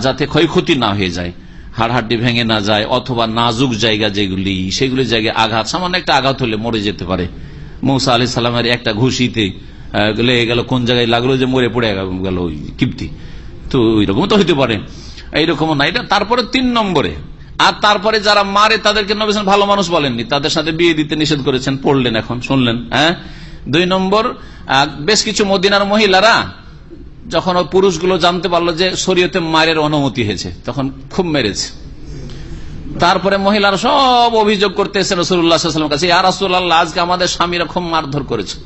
যাতে ক্ষয়ক্ষতি না হয়ে যায়, হাড়হাড্ডি ভেঙে না যায়, অথবা নাজুক জায়গা যেগুলি, সেগুলি জায়গায় আঘাত, সামান্য একটা আঘাত হলে মরে যেতে পারে। মৌসা আলি সাল্লামের একটা ঘুষিতে লেগে গেল, কোন জায়গায় লাগল যে মরে পড়ে গেল ওই কিপ্তি তো ওইরকম তো হইতে পারে। এইরকম না। এটা তারপরে তিন নম্বরে। আর তারপরে যারা মারে, তাদেরকে নবীন ভালো মানুষ বলেননি। তাদের সাথে বিয়ে দিতে নিষেধ করেছেন, পড়লেন এখন, শুনলেন হ্যাঁ? দুই নম্বর বেশ কিছু মদিনার মহিলারা যখন পুরুষগুলো জানতে পারল যে শরীয়তে মায়ের অনুমতি হয়েছে, তখন খুব মেরেছে। তারপরে মহিলার সব অভিযোগ করতে এসে রসুল্লাহাম কাছে আর রসুল্লাহ আজকে আমাদের স্বামীরা খুব মারধর করেছে।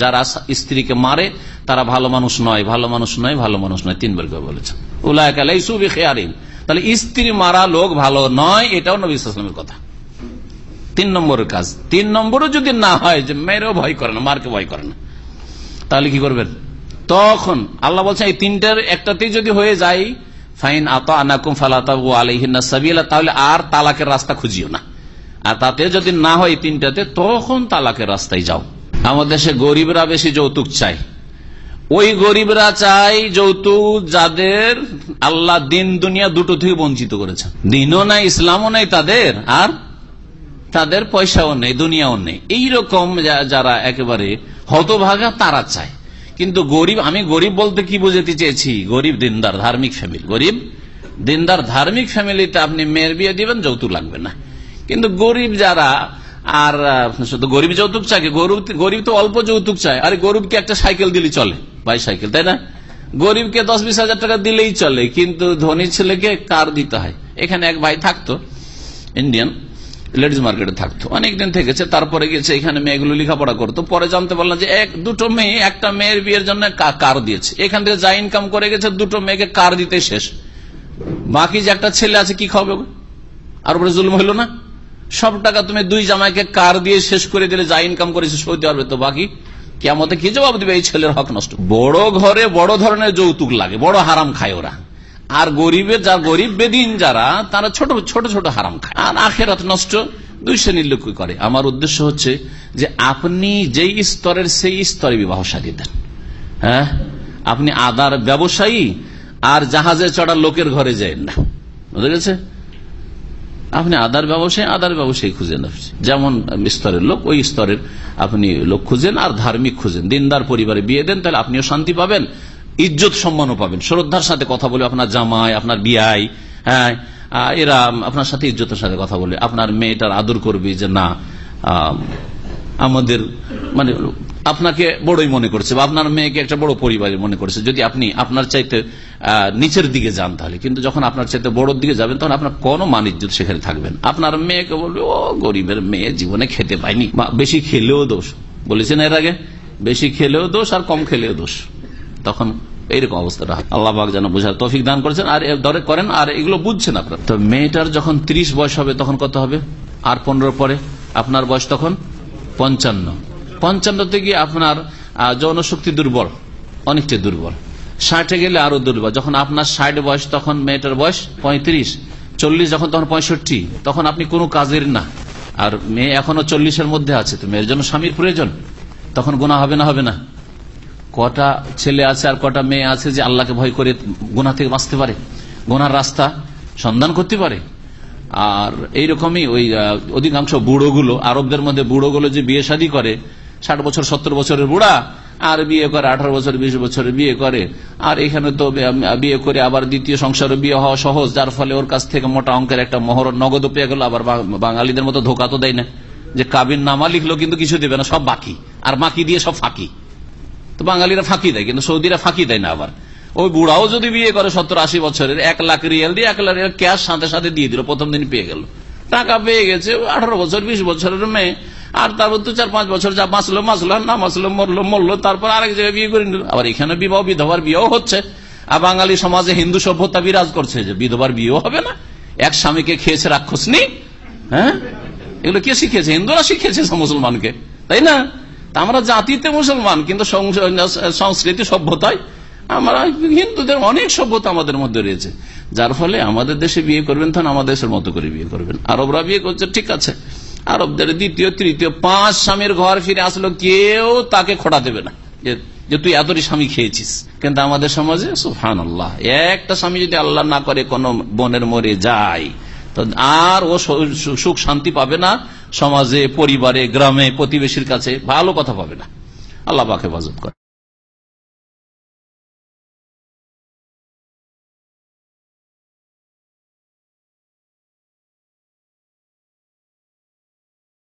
যারা স্ত্রীকে মারে, তারা ভালো মানুষ নয়, ভালো মানুষ নয়, ভালো মানুষ নয়। তিনবার করে বলেছেন তাহলে স্ত্রী মারা লোক ভালো নয়, এটাও নবী ইসলামের কথা। তিন নম্বরের কাজ, তিন নম্বরও যদি না হয় যে মেয়েরও ভয় করে না, মারকে ভয় করে না, তাহলে কি করবেন? তখন আল্লাহ বলছেন, এই তিনটার একটাতেই যদি হয়ে যায় ফাইন আত আনাকুম ফালাতাবু আলাইহিন্না সাবিলা, তাহলে আর তালাকের রাস্তা খুঁজিও না। আর তাতে যদি না হয় তিনটাতে, তখন তালাকের রাস্তায় যাও। আমাদের দেশে গরিবরা বেশি যৌতুক চায়। ওই গরিবরা চাই যৌতুক যাদের আল্লাহ দিন দুনিয়া দুটো থেকে বঞ্চিত করেছেন। দিনও নাই, ইসলামও নাই তাদের, আর তাদের পয়সাও নেই, দুনিয়াও নেই। এইরকম যারা একেবারে হতভাগা তারা চায়। কিন্তু গরিব, আমি গরিব বলতে কি বুঝাতে চেয়েছি? গরিব দিনদার, ধার্মিক ফ্যামিলি গরিব দিনদার, ধার্মিক ফ্যামিলিতে আপনি মেয়ের বিয়ে দিবেন, যৌতুক লাগবে না। কিন্তু গরিব যারা, আর শুধু গরিব যৌতুক? গরিব গরিব তো অল্প যৌতুক চায়। আরে গরিবকে একটা সাইকেল দিলে চলে বাই সাইকেল তাই না? গরিবকে দশ বিশ হাজার টাকা দিলেই চলে, কিন্তু ধনী ছেলেকে কার দিতে হয়? এখানে এক ভাই থাকতো ইন্ডিয়ান লেডিস মার্কেটে থাকতো। অনেকদিন থেকেছে তারপরে গেছে, এখানে মেয়েগুলো লেখাপড়া করতো। পরে জানতে পারলাম যে এক, দুটো মেয়ে, একটা মেয়ের বিয়ের জন্য কার দিয়েছে। এখান থেকে যা ইনকাম করে গেছে, দুটো মেয়েকে কার দিতে শেষ। বাকি যে একটা ছেলে আছে, কি খাবে? আর উপরে জুলুম হইল না? সব টাকা তুমি দুই জামাইকে কার দিয়ে শেষ করে দিলে, যা ইনকাম করেছে সৌদি আরবে তো বাকি? কেমতে কি জবাব দিবে? এই ছেলের হক নষ্ট। বড় ঘরে বড় ধরনের যৌতুক লাগে, বড় হারাম খায় ওরা। আর গরিবের যা গরিব বেদিন যারা, তারা ছোট ছোট ছোট হারাম খায়। আর আখেরাত নষ্ট দুই শ্রেণির লোক করে। আমার উদ্দেশ্য হচ্ছে যে আপনি যেই স্তরের, সেই স্তরে বিবাহ সাজিয়ে দেন। হ্যাঁ? আপনি আদার ব্যবসায়ী আর জাহাজে চড়া লোকের ঘরে যায় না। বুঝা গেছে? আপনি আদার ব্যবসায়ী আদার ব্যবসায়ী খুঁজেন যেমন স্তরের লোক, ওই স্তরের আপনি লোক খুঁজেন আর ধার্মিক খুঁজেন। দিনদার পরিবারে বিয়ে দেন, তাহলে আপনিও শান্তি পাবেন। ইজ্জত সম্মানও পাবেন। শ্রদ্ধার সাথে কথা বলে আপনার জামাই, আপনার বিয়াই হ্যাঁ এরা আপনার সাথে ইজ্জতের সাথে কথা বলে। আপনার মেয়েটার আদর করবে যে না আমাদের মানে আপনাকে বড়ই মনে করছে বা আপনার মেয়েকে একটা বড় পরিবারে মনে করছে। যদি আপনি আপনার চাইতে নিচের দিকে যান তাহলে, কিন্তু যখন আপনার চাইতে বড়র দিকে যাবেন, তখন আপনার কোনো মান ইজ্জত সেখানে থাকবেন। আপনার মেয়েকে বলবে, ও, গরিবের মেয়ে, জীবনে খেতে পায়নি বেশি খেলেও দোষ। বলেছেন এর আগে? বেশি খেলেও দোষ আর কম খেলেও দোষ। তখন এইরকম অবস্থাটা। আল্লাহ পাক যেন বোঝার তৌফিক দান করেছেন। আর দরে করেন, আর এগুলো বুঝছেন আপনার। তো মেয়েটার যখন ত্রিশ বয়স হবে, তখন কত হবে? আর পনেরো পরে? আপনার বয়স তখন? পঞ্চান্ন। পঞ্চান্নতে গিয়ে আপনার যৌনশক্তি দুর্বল, অনেকটা দুর্বল। ষাটে গেলে আরও দুর্বল। যখন আপনার ষাট বয়স, তখন মেয়েটার বয়স পঁয়ত্রিশ। চল্লিশ যখন, তখন পঁয়ষট্টি। তখন আপনি কোনো কাজের না। আর মেয়ে এখনও চল্লিশের মধ্যে আছে, তো মেয়ের জন্য স্বামীর প্রয়োজন। তখন গোনা হবে না হবে না। কটা ছেলে আছে আর কটা মেয়ে আছে যে আল্লাহকে ভয় করে গোনা থেকে বাঁচতে পারে? গোনার রাস্তা সন্ধান করতে পারে? আর এইরকমই ওই অধিকাংশ বুড়োগুলো, আরবদের মধ্যে বুড়োগুলো যে বিয়ে শাদী করে, ষাট বছর, সত্তর বছরের বুড়া, আর বিয়ে করে, আঠারো বছর, বিশ বছরের বিয়ে করে, আর এখানে তো বিয়ে করে আবার দ্বিতীয় সংসারে বিয়ে হওয়া সহজ, যার ফলে ওর কাছ থেকে মোটা অঙ্কের একটা মহর, নগদ পেয়ে গেল, আবার বাঙালিদের মতো ধোকা তো দেয় না। যে কাবির নামা লিখলো কিন্তু কিছু দেবে না, সব বাকি, আর বাকি দিয়ে সব ফাঁকি। তো বাঙালিরা ফাঁকি দেয়, কিন্তু সৌদিরা ফাঁকি দেয় না আবার। ওই বুড়াও যদি বিয়ে করে সত্তর আশি বছরের, এক লাখ রিয়াল দিয়ে এক লাখ রিয়াল ক্যাশ সাথে সাথে দিয়ে দিল, প্রথম দিন পেয়ে গেল। টাকা পেয়ে গেছে আঠারো বছর, বিশ বছরের মেয়ে। আর তারপর দু চার পাঁচ বছর যা বাঁচলো বাঁচলো না বাঁচলো, মরলো মরলো, তারপর আরেক জায়গায় বিয়ে করে নিল। আবার এখানে বিবাহ, বিধবার বিয়েও হচ্ছে। আর বাঙালি সমাজে হিন্দু সভ্যতা বিরাজ করছে যে বিধবার বিয়েও হবে না। এক স্বামীকে খেয়েছে রাক্ষস নেই হ্যাঁ? এগুলো কে শিখেছে? হিন্দুরা শিখেছে মুসলমানকে, তাই না? আমরা জাতিতে মুসলমান, কিন্তু সংস- সংস্কৃতি সভ্যতায় আমরা হিন্দুদের অনেক সভ্যতা আমাদের মধ্যে রয়েছে। যার ফলে আমাদের দেশে বিয়ে করবেন তখন আমাদের দেশের মতো করে বিয়ে করবেন। আরবরা বিয়ে করছে, ঠিক আছে। আরবদের দ্বিতীয়, তৃতীয়, পাঁচ স্বামীর ঘর ফিরে আসলো, কেউ তাকে খোটা দেবে না। যে তুই এতটি স্বামী খেয়েছিস। কিন্তু আমাদের সমাজে সুফান আল্লাহ একটা স্বামী যদি আল্লাহ না করে, কোন বনের মরে যায়। আর ও সুখ শান্তি পাবে না, সমাজে, পরিবারে, গ্রামে, প্রতিবেশীর কাছে, ভালো কথা পাবে না। আল্লাহ পাকে হেফাজত করে